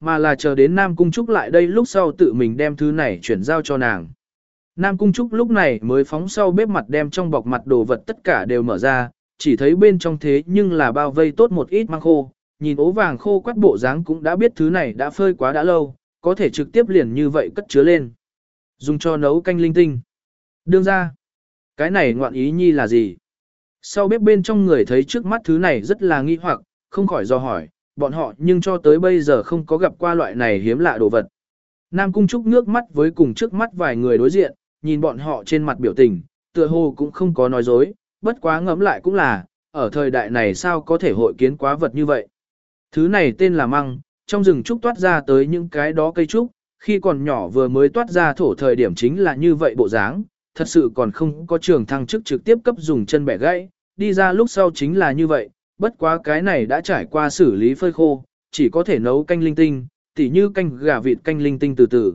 mà là chờ đến Nam Cung Trúc lại đây lúc sau tự mình đem thứ này chuyển giao cho nàng. Nam Cung Trúc lúc này mới phóng sau bếp mặt đem trong bọc mặt đồ vật tất cả đều mở ra, chỉ thấy bên trong thế nhưng là bao vây tốt một ít mang khô, nhìn ố vàng khô quắt bộ dáng cũng đã biết thứ này đã phơi quá đã lâu, có thể trực tiếp liền như vậy cất chứa lên. Dùng cho nấu canh linh tinh. Đương ra, cái này ngoạn ý nhi là gì? Sau bếp bên trong người thấy trước mắt thứ này rất là nghi hoặc, không khỏi do hỏi, bọn họ nhưng cho tới bây giờ không có gặp qua loại này hiếm lạ đồ vật. Nam Cung Trúc nước mắt với cùng trước mắt vài người đối diện, nhìn bọn họ trên mặt biểu tình, tựa hồ cũng không có nói dối, bất quá ngẫm lại cũng là, ở thời đại này sao có thể hội kiến quá vật như vậy. Thứ này tên là măng, trong rừng trúc toát ra tới những cái đó cây trúc, khi còn nhỏ vừa mới toát ra thổ thời điểm chính là như vậy bộ dáng, thật sự còn không có trường thăng chức trực tiếp cấp dùng chân bẻ gãy, đi ra lúc sau chính là như vậy, bất quá cái này đã trải qua xử lý phơi khô, chỉ có thể nấu canh linh tinh, tỉ như canh gà vịt canh linh tinh từ từ.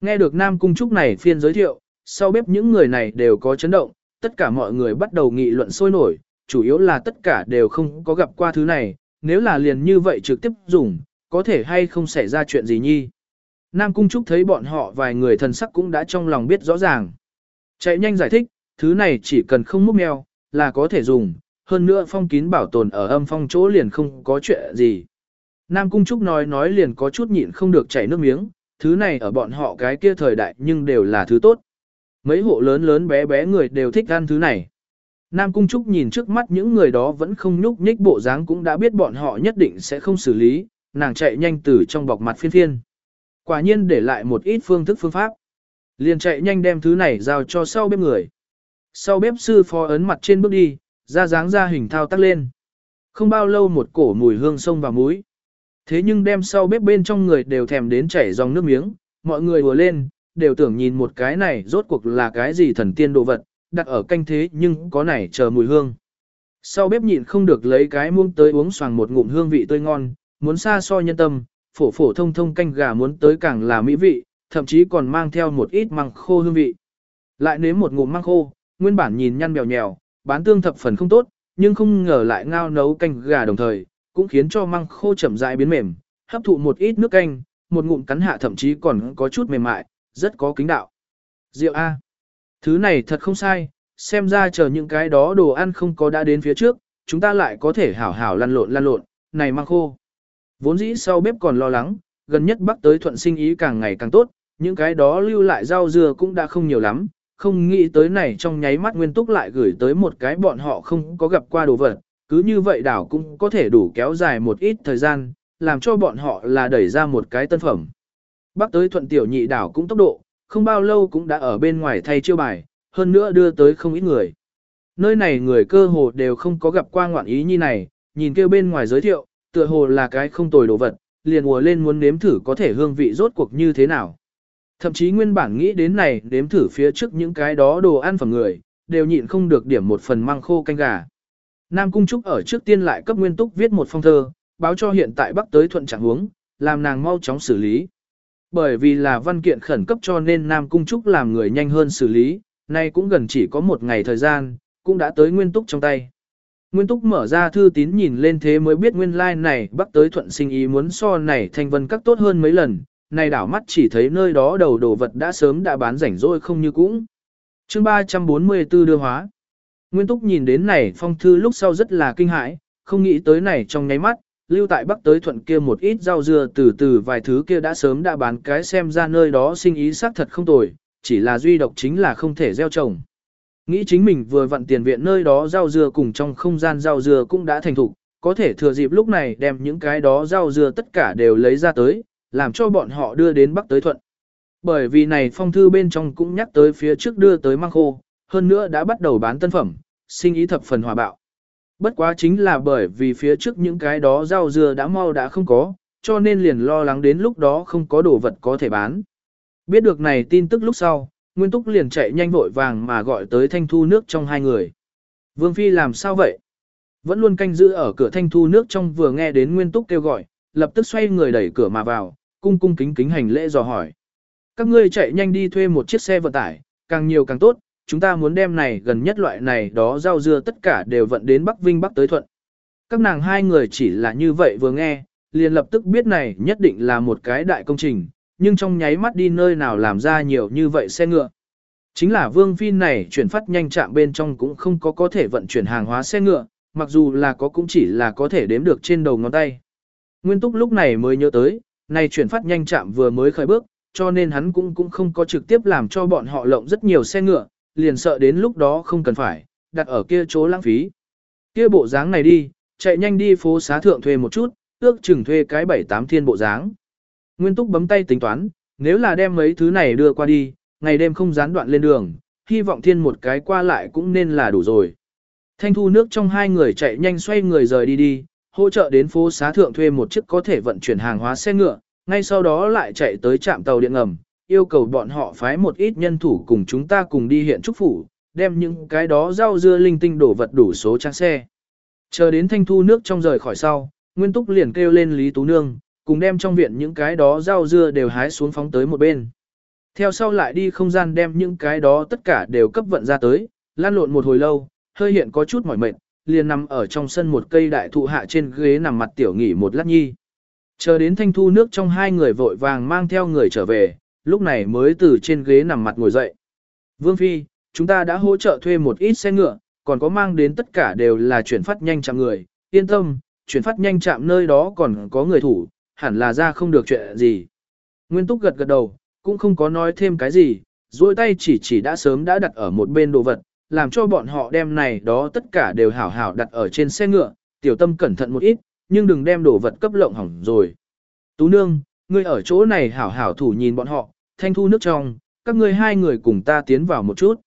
Nghe được Nam Cung Trúc này phiên giới thiệu, sau bếp những người này đều có chấn động, tất cả mọi người bắt đầu nghị luận sôi nổi, chủ yếu là tất cả đều không có gặp qua thứ này, nếu là liền như vậy trực tiếp dùng, có thể hay không xảy ra chuyện gì nhi. Nam Cung Trúc thấy bọn họ vài người thần sắc cũng đã trong lòng biết rõ ràng. Chạy nhanh giải thích, thứ này chỉ cần không múc mèo, là có thể dùng, hơn nữa phong kín bảo tồn ở âm phong chỗ liền không có chuyện gì. Nam Cung Trúc nói nói liền có chút nhịn không được chảy nước miếng, thứ này ở bọn họ cái kia thời đại nhưng đều là thứ tốt. Mấy hộ lớn lớn bé bé người đều thích ăn thứ này. Nam Cung Trúc nhìn trước mắt những người đó vẫn không nhúc nhích bộ dáng cũng đã biết bọn họ nhất định sẽ không xử lý, nàng chạy nhanh từ trong bọc mặt phiên phiên. Quả nhiên để lại một ít phương thức phương pháp. Liền chạy nhanh đem thứ này giao cho sau bếp người. Sau bếp sư phó ấn mặt trên bước đi, ra dáng ra hình thao tác lên. Không bao lâu một cổ mùi hương sông vào mũi. Thế nhưng đem sau bếp bên trong người đều thèm đến chảy dòng nước miếng, mọi người vừa lên, đều tưởng nhìn một cái này rốt cuộc là cái gì thần tiên đồ vật, đặt ở canh thế nhưng có này chờ mùi hương. Sau bếp nhịn không được lấy cái muông tới uống xoàng một ngụm hương vị tươi ngon, muốn xa so nhân tâm, phổ phổ thông thông canh gà muốn tới càng là mỹ vị, thậm chí còn mang theo một ít măng khô hương vị. Lại nếm một ngụm măng khô, nguyên bản nhìn nhăn bèo nhèo, bán tương thập phần không tốt, nhưng không ngờ lại ngao nấu canh gà đồng thời, cũng khiến cho măng khô chậm rãi biến mềm, hấp thụ một ít nước canh, một ngụm cắn hạ thậm chí còn có chút mềm mại, rất có kính đạo. Rượu A. Thứ này thật không sai, xem ra chờ những cái đó đồ ăn không có đã đến phía trước, chúng ta lại có thể hảo hảo lăn lộn lăn lộn, này măng khô. Vốn dĩ sau bếp còn lo lắng, gần nhất bắc tới thuận sinh ý càng ngày càng tốt, những cái đó lưu lại rau dưa cũng đã không nhiều lắm, không nghĩ tới này trong nháy mắt nguyên túc lại gửi tới một cái bọn họ không có gặp qua đồ vật, cứ như vậy đảo cũng có thể đủ kéo dài một ít thời gian, làm cho bọn họ là đẩy ra một cái tân phẩm. Bắc tới thuận tiểu nhị đảo cũng tốc độ, không bao lâu cũng đã ở bên ngoài thay chiêu bài, hơn nữa đưa tới không ít người. Nơi này người cơ hồ đều không có gặp qua ngoạn ý như này, nhìn kêu bên ngoài giới thiệu, tựa hồ là cái không tồi đồ vật, liền ùa lên muốn nếm thử có thể hương vị rốt cuộc như thế nào. Thậm chí nguyên bản nghĩ đến này đếm thử phía trước những cái đó đồ ăn phẩm người, đều nhịn không được điểm một phần măng khô canh gà. Nam Cung Trúc ở trước tiên lại cấp Nguyên Túc viết một phong thơ, báo cho hiện tại Bắc tới thuận trạng huống, làm nàng mau chóng xử lý. Bởi vì là văn kiện khẩn cấp cho nên Nam Cung Trúc làm người nhanh hơn xử lý, nay cũng gần chỉ có một ngày thời gian, cũng đã tới Nguyên Túc trong tay. Nguyên Túc mở ra thư tín nhìn lên thế mới biết nguyên lai like này Bắc tới thuận sinh ý muốn so này thanh vân các tốt hơn mấy lần, này đảo mắt chỉ thấy nơi đó đầu đồ vật đã sớm đã bán rảnh rỗi không như cũng. chương 344 đưa hóa. Nguyên Túc nhìn đến này phong thư lúc sau rất là kinh hãi, không nghĩ tới này trong nháy mắt, lưu tại bắc tới thuận kia một ít rau dưa từ từ vài thứ kia đã sớm đã bán cái xem ra nơi đó sinh ý xác thật không tồi, chỉ là duy độc chính là không thể gieo trồng. Nghĩ chính mình vừa vặn tiền viện nơi đó rau dưa cùng trong không gian rau dưa cũng đã thành thục, có thể thừa dịp lúc này đem những cái đó rau dưa tất cả đều lấy ra tới, làm cho bọn họ đưa đến Bắc tới Thuận. Bởi vì này phong thư bên trong cũng nhắc tới phía trước đưa tới mang khô, hơn nữa đã bắt đầu bán tân phẩm, sinh ý thập phần hòa bạo. Bất quá chính là bởi vì phía trước những cái đó rau dưa đã mau đã không có, cho nên liền lo lắng đến lúc đó không có đồ vật có thể bán. Biết được này tin tức lúc sau, Nguyên Túc liền chạy nhanh vội vàng mà gọi tới thanh thu nước trong hai người. Vương Phi làm sao vậy? Vẫn luôn canh giữ ở cửa thanh thu nước trong vừa nghe đến Nguyên Túc kêu gọi, lập tức xoay người đẩy cửa mà vào, cung cung kính kính hành lễ dò hỏi. Các ngươi chạy nhanh đi thuê một chiếc xe vận tải, càng nhiều càng tốt, chúng ta muốn đem này gần nhất loại này đó rau dưa tất cả đều vận đến Bắc Vinh Bắc tới Thuận. Các nàng hai người chỉ là như vậy vừa nghe, liền lập tức biết này nhất định là một cái đại công trình, nhưng trong nháy mắt đi nơi nào làm ra nhiều như vậy xe ngựa. Chính là Vương Phi này chuyển phát nhanh chạm bên trong cũng không có có thể vận chuyển hàng hóa xe ngựa, mặc dù là có cũng chỉ là có thể đếm được trên đầu ngón tay. Nguyên Túc lúc này mới nhớ tới, này chuyển phát nhanh chạm vừa mới khởi bước, cho nên hắn cũng cũng không có trực tiếp làm cho bọn họ lộng rất nhiều xe ngựa, liền sợ đến lúc đó không cần phải, đặt ở kia chỗ lãng phí. Kia bộ dáng này đi, chạy nhanh đi phố xá thượng thuê một chút, ước chừng thuê cái bảy tám thiên bộ dáng. Nguyên Túc bấm tay tính toán, nếu là đem mấy thứ này đưa qua đi, ngày đêm không gián đoạn lên đường, hy vọng thiên một cái qua lại cũng nên là đủ rồi. Thanh thu nước trong hai người chạy nhanh xoay người rời đi đi, hỗ trợ đến phố xá thượng thuê một chiếc có thể vận chuyển hàng hóa xe ngựa, ngay sau đó lại chạy tới trạm tàu điện ngầm, yêu cầu bọn họ phái một ít nhân thủ cùng chúng ta cùng đi hiện trúc phủ, đem những cái đó rau dưa linh tinh đổ vật đủ số trang xe. Chờ đến thanh thu nước trong rời khỏi sau, Nguyên Túc liền kêu lên Lý Tú Nương, cùng đem trong viện những cái đó rau dưa đều hái xuống phóng tới một bên. Theo sau lại đi không gian đem những cái đó tất cả đều cấp vận ra tới, lan lộn một hồi lâu, hơi hiện có chút mỏi mệt, liền nằm ở trong sân một cây đại thụ hạ trên ghế nằm mặt tiểu nghỉ một lát nhi. Chờ đến thanh thu nước trong hai người vội vàng mang theo người trở về, lúc này mới từ trên ghế nằm mặt ngồi dậy. Vương Phi, chúng ta đã hỗ trợ thuê một ít xe ngựa, còn có mang đến tất cả đều là chuyển phát nhanh chạm người, yên tâm, chuyển phát nhanh chạm nơi đó còn có người thủ, hẳn là ra không được chuyện gì. Nguyên Túc gật gật đầu, cũng không có nói thêm cái gì, duỗi tay chỉ chỉ đã sớm đã đặt ở một bên đồ vật, làm cho bọn họ đem này đó tất cả đều hảo hảo đặt ở trên xe ngựa, tiểu tâm cẩn thận một ít, nhưng đừng đem đồ vật cấp lộng hỏng rồi. Tú nương, ngươi ở chỗ này hảo hảo thủ nhìn bọn họ, thanh thu nước trong, các ngươi hai người cùng ta tiến vào một chút.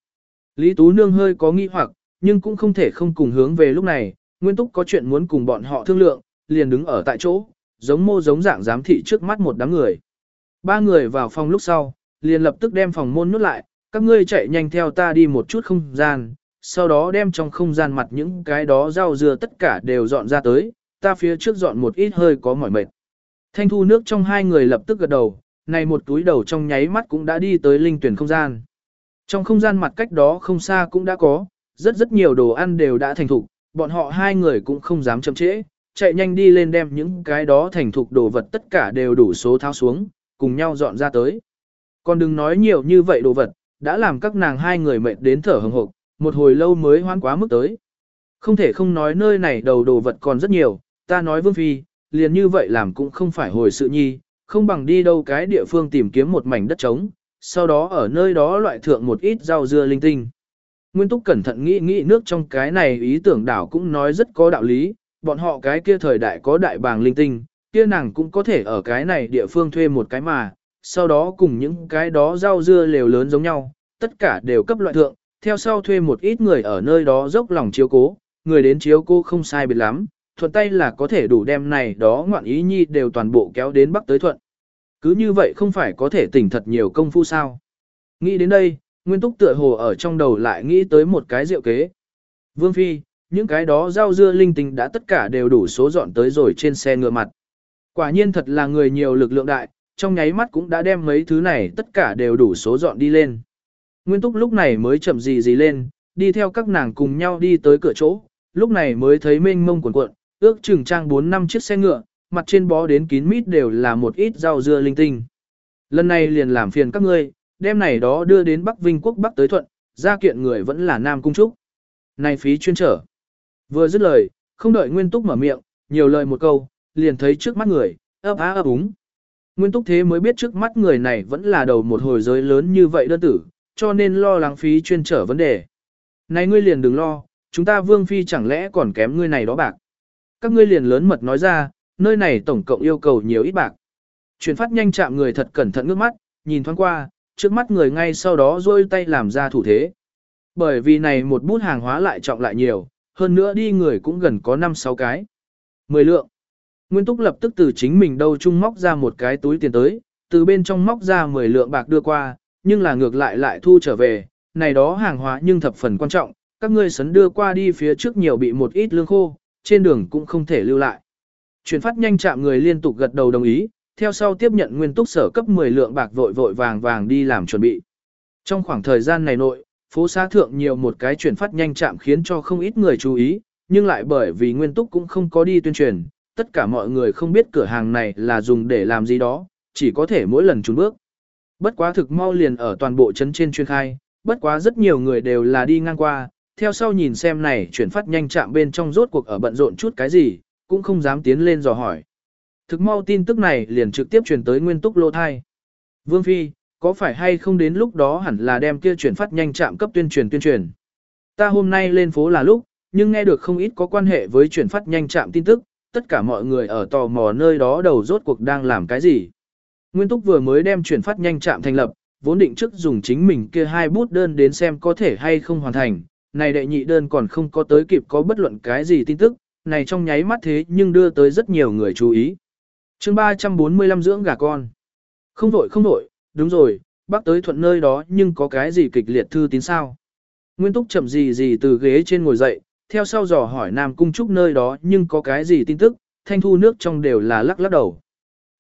Lý Tú nương hơi có nghi hoặc, nhưng cũng không thể không cùng hướng về lúc này, Nguyên Túc có chuyện muốn cùng bọn họ thương lượng, liền đứng ở tại chỗ, giống mô giống dạng giám thị trước mắt một đám người. Ba người vào phòng lúc sau, liền lập tức đem phòng môn nút lại, các ngươi chạy nhanh theo ta đi một chút không gian, sau đó đem trong không gian mặt những cái đó rau dưa tất cả đều dọn ra tới, ta phía trước dọn một ít hơi có mỏi mệt. Thanh thu nước trong hai người lập tức gật đầu, này một túi đầu trong nháy mắt cũng đã đi tới linh tuyển không gian. Trong không gian mặt cách đó không xa cũng đã có, rất rất nhiều đồ ăn đều đã thành thục, bọn họ hai người cũng không dám chậm trễ, chạy nhanh đi lên đem những cái đó thành thục đồ vật tất cả đều đủ số tháo xuống, cùng nhau dọn ra tới. Còn đừng nói nhiều như vậy đồ vật, đã làm các nàng hai người mệt đến thở hừng hộc, một hồi lâu mới hoan quá mức tới. Không thể không nói nơi này đầu đồ vật còn rất nhiều, ta nói Vương Phi, liền như vậy làm cũng không phải hồi sự nhi, không bằng đi đâu cái địa phương tìm kiếm một mảnh đất trống, sau đó ở nơi đó loại thượng một ít rau dưa linh tinh. Nguyên Túc cẩn thận nghĩ nghĩ nước trong cái này ý tưởng đảo cũng nói rất có đạo lý, bọn họ cái kia thời đại có đại bàng linh tinh, kia nàng cũng có thể ở cái này địa phương thuê một cái mà, sau đó cùng những cái đó rau dưa lều lớn giống nhau, tất cả đều cấp loại thượng, theo sau thuê một ít người ở nơi đó dốc lòng chiếu cố, người đến chiếu cố không sai biệt lắm, thuận tay là có thể đủ đem này đó ngoạn ý nhi đều toàn bộ kéo đến bắc tới thuận. Cứ như vậy không phải có thể tỉnh thật nhiều công phu sao. Nghĩ đến đây, Nguyên Túc tựa hồ ở trong đầu lại nghĩ tới một cái diệu kế. Vương Phi, những cái đó rau dưa linh tinh đã tất cả đều đủ số dọn tới rồi trên xe ngựa mặt. Quả nhiên thật là người nhiều lực lượng đại, trong nháy mắt cũng đã đem mấy thứ này tất cả đều đủ số dọn đi lên. Nguyên Túc lúc này mới chậm gì gì lên, đi theo các nàng cùng nhau đi tới cửa chỗ, lúc này mới thấy mênh mông cuộn cuộn, ước chừng trang 4 năm chiếc xe ngựa, mặt trên bó đến kín mít đều là một ít rau dưa linh tinh. Lần này liền làm phiền các ngươi, đem này đó đưa đến Bắc Vinh quốc Bắc tới Thuận, gia kiện người vẫn là Nam Cung Trúc. Này phí chuyên trở. Vừa dứt lời, không đợi Nguyên Túc mở miệng, nhiều lời một câu, liền thấy trước mắt người, ấp á ấp úng. Nguyên Túc thế mới biết trước mắt người này vẫn là đầu một hồi giới lớn như vậy đơn tử, cho nên lo lắng phí chuyên trở vấn đề. Này ngươi liền đừng lo, chúng ta vương phi chẳng lẽ còn kém ngươi này đó bạc. Các ngươi liền lớn mật nói ra, nơi này tổng cộng yêu cầu nhiều ít bạc. Chuyển phát nhanh chạm người thật cẩn thận ngước mắt, nhìn thoáng qua, trước mắt người ngay sau đó rôi tay làm ra thủ thế. Bởi vì này một bút hàng hóa lại trọng lại nhiều, hơn nữa đi người cũng gần có 5-6 cái. 10 lượng. Nguyên Túc lập tức từ chính mình đâu chung móc ra một cái túi tiền tới, từ bên trong móc ra 10 lượng bạc đưa qua, nhưng là ngược lại lại thu trở về, này đó hàng hóa nhưng thập phần quan trọng, các ngươi sấn đưa qua đi phía trước nhiều bị một ít lương khô, trên đường cũng không thể lưu lại. Chuyển phát nhanh chạm người liên tục gật đầu đồng ý, theo sau tiếp nhận nguyên túc sở cấp 10 lượng bạc vội vội vàng vàng đi làm chuẩn bị. Trong khoảng thời gian này nội, phố xá thượng nhiều một cái chuyển phát nhanh chạm khiến cho không ít người chú ý, nhưng lại bởi vì nguyên túc cũng không có đi tuyên truyền, tất cả mọi người không biết cửa hàng này là dùng để làm gì đó, chỉ có thể mỗi lần trốn bước. Bất quá thực mau liền ở toàn bộ trấn trên chuyên khai, bất quá rất nhiều người đều là đi ngang qua, theo sau nhìn xem này chuyển phát nhanh chạm bên trong rốt cuộc ở bận rộn chút cái gì, cũng không dám tiến lên dò hỏi. Thực mau tin tức này liền trực tiếp truyền tới nguyên túc lô thai. Vương Phi, có phải hay không đến lúc đó hẳn là đem kia chuyển phát nhanh chạm cấp tuyên truyền tuyên truyền. Ta hôm nay lên phố là lúc, nhưng nghe được không ít có quan hệ với chuyển phát nhanh chạm tin tức, tất cả mọi người ở tò mò nơi đó đầu rốt cuộc đang làm cái gì. Nguyên Túc vừa mới đem chuyển phát nhanh chạm thành lập, vốn định trước dùng chính mình kia hai bút đơn đến xem có thể hay không hoàn thành, này đệ nhị đơn còn không có tới kịp có bất luận cái gì tin tức, này trong nháy mắt thế nhưng đưa tới rất nhiều người chú ý. chương 345 dưỡng gà con. Không vội không vội, đúng rồi, bác tới thuận nơi đó nhưng có cái gì kịch liệt thư tín sao. Nguyên Túc chậm gì gì từ ghế trên ngồi dậy, theo sau dò hỏi Nam Cung Trúc nơi đó nhưng có cái gì tin tức, thanh thu nước trong đều là lắc lắc đầu.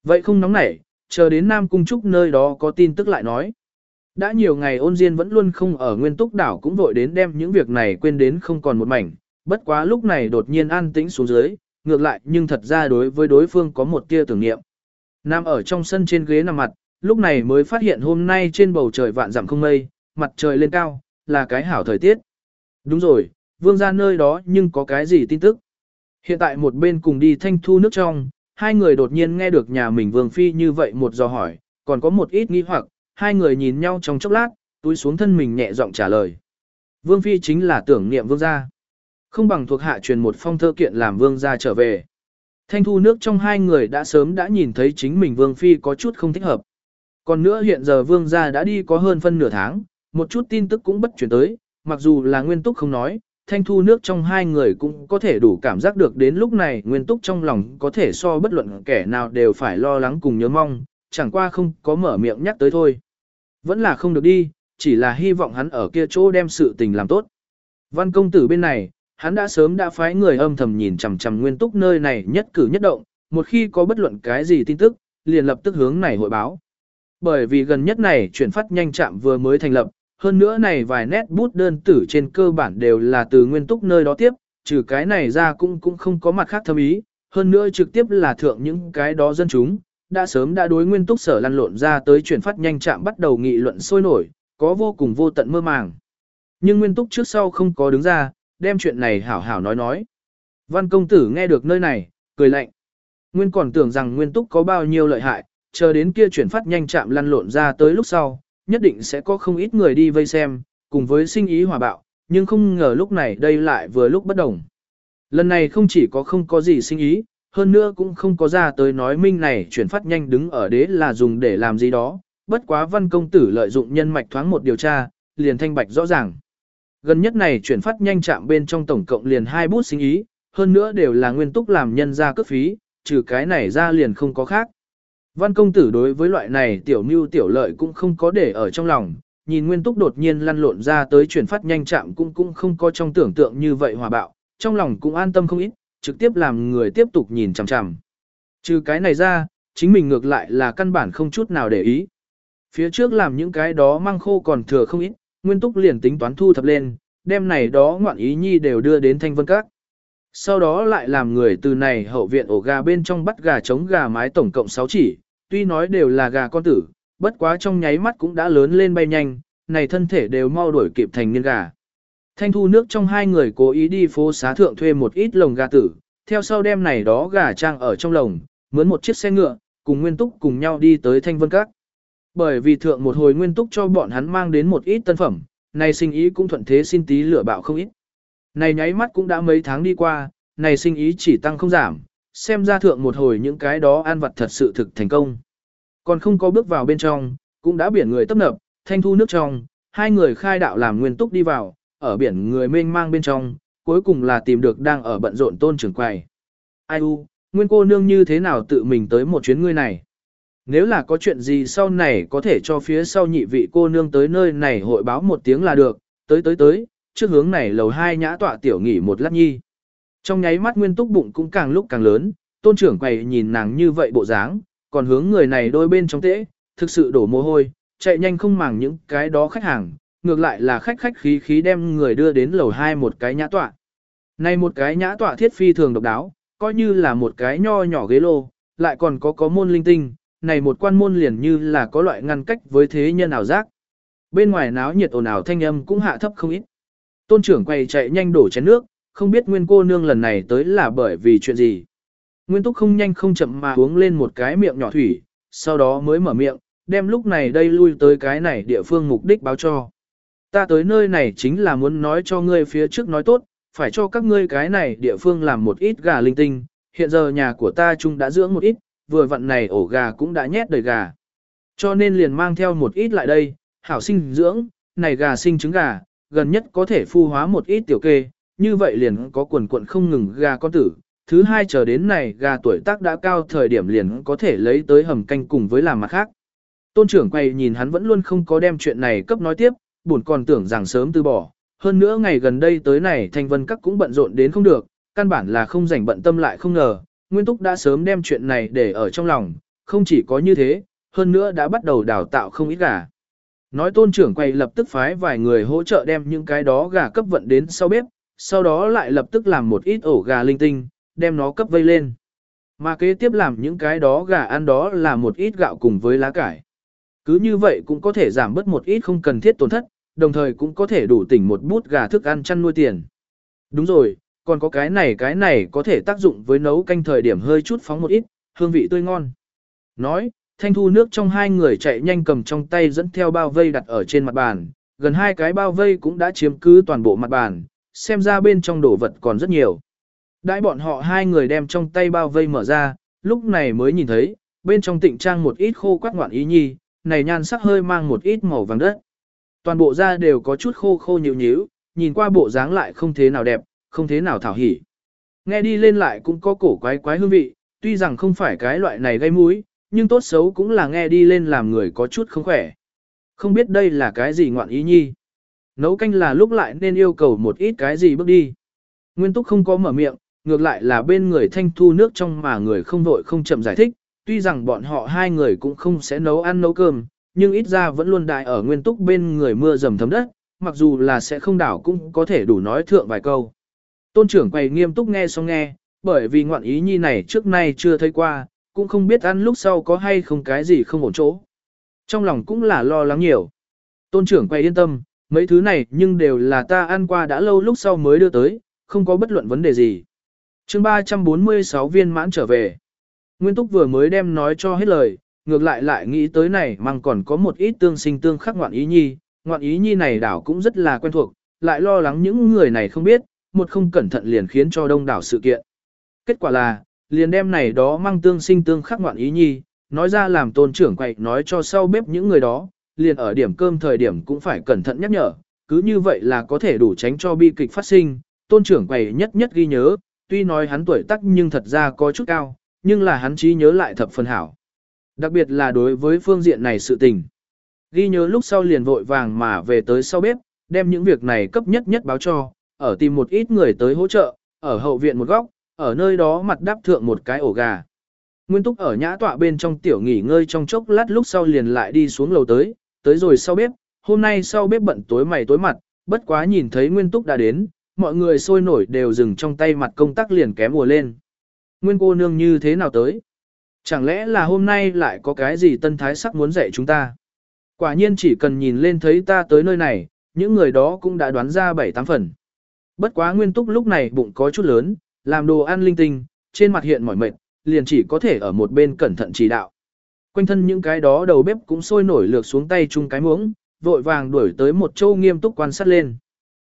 Vậy không nóng nảy, chờ đến Nam Cung Trúc nơi đó có tin tức lại nói. Đã nhiều ngày ôn diên vẫn luôn không ở nguyên túc đảo cũng vội đến đem những việc này quên đến không còn một mảnh, bất quá lúc này đột nhiên an tĩnh xuống dưới, ngược lại nhưng thật ra đối với đối phương có một tia tưởng niệm. Nam ở trong sân trên ghế nằm mặt, lúc này mới phát hiện hôm nay trên bầu trời vạn dặm không mây, mặt trời lên cao, là cái hảo thời tiết. Đúng rồi, vương ra nơi đó nhưng có cái gì tin tức. Hiện tại một bên cùng đi thanh thu nước trong, hai người đột nhiên nghe được nhà mình vương phi như vậy một dò hỏi, còn có một ít nghi hoặc, hai người nhìn nhau trong chốc lát, túi xuống thân mình nhẹ giọng trả lời. Vương phi chính là tưởng niệm vương gia. Không bằng thuộc hạ truyền một phong thơ kiện làm vương gia trở về. Thanh thu nước trong hai người đã sớm đã nhìn thấy chính mình vương phi có chút không thích hợp. Còn nữa hiện giờ vương gia đã đi có hơn phân nửa tháng, một chút tin tức cũng bất chuyển tới, mặc dù là nguyên túc không nói, thanh thu nước trong hai người cũng có thể đủ cảm giác được đến lúc này nguyên túc trong lòng có thể so bất luận kẻ nào đều phải lo lắng cùng nhớ mong, chẳng qua không có mở miệng nhắc tới thôi. Vẫn là không được đi, chỉ là hy vọng hắn ở kia chỗ đem sự tình làm tốt. Văn công tử bên này, hắn đã sớm đã phái người âm thầm nhìn chằm chằm nguyên túc nơi này nhất cử nhất động, một khi có bất luận cái gì tin tức, liền lập tức hướng này hội báo. Bởi vì gần nhất này chuyển phát nhanh chạm vừa mới thành lập, hơn nữa này vài nét bút đơn tử trên cơ bản đều là từ nguyên túc nơi đó tiếp, trừ cái này ra cũng cũng không có mặt khác thâm ý, hơn nữa trực tiếp là thượng những cái đó dân chúng, đã sớm đã đối nguyên túc sở lăn lộn ra tới chuyển phát nhanh chạm bắt đầu nghị luận sôi nổi, có vô cùng vô tận mơ màng. Nhưng nguyên túc trước sau không có đứng ra, đem chuyện này hảo hảo nói nói. Văn công tử nghe được nơi này, cười lạnh. Nguyên còn tưởng rằng nguyên túc có bao nhiêu lợi hại, chờ đến kia chuyển phát nhanh chạm lăn lộn ra tới lúc sau, nhất định sẽ có không ít người đi vây xem, cùng với sinh ý hòa bạo, nhưng không ngờ lúc này đây lại vừa lúc bất đồng. Lần này không chỉ có không có gì sinh ý, hơn nữa cũng không có ra tới nói minh này chuyển phát nhanh đứng ở đế là dùng để làm gì đó, bất quá văn công tử lợi dụng nhân mạch thoáng một điều tra, liền thanh bạch rõ ràng. Gần nhất này chuyển phát nhanh chạm bên trong tổng cộng liền hai bút sinh ý, hơn nữa đều là nguyên túc làm nhân ra cướp phí, trừ cái này ra liền không có khác. Văn công tử đối với loại này tiểu mưu tiểu lợi cũng không có để ở trong lòng, nhìn nguyên túc đột nhiên lăn lộn ra tới chuyển phát nhanh chạm cũng cũng không có trong tưởng tượng như vậy hòa bạo, trong lòng cũng an tâm không ít, trực tiếp làm người tiếp tục nhìn chằm chằm. Trừ cái này ra, chính mình ngược lại là căn bản không chút nào để ý. Phía trước làm những cái đó mang khô còn thừa không ít, nguyên túc liền tính toán thu thập lên, đem này đó ngoạn ý nhi đều đưa đến thanh vân các. Sau đó lại làm người từ này hậu viện ổ gà bên trong bắt gà trống gà mái tổng cộng 6 chỉ, tuy nói đều là gà con tử, bất quá trong nháy mắt cũng đã lớn lên bay nhanh, này thân thể đều mau đuổi kịp thành niên gà. Thanh thu nước trong hai người cố ý đi phố xá thượng thuê một ít lồng gà tử, theo sau đem này đó gà trang ở trong lồng, mướn một chiếc xe ngựa, cùng Nguyên Túc cùng nhau đi tới Thanh Vân Các. Bởi vì thượng một hồi Nguyên Túc cho bọn hắn mang đến một ít tân phẩm, này sinh ý cũng thuận thế xin tí lửa bạo không ít. Này nháy mắt cũng đã mấy tháng đi qua, này sinh ý chỉ tăng không giảm, xem ra thượng một hồi những cái đó ăn vật thật sự thực thành công. Còn không có bước vào bên trong, cũng đã biển người tấp nập, thanh thu nước trong, hai người khai đạo làm nguyên túc đi vào, ở biển người mênh mang bên trong, cuối cùng là tìm được đang ở bận rộn tôn trưởng quầy. Ai u, nguyên cô nương như thế nào tự mình tới một chuyến ngươi này? Nếu là có chuyện gì sau này có thể cho phía sau nhị vị cô nương tới nơi này hội báo một tiếng là được, tới tới tới, trước hướng này lầu hai nhã tọa tiểu nghỉ một lát nhi. Trong nháy mắt nguyên túc bụng cũng càng lúc càng lớn, tôn trưởng quầy nhìn nàng như vậy bộ dáng, còn hướng người này đôi bên trong tễ, thực sự đổ mồ hôi, chạy nhanh không màng những cái đó khách hàng, ngược lại là khách khách khí khí đem người đưa đến lầu hai một cái nhã tọa. Này một cái nhã tọa thiết phi thường độc đáo, coi như là một cái nho nhỏ ghế lô, lại còn có có môn linh tinh, này một quan môn liền như là có loại ngăn cách với thế nhân ảo giác. Bên ngoài náo nhiệt ồn ào thanh âm cũng hạ thấp không ít. Tôn trưởng quay chạy nhanh đổ chén nước, không biết nguyên cô nương lần này tới là bởi vì chuyện gì. Nguyên túc không nhanh không chậm mà uống lên một cái miệng nhỏ thủy, sau đó mới mở miệng, đem lúc này đây lui tới cái này địa phương mục đích báo cho. Ta tới nơi này chính là muốn nói cho ngươi phía trước nói tốt, phải cho các ngươi cái này địa phương làm một ít gà linh tinh, hiện giờ nhà của ta chung đã dưỡng một ít, vừa vặn này ổ gà cũng đã nhét đầy gà. Cho nên liền mang theo một ít lại đây, hảo sinh dưỡng, này gà sinh trứng gà, gần nhất có thể phu hóa một ít tiểu kê, như vậy liền có quần quận không ngừng gà con tử. Thứ hai chờ đến này gà tuổi tác đã cao thời điểm liền có thể lấy tới hầm canh cùng với làm mặt khác. Tôn trưởng quay nhìn hắn vẫn luôn không có đem chuyện này cấp nói tiếp, buồn còn tưởng rằng sớm từ bỏ. Hơn nữa ngày gần đây tới này thanh vân các cũng bận rộn đến không được, căn bản là không rảnh bận tâm lại không ngờ. Nguyên Túc đã sớm đem chuyện này để ở trong lòng, không chỉ có như thế, hơn nữa đã bắt đầu đào tạo không ít gà. Nói tôn trưởng quay lập tức phái vài người hỗ trợ đem những cái đó gà cấp vận đến sau bếp, sau đó lại lập tức làm một ít ổ gà linh tinh, đem nó cấp vây lên. Mà kế tiếp làm những cái đó gà ăn đó là một ít gạo cùng với lá cải. Cứ như vậy cũng có thể giảm bớt một ít không cần thiết tổn thất, đồng thời cũng có thể đủ tỉnh một bút gà thức ăn chăn nuôi tiền. Đúng rồi, còn có cái này cái này có thể tác dụng với nấu canh thời điểm hơi chút phóng một ít, hương vị tươi ngon. Nói, thanh thu nước trong hai người chạy nhanh cầm trong tay dẫn theo bao vây đặt ở trên mặt bàn, gần hai cái bao vây cũng đã chiếm cứ toàn bộ mặt bàn, xem ra bên trong đồ vật còn rất nhiều. Đãi bọn họ hai người đem trong tay bao vây mở ra, lúc này mới nhìn thấy, bên trong tịnh trang một ít khô quắc ngoạn ý nhi, này nhan sắc hơi mang một ít màu vàng đất. Toàn bộ da đều có chút khô khô nhíu nhíu, nhìn qua bộ dáng lại không thế nào đẹp, không thế nào thảo hỉ. Nghe đi lên lại cũng có cổ quái quái hương vị, tuy rằng không phải cái loại này gây mũi, nhưng tốt xấu cũng là nghe đi lên làm người có chút không khỏe. Không biết đây là cái gì ngoạn ý nhi. Nấu canh là lúc lại nên yêu cầu một ít cái gì bước đi. Nguyên túc không có mở miệng, ngược lại là bên người thanh thu nước trong mà người không vội không chậm giải thích, tuy rằng bọn họ hai người cũng không sẽ nấu ăn nấu cơm, nhưng ít ra vẫn luôn đại ở nguyên túc bên người mưa dầm thấm đất, mặc dù là sẽ không đảo cũng có thể đủ nói thượng vài câu. Tôn trưởng quầy nghiêm túc nghe xong nghe, bởi vì ngoạn ý nhi này trước nay chưa thấy qua, cũng không biết ăn lúc sau có hay không cái gì không ổn chỗ. Trong lòng cũng là lo lắng nhiều. Tôn trưởng quay yên tâm, mấy thứ này nhưng đều là ta ăn qua đã lâu lúc sau mới đưa tới, không có bất luận vấn đề gì. chương 346 viên mãn trở về. Nguyên Túc vừa mới đem nói cho hết lời, ngược lại lại nghĩ tới này mang còn có một ít tương sinh tương khắc ngoạn ý nhi, ngoạn ý nhi này đảo cũng rất là quen thuộc, lại lo lắng những người này không biết, một không cẩn thận liền khiến cho đông đảo sự kiện. Kết quả là, liền đem này đó mang tương sinh tương khắc ngoạn ý nhi, nói ra làm tôn trưởng quậy nói cho sau bếp những người đó, liền ở điểm cơm thời điểm cũng phải cẩn thận nhắc nhở, cứ như vậy là có thể đủ tránh cho bi kịch phát sinh, tôn trưởng quậy nhất nhất ghi nhớ, tuy nói hắn tuổi tác nhưng thật ra có chút cao, nhưng là hắn trí nhớ lại thập phần hảo. Đặc biệt là đối với phương diện này sự tình. Ghi nhớ lúc sau liền vội vàng mà về tới sau bếp, đem những việc này cấp nhất nhất báo cho, ở tìm một ít người tới hỗ trợ, ở hậu viện một góc, ở nơi đó mặt đáp thượng một cái ổ gà. Nguyên Túc ở nhã tọa bên trong tiểu nghỉ ngơi trong chốc lát lúc sau liền lại đi xuống lầu tới, tới rồi sau bếp, hôm nay sau bếp bận tối mày tối mặt, bất quá nhìn thấy Nguyên Túc đã đến, mọi người sôi nổi đều dừng trong tay mặt công tác liền kém mùa lên. Nguyên cô nương như thế nào tới? Chẳng lẽ là hôm nay lại có cái gì tân thái sắc muốn dạy chúng ta? Quả nhiên chỉ cần nhìn lên thấy ta tới nơi này, những người đó cũng đã đoán ra bảy tám phần. Bất quá Nguyên Túc lúc này bụng có chút lớn, làm đồ ăn linh tinh, trên mặt hiện mỏi mệt, liền chỉ có thể ở một bên cẩn thận chỉ đạo. Quanh thân những cái đó đầu bếp cũng sôi nổi lược xuống tay chung cái muỗng, vội vàng đuổi tới một châu nghiêm túc quan sát lên.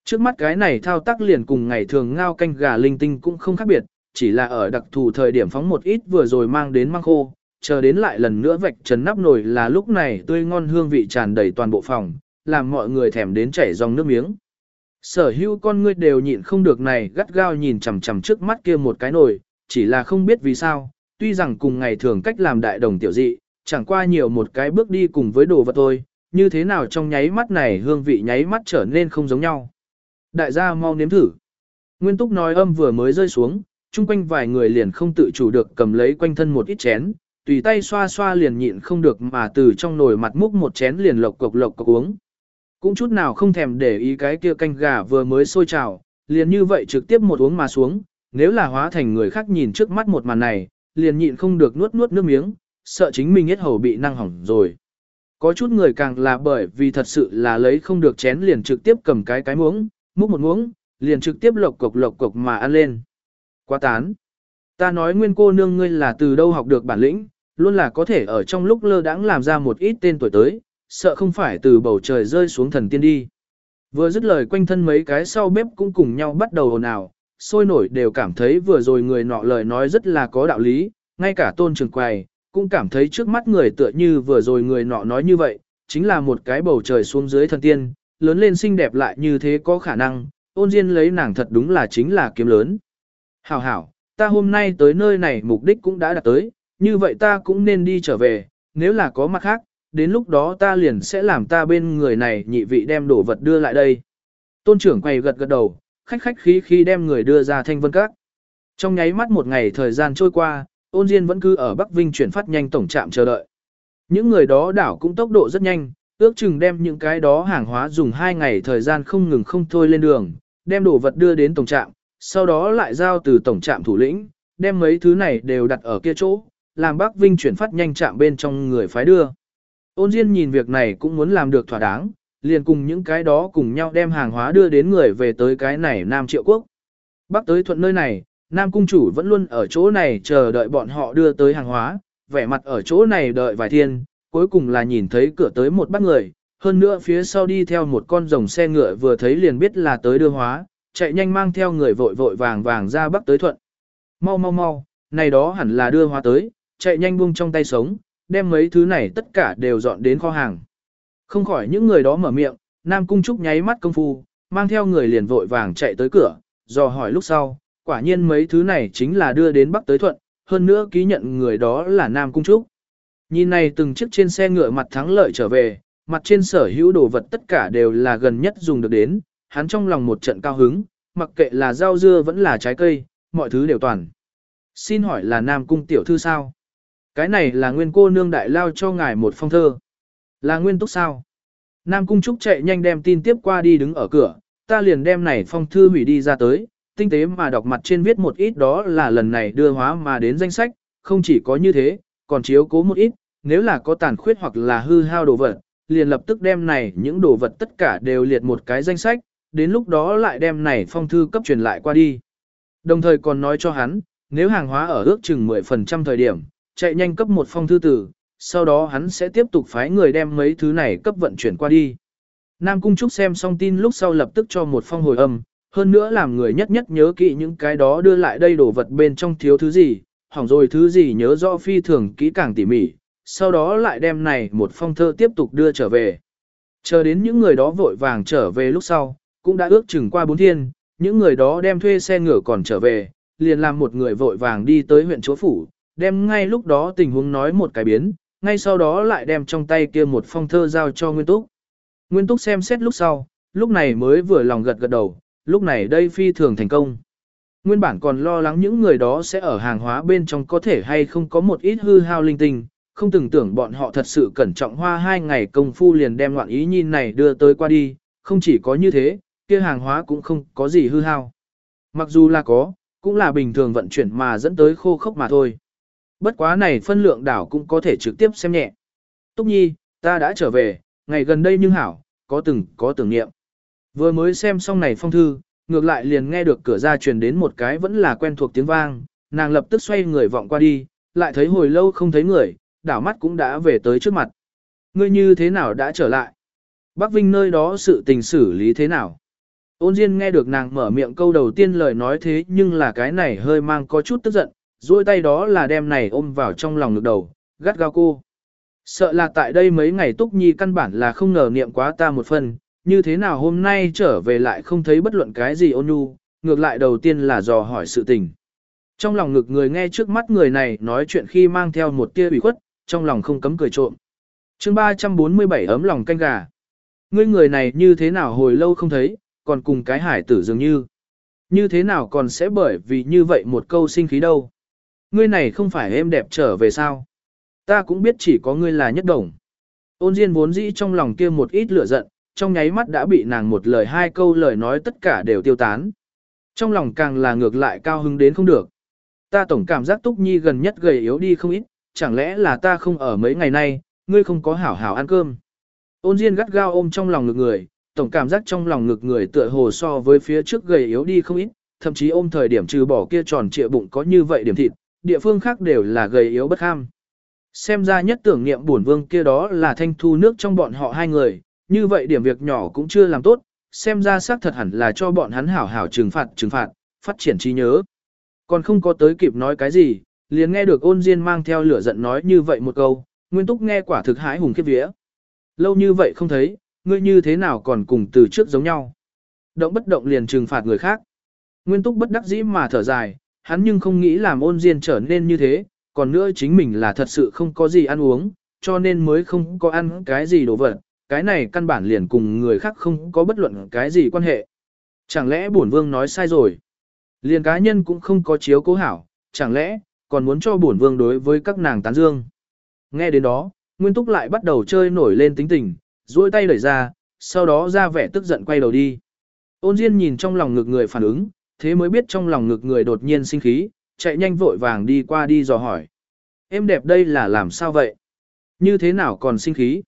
Trước mắt cái này thao tác liền cùng ngày thường ngao canh gà linh tinh cũng không khác biệt, chỉ là ở đặc thù thời điểm phóng một ít vừa rồi mang đến mang khô, chờ đến lại lần nữa vạch trần nắp nồi là lúc này tươi ngon hương vị tràn đầy toàn bộ phòng, làm mọi người thèm đến chảy dòng nước miếng. Sở hữu con ngươi đều nhịn không được này gắt gao nhìn chằm chằm trước mắt kia một cái nồi, chỉ là không biết vì sao, tuy rằng cùng ngày thường cách làm đại đồng tiểu dị, chẳng qua nhiều một cái bước đi cùng với đồ vật thôi, như thế nào trong nháy mắt này hương vị nháy mắt trở nên không giống nhau. Đại gia mau nếm thử. Nguyên túc nói âm vừa mới rơi xuống, chung quanh vài người liền không tự chủ được cầm lấy quanh thân một ít chén, tùy tay xoa xoa liền nhịn không được mà từ trong nồi mặt múc một chén liền lộc cộc lộc cộc uống. Cũng chút nào không thèm để ý cái kia canh gà vừa mới sôi trào, liền như vậy trực tiếp một uống mà xuống, nếu là hóa thành người khác nhìn trước mắt một màn này, liền nhịn không được nuốt nuốt nước miếng, sợ chính mình hết hầu bị năng hỏng rồi. Có chút người càng là bởi vì thật sự là lấy không được chén liền trực tiếp cầm cái cái muỗng, múc một muỗng, liền trực tiếp lộc cục lộc cục mà ăn lên. Quá tán. Ta nói nguyên cô nương ngươi là từ đâu học được bản lĩnh, luôn là có thể ở trong lúc lơ đãng làm ra một ít tên tuổi tới, sợ không phải từ bầu trời rơi xuống thần tiên đi. Vừa dứt lời quanh thân mấy cái sau bếp cũng cùng nhau bắt đầu ồn ào, sôi nổi đều cảm thấy vừa rồi người nọ lời nói rất là có đạo lý, ngay cả tôn trường quầy, cũng cảm thấy trước mắt người tựa như vừa rồi người nọ nói như vậy, chính là một cái bầu trời xuống dưới thần tiên, lớn lên xinh đẹp lại như thế có khả năng, ôn diên lấy nàng thật đúng là chính là kiếm lớn. Hảo hảo, ta hôm nay tới nơi này mục đích cũng đã đạt tới, như vậy ta cũng nên đi trở về, nếu là có mặt khác, đến lúc đó ta liền sẽ làm ta bên người này nhị vị đem đồ vật đưa lại đây. Tôn trưởng quay gật gật đầu, khách khách khí khí đem người đưa ra thanh vân các. Trong nháy mắt một ngày thời gian trôi qua, ôn diên vẫn cứ ở Bắc Vinh chuyển phát nhanh tổng trạm chờ đợi. Những người đó đảo cũng tốc độ rất nhanh, ước chừng đem những cái đó hàng hóa dùng hai ngày thời gian không ngừng không thôi lên đường, đem đồ vật đưa đến tổng trạm, sau đó lại giao từ tổng trạm thủ lĩnh, đem mấy thứ này đều đặt ở kia chỗ, làm Bắc Vinh chuyển phát nhanh trạm bên trong người phái đưa. Ôn Diên nhìn việc này cũng muốn làm được thỏa đáng, liền cùng những cái đó cùng nhau đem hàng hóa đưa đến người về tới cái này Nam Triệu Quốc. Bắc tới thuận nơi này, Nam Cung chủ vẫn luôn ở chỗ này chờ đợi bọn họ đưa tới hàng hóa, vẻ mặt ở chỗ này đợi vài thiên, cuối cùng là nhìn thấy cửa tới một bác người, hơn nữa phía sau đi theo một con rồng xe ngựa vừa thấy liền biết là tới đưa hóa, chạy nhanh mang theo người vội vội vàng vàng ra Bắc tới thuận. Mau mau mau, này đó hẳn là đưa hóa tới, chạy nhanh buông trong tay sống, đem mấy thứ này tất cả đều dọn đến kho hàng. Không khỏi những người đó mở miệng, Nam Cung Trúc nháy mắt công phu, mang theo người liền vội vàng chạy tới cửa, dò hỏi lúc sau, quả nhiên mấy thứ này chính là đưa đến Bắc tới Thuận, hơn nữa ký nhận người đó là Nam Cung Trúc. Nhìn này từng chiếc trên xe ngựa mặt thắng lợi trở về, mặt trên sở hữu đồ vật tất cả đều là gần nhất dùng được đến, hắn trong lòng một trận cao hứng, mặc kệ là rau dưa vẫn là trái cây, mọi thứ đều toàn. Xin hỏi là Nam Cung Tiểu Thư sao? Cái này là nguyên cô nương đại lao cho ngài một phong thơ. Là nguyên túc sao? Nam Cung Trúc chạy nhanh đem tin tiếp qua đi đứng ở cửa, ta liền đem này phong thư hủy đi ra tới, tinh tế mà đọc mặt trên viết một ít đó là lần này đưa hóa mà đến danh sách, không chỉ có như thế, còn chiếu cố một ít, nếu là có tàn khuyết hoặc là hư hao đồ vật, liền lập tức đem này những đồ vật tất cả đều liệt một cái danh sách, đến lúc đó lại đem này phong thư cấp truyền lại qua đi. Đồng thời còn nói cho hắn, nếu hàng hóa ở ước chừng 10% thời điểm, chạy nhanh cấp một phong thư tử, sau đó hắn sẽ tiếp tục phái người đem mấy thứ này cấp vận chuyển qua đi. Nam Cung Trúc xem xong tin lúc sau lập tức cho một phong hồi âm, hơn nữa làm người nhất nhất nhớ kỹ những cái đó đưa lại đây đồ vật bên trong thiếu thứ gì, hỏng rồi thứ gì nhớ rõ phi thường kỹ càng tỉ mỉ, sau đó lại đem này một phong thơ tiếp tục đưa trở về. Chờ đến những người đó vội vàng trở về lúc sau, cũng đã ước chừng qua bốn thiên, những người đó đem thuê xe ngựa còn trở về, liền làm một người vội vàng đi tới huyện chúa phủ, đem ngay lúc đó tình huống nói một cái biến, ngay sau đó lại đem trong tay kia một phong thơ giao cho Nguyên Túc. Nguyên Túc xem xét lúc sau, lúc này mới vừa lòng gật gật đầu, lúc này đây phi thường thành công. Nguyên bản còn lo lắng những người đó sẽ ở hàng hóa bên trong có thể hay không có một ít hư hao linh tinh, không từng tưởng bọn họ thật sự cẩn trọng hoa hai ngày công phu liền đem loạn ý nhìn này đưa tới qua đi, không chỉ có như thế, kia hàng hóa cũng không có gì hư hao. Mặc dù là có, cũng là bình thường vận chuyển mà dẫn tới khô khốc mà thôi. Bất quá này phân lượng đảo cũng có thể trực tiếp xem nhẹ. Túc Nhi, ta đã trở về, ngày gần đây nhưng hảo, có từng có tưởng niệm. Vừa mới xem xong này phong thư, ngược lại liền nghe được cửa ra truyền đến một cái vẫn là quen thuộc tiếng vang, nàng lập tức xoay người vọng qua đi, lại thấy hồi lâu không thấy người, đảo mắt cũng đã về tới trước mặt. Ngươi như thế nào đã trở lại? Bắc Vinh nơi đó sự tình xử lý thế nào? Ôn Diên nghe được nàng mở miệng câu đầu tiên lời nói thế nhưng là cái này hơi mang có chút tức giận, duỗi tay đó là đem này ôm vào trong lòng ngực đầu, gắt gao cô. Sợ là tại đây mấy ngày Túc Nhi căn bản là không ngờ niệm quá ta một phần, như thế nào hôm nay trở về lại không thấy bất luận cái gì ôn nhu, ngược lại đầu tiên là dò hỏi sự tình. Trong lòng ngực người nghe trước mắt người này nói chuyện khi mang theo một tia ủy khuất, trong lòng không cấm cười trộm. chương 347 ấm lòng canh gà. Ngươi người này như thế nào hồi lâu không thấy, còn cùng cái hải tử dường như. Như thế nào còn sẽ bởi vì như vậy một câu sinh khí đâu. Ngươi này không phải em đẹp trở về sao. Ta cũng biết chỉ có ngươi là nhất đồng. Ôn Diên vốn dĩ trong lòng kia một ít lửa giận, trong nháy mắt đã bị nàng một lời hai câu lời nói tất cả đều tiêu tán. Trong lòng càng là ngược lại cao hứng đến không được. Ta tổng cảm giác Túc Nhi gần nhất gầy yếu đi không ít, chẳng lẽ là ta không ở mấy ngày nay, ngươi không có hảo hảo ăn cơm. Ôn Diên gắt gao ôm trong lòng ngực người, tổng cảm giác trong lòng ngực người tựa hồ so với phía trước gầy yếu đi không ít, thậm chí ôm thời điểm trừ bỏ kia tròn trịa bụng có như vậy điểm thịt, địa phương khác đều là gầy yếu bất ham. Xem ra nhất tưởng niệm bổn vương kia đó là thanh thu nước trong bọn họ hai người, như vậy điểm việc nhỏ cũng chưa làm tốt, xem ra xác thật hẳn là cho bọn hắn hảo hảo trừng phạt trừng phạt, phát triển trí nhớ. Còn không có tới kịp nói cái gì, liền nghe được ôn diên mang theo lửa giận nói như vậy một câu, nguyên túc nghe quả thực hãi hùng khiếp vía. Lâu như vậy không thấy, ngươi như thế nào còn cùng từ trước giống nhau. Động bất động liền trừng phạt người khác. Nguyên túc bất đắc dĩ mà thở dài, hắn nhưng không nghĩ làm ôn diên trở nên như thế, còn nữa chính mình là thật sự không có gì ăn uống, cho nên mới không có ăn cái gì đồ vật, cái này căn bản liền cùng người khác không có bất luận cái gì quan hệ. Chẳng lẽ bổn vương nói sai rồi? Liền cá nhân cũng không có chiếu cố hảo, chẳng lẽ, còn muốn cho bổn vương đối với các nàng tán dương. Nghe đến đó, Nguyên Túc lại bắt đầu chơi nổi lên tính tình, duỗi tay đẩy ra, sau đó ra vẻ tức giận quay đầu đi. Ôn Diên nhìn trong lòng ngực người phản ứng, thế mới biết trong lòng ngực người đột nhiên sinh khí, chạy nhanh vội vàng đi qua đi dò hỏi. Em đẹp đây là làm sao vậy? Như thế nào còn sinh khí?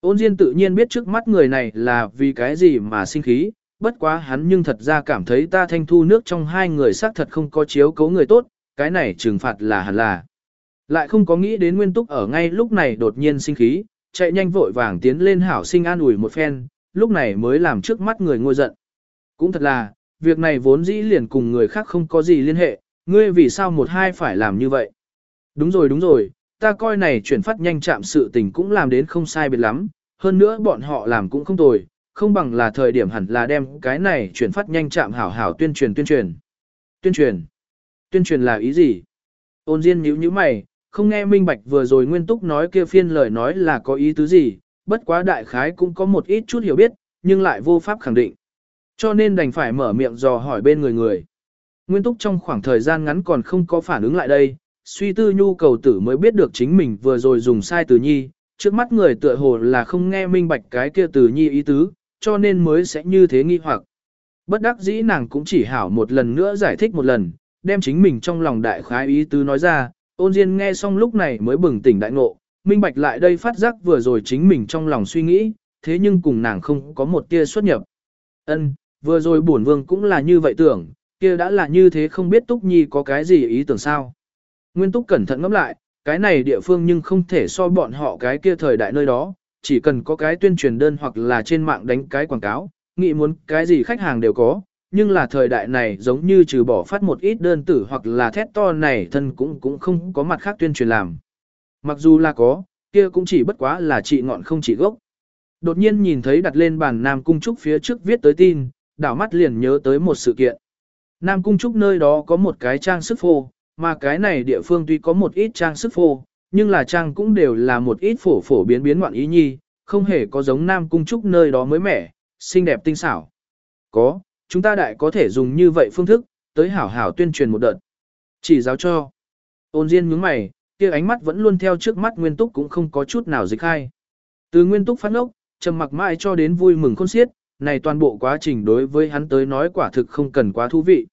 Ôn Diên tự nhiên biết trước mắt người này là vì cái gì mà sinh khí, bất quá hắn nhưng thật ra cảm thấy ta thanh thu nước trong hai người xác thật không có chiếu cấu người tốt, cái này trừng phạt là hẳn là. Lại không có nghĩ đến nguyên túc ở ngay lúc này đột nhiên sinh khí, chạy nhanh vội vàng tiến lên hảo sinh an ủi một phen, lúc này mới làm trước mắt người ngôi giận. Cũng thật là, việc này vốn dĩ liền cùng người khác không có gì liên hệ, ngươi vì sao một hai phải làm như vậy. Đúng rồi đúng rồi, ta coi này chuyển phát nhanh chạm sự tình cũng làm đến không sai biệt lắm, hơn nữa bọn họ làm cũng không tồi, không bằng là thời điểm hẳn là đem cái này chuyển phát nhanh chạm hảo hảo tuyên truyền tuyên truyền. Tuyên truyền? Tuyên truyền là ý gì? Ôn Diên nhíu nhíu mày, không nghe minh bạch vừa rồi nguyên túc nói kia phiên lời nói là có ý tứ gì, bất quá đại khái cũng có một ít chút hiểu biết, nhưng lại vô pháp khẳng định. Cho nên đành phải mở miệng dò hỏi bên người người. Nguyên túc trong khoảng thời gian ngắn còn không có phản ứng lại đây, suy tư nhu cầu tử mới biết được chính mình vừa rồi dùng sai từ nhi, trước mắt người tựa hồ là không nghe minh bạch cái kia từ nhi ý tứ, cho nên mới sẽ như thế nghi hoặc. Bất đắc dĩ nàng cũng chỉ hảo một lần nữa giải thích một lần, đem chính mình trong lòng đại khái ý tứ nói ra, ôn diên nghe xong lúc này mới bừng tỉnh đại ngộ, minh bạch lại đây phát giác vừa rồi chính mình trong lòng suy nghĩ, thế nhưng cùng nàng không có một tia xuất nhập. Ân, vừa rồi bổn vương cũng là như vậy tưởng, kia đã là như thế không biết Túc Nhi có cái gì ý tưởng sao. Nguyên Túc cẩn thận ngẫm lại, cái này địa phương nhưng không thể so bọn họ cái kia thời đại nơi đó, chỉ cần có cái tuyên truyền đơn hoặc là trên mạng đánh cái quảng cáo, nghĩ muốn cái gì khách hàng đều có, nhưng là thời đại này giống như trừ bỏ phát một ít đơn tử hoặc là thét to này thân cũng cũng không có mặt khác tuyên truyền làm. Mặc dù là có, kia cũng chỉ bất quá là trị ngọn không chỉ gốc. Đột nhiên nhìn thấy đặt lên bàn Nam Cung Trúc phía trước viết tới tin, đảo mắt liền nhớ tới một sự kiện. Nam Cung Trúc nơi đó có một cái trang sức phô, mà cái này địa phương tuy có một ít trang sức phô, nhưng là trang cũng đều là một ít phổ phổ biến biến ngoạn ý nhi, không hề có giống Nam Cung Trúc nơi đó mới mẻ, xinh đẹp tinh xảo. Có, chúng ta đại có thể dùng như vậy phương thức, tới hảo hảo tuyên truyền một đợt. Chỉ giáo cho. Ôn Diên nhướng mày, kia ánh mắt vẫn luôn theo trước mắt Nguyên Túc cũng không có chút nào dịch khai. Từ Nguyên Túc phát ngốc, trầm mặc mãi cho đến vui mừng khôn xiết, này toàn bộ quá trình đối với hắn tới nói quả thực không cần quá thú vị.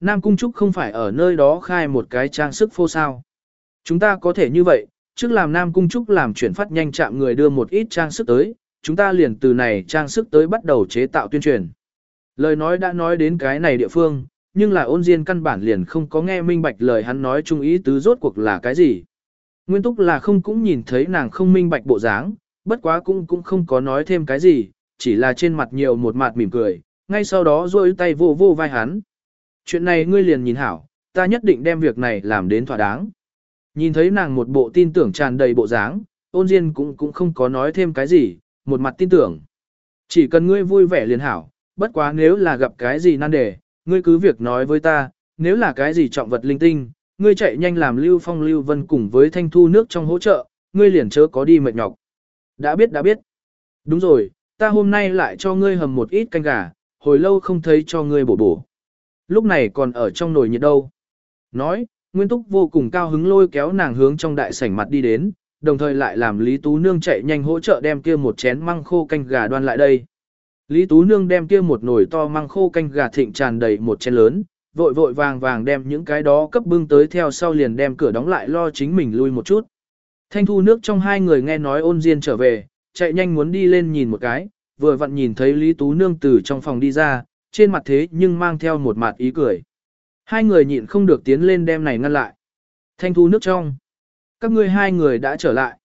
Nam Cung Trúc không phải ở nơi đó khai một cái trang sức phô sao. Chúng ta có thể như vậy, trước làm Nam Cung Trúc làm chuyển phát nhanh chạm người đưa một ít trang sức tới, chúng ta liền từ này trang sức tới bắt đầu chế tạo tuyên truyền. Lời nói đã nói đến cái này địa phương, nhưng là ôn diên căn bản liền không có nghe minh bạch lời hắn nói chung ý tứ rốt cuộc là cái gì. Nguyên túc là không cũng nhìn thấy nàng không minh bạch bộ dáng, bất quá cũng cũng không có nói thêm cái gì, chỉ là trên mặt nhiều một mặt mỉm cười, ngay sau đó rôi tay vô vô vai hắn. Chuyện này ngươi liền nhìn hảo, ta nhất định đem việc này làm đến thỏa đáng. Nhìn thấy nàng một bộ tin tưởng tràn đầy bộ dáng, ôn diên cũng cũng không có nói thêm cái gì, một mặt tin tưởng. Chỉ cần ngươi vui vẻ liền hảo, bất quá nếu là gặp cái gì nan đề, ngươi cứ việc nói với ta, nếu là cái gì trọng vật linh tinh, ngươi chạy nhanh làm lưu phong lưu vân cùng với thanh thu nước trong hỗ trợ, ngươi liền chớ có đi mệt nhọc. Đã biết đã biết. Đúng rồi, ta hôm nay lại cho ngươi hầm một ít canh gà, hồi lâu không thấy cho ngươi bổ bổ. Lúc này còn ở trong nồi nhiệt đâu. Nói, Nguyên Túc vô cùng cao hứng lôi kéo nàng hướng trong đại sảnh mặt đi đến, đồng thời lại làm Lý Tú Nương chạy nhanh hỗ trợ đem kia một chén măng khô canh gà đoan lại đây. Lý Tú Nương đem kia một nồi to măng khô canh gà thịnh tràn đầy một chén lớn, vội vội vàng vàng đem những cái đó cấp bưng tới theo sau liền đem cửa đóng lại lo chính mình lui một chút. Thanh thu nước trong hai người nghe nói ôn diên trở về, chạy nhanh muốn đi lên nhìn một cái, vừa vặn nhìn thấy Lý Tú Nương từ trong phòng đi ra, trên mặt thế nhưng mang theo một mặt ý cười. Hai người nhịn không được tiến lên đem này ngăn lại. Thanh thu nước trong. Các ngươi hai người đã trở lại.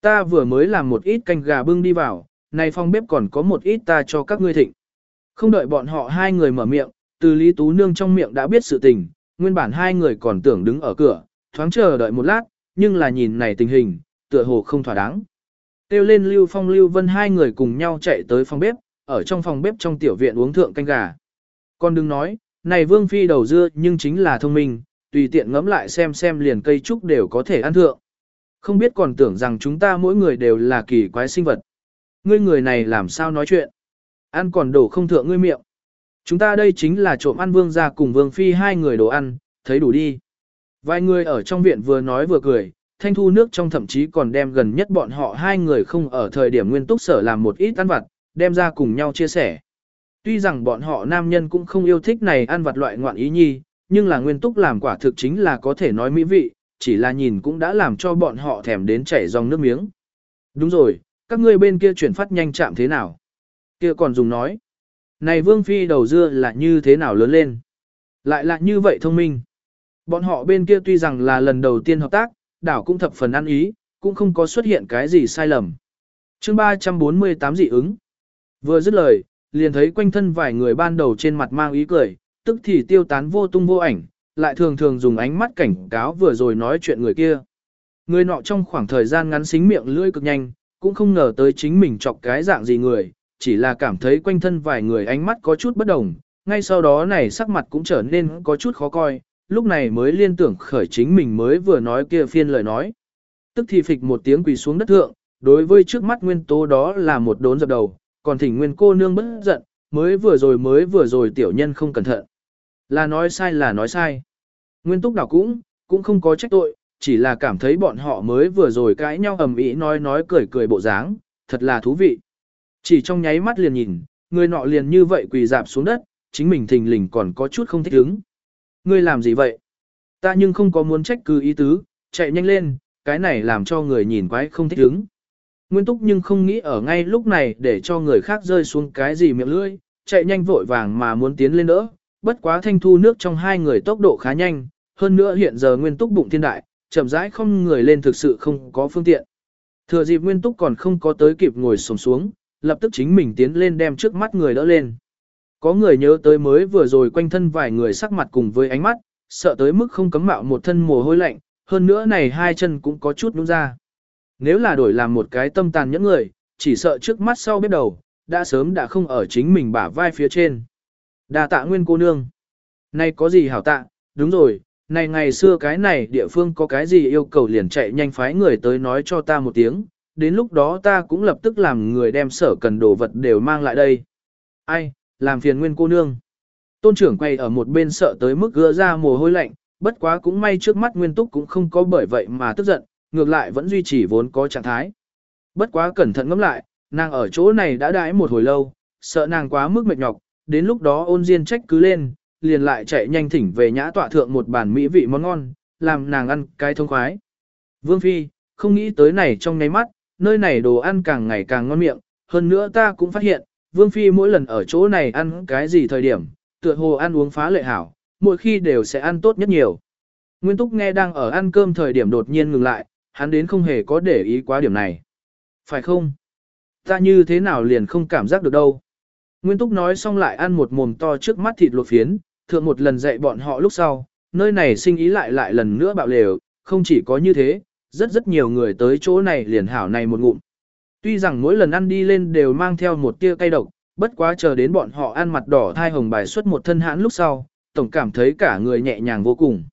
Ta vừa mới làm một ít canh gà bưng đi vào, này phòng bếp còn có một ít ta cho các ngươi thịnh. Không đợi bọn họ hai người mở miệng, từ Lý Tú Nương trong miệng đã biết sự tình, nguyên bản hai người còn tưởng đứng ở cửa, thoáng chờ đợi một lát, nhưng là nhìn này tình hình, tựa hồ không thỏa đáng. Tiêu lên Lưu Phong Lưu Vân hai người cùng nhau chạy tới phòng bếp, ở trong phòng bếp trong tiểu viện uống thượng canh gà. Con đừng nói, này Vương Phi đầu dưa nhưng chính là thông minh, tùy tiện ngẫm lại xem xem liền cây trúc đều có thể ăn thượng. Không biết còn tưởng rằng chúng ta mỗi người đều là kỳ quái sinh vật. Ngươi người này làm sao nói chuyện? Ăn còn đổ không thượng ngươi miệng. Chúng ta đây chính là trộm ăn vương gia cùng vương phi hai người đồ ăn, thấy đủ đi. Vài người ở trong viện vừa nói vừa cười, thanh thu nước trong thậm chí còn đem gần nhất bọn họ hai người không ở thời điểm nguyên túc sở làm một ít ăn vặt, đem ra cùng nhau chia sẻ. Tuy rằng bọn họ nam nhân cũng không yêu thích này ăn vặt loại ngoạn ý nhi, nhưng là nguyên túc làm quả thực chính là có thể nói mỹ vị, chỉ là nhìn cũng đã làm cho bọn họ thèm đến chảy dòng nước miếng. Đúng rồi, các ngươi bên kia chuyển phát nhanh chạm thế nào? Kia còn dùng nói. Này vương phi đầu dưa là như thế nào lớn lên? Lại là như vậy thông minh. Bọn họ bên kia tuy rằng là lần đầu tiên hợp tác, đảo cũng thập phần ăn ý, cũng không có xuất hiện cái gì sai lầm. chương 348 dị ứng. Vừa dứt lời, liền thấy quanh thân vài người ban đầu trên mặt mang ý cười, tức thì tiêu tán vô tung vô ảnh, lại thường thường dùng ánh mắt cảnh cáo vừa rồi nói chuyện người kia. Người nọ trong khoảng thời gian ngắn xính miệng lưỡi cực nhanh, cũng không ngờ tới chính mình chọc cái dạng gì người, chỉ là cảm thấy quanh thân vài người ánh mắt có chút bất đồng, ngay sau đó này sắc mặt cũng trở nên có chút khó coi, lúc này mới liên tưởng khởi chính mình mới vừa nói kia phiên lời nói. Tức thì phịch một tiếng quỳ xuống đất thượng, đối với trước mắt nguyên tố đó là một đốn dập đầu, còn thỉnh nguyên cô nương bất giận, mới vừa rồi mới vừa rồi tiểu nhân không cẩn thận. Là nói sai là nói sai. Nguyên túc đảo cũng, cũng không có trách tội, chỉ là cảm thấy bọn họ mới vừa rồi cãi nhau ầm ĩ nói nói cười cười bộ dáng, thật là thú vị. Chỉ trong nháy mắt liền nhìn, người nọ liền như vậy quỳ dạp xuống đất, chính mình thình lình còn có chút không thích ứng. Ngươi làm gì vậy? Ta nhưng không có muốn trách cứ ý tứ, chạy nhanh lên, cái này làm cho người nhìn quái không thích ứng. Nguyên túc nhưng không nghĩ ở ngay lúc này để cho người khác rơi xuống cái gì miệng lưỡi, chạy nhanh vội vàng mà muốn tiến lên đỡ. Bất quá thanh thu nước trong hai người tốc độ khá nhanh, hơn nữa hiện giờ nguyên túc bụng thiên đại, chậm rãi không người lên thực sự không có phương tiện. Thừa dịp nguyên túc còn không có tới kịp ngồi sồm xuống, lập tức chính mình tiến lên đem trước mắt người đỡ lên. Có người nhớ tới mới vừa rồi quanh thân vài người sắc mặt cùng với ánh mắt, sợ tới mức không cấm mạo một thân mồ hôi lạnh, hơn nữa này hai chân cũng có chút nhúng ra. Nếu là đổi làm một cái tâm tàn những người, chỉ sợ trước mắt sau biết đầu, đã sớm đã không ở chính mình bả vai phía trên. Đà tạ nguyên cô nương. Này có gì hảo tạ, đúng rồi, này ngày xưa cái này địa phương có cái gì yêu cầu liền chạy nhanh phái người tới nói cho ta một tiếng, đến lúc đó ta cũng lập tức làm người đem sở cần đồ vật đều mang lại đây. Ai, làm phiền nguyên cô nương. Tôn trưởng quay ở một bên sợ tới mức gỡ ra mồ hôi lạnh, bất quá cũng may trước mắt nguyên túc cũng không có bởi vậy mà tức giận, ngược lại vẫn duy trì vốn có trạng thái. Bất quá cẩn thận ngẫm lại, nàng ở chỗ này đã đãi một hồi lâu, sợ nàng quá mức mệt nhọc, đến lúc đó ôn diên trách cứ lên, liền lại chạy nhanh thỉnh về nhã tọa thượng một bàn mỹ vị món ngon, làm nàng ăn cái thông khoái. Vương Phi, không nghĩ tới này trong nháy mắt, nơi này đồ ăn càng ngày càng ngon miệng, hơn nữa ta cũng phát hiện, Vương Phi mỗi lần ở chỗ này ăn cái gì thời điểm, tựa hồ ăn uống phá lệ hảo, mỗi khi đều sẽ ăn tốt nhất nhiều. Nguyên Túc nghe đang ở ăn cơm thời điểm đột nhiên ngừng lại, hắn đến không hề có để ý quá điểm này. Phải không? Ta như thế nào liền không cảm giác được đâu. Nguyên Túc nói xong lại ăn một mồm to trước mắt thịt luộc phiến, thượng một lần dạy bọn họ lúc sau, nơi này sinh ý lại lại lần nữa bạo lều, không chỉ có như thế, rất rất nhiều người tới chỗ này liền hảo này một ngụm. Tuy rằng mỗi lần ăn đi lên đều mang theo một tia cay độc, bất quá chờ đến bọn họ ăn mặt đỏ thai hồng bài xuất một thân hãn lúc sau, tổng cảm thấy cả người nhẹ nhàng vô cùng.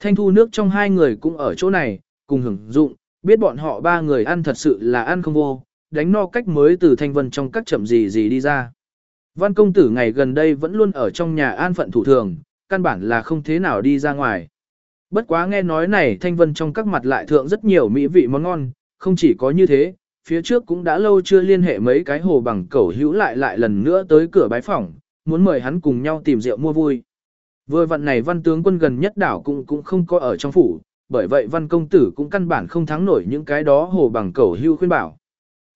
Thanh thu nước trong hai người cũng ở chỗ này, cùng hưởng dụng, biết bọn họ ba người ăn thật sự là ăn không vô, đánh no cách mới từ thanh vân trong các chậm gì gì đi ra. Văn công tử ngày gần đây vẫn luôn ở trong nhà an phận thủ thường, căn bản là không thế nào đi ra ngoài. Bất quá nghe nói này thanh vân trong các mặt lại thượng rất nhiều mỹ vị món ngon, không chỉ có như thế, phía trước cũng đã lâu chưa liên hệ mấy cái hồ bằng cẩu hữu lại lại lần nữa tới cửa bái phỏng, muốn mời hắn cùng nhau tìm rượu mua vui. Vừa vận này văn tướng quân gần nhất đảo cũng cũng không có ở trong phủ, bởi vậy văn công tử cũng căn bản không thắng nổi những cái đó hồ bằng cẩu hưu khuyên bảo.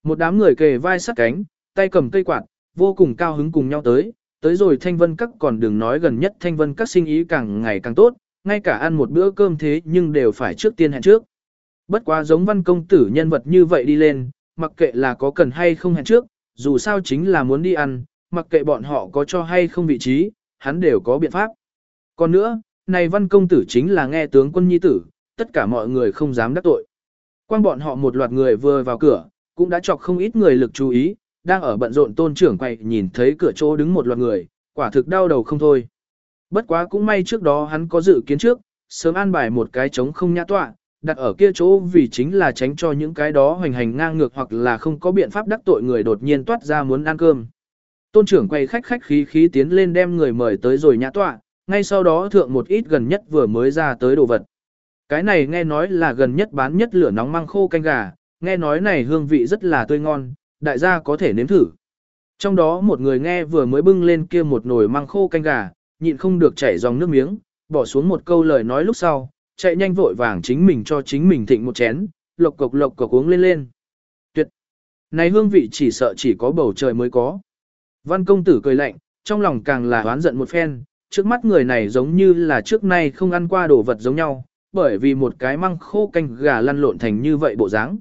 Một đám người kề vai sát cánh, tay cầm cây quạt, vô cùng cao hứng cùng nhau tới, tới rồi thanh vân các còn đừng nói gần nhất thanh vân các sinh ý càng ngày càng tốt, ngay cả ăn một bữa cơm thế nhưng đều phải trước tiên hẹn trước. Bất quá giống văn công tử nhân vật như vậy đi lên, mặc kệ là có cần hay không hẹn trước, dù sao chính là muốn đi ăn, mặc kệ bọn họ có cho hay không vị trí, hắn đều có biện pháp. Còn nữa, này văn công tử chính là nghe tướng quân nhi tử, tất cả mọi người không dám đắc tội. Quan bọn họ một loạt người vừa vào cửa, cũng đã chọc không ít người lực chú ý, đang ở bận rộn tôn trưởng quay nhìn thấy cửa chỗ đứng một loạt người, quả thực đau đầu không thôi. Bất quá cũng may trước đó hắn có dự kiến trước, sớm an bài một cái trống không nhã tọa, đặt ở kia chỗ vì chính là tránh cho những cái đó hoành hành ngang ngược hoặc là không có biện pháp đắc tội người đột nhiên toát ra muốn ăn cơm. Tôn trưởng quay khách khách khí khí tiến lên đem người mời tới rồi nhã tọa, ngay sau đó thượng một ít gần nhất vừa mới ra tới đồ vật. Cái này nghe nói là gần nhất bán nhất lửa nóng măng khô canh gà, nghe nói này hương vị rất là tươi ngon, đại gia có thể nếm thử. Trong đó một người nghe vừa mới bưng lên kia một nồi măng khô canh gà, nhịn không được chảy dòng nước miếng, bỏ xuống một câu lời nói lúc sau, chạy nhanh vội vàng chính mình cho chính mình thịnh một chén, lộc cộc lộc cộc uống lên lên. Tuyệt! Này hương vị chỉ sợ chỉ có bầu trời mới có. Văn công tử cười lạnh, trong lòng càng là oán giận một phen, trước mắt người này giống như là trước nay không ăn qua đồ vật giống nhau, bởi vì một cái măng khô canh gà lăn lộn thành như vậy bộ dáng.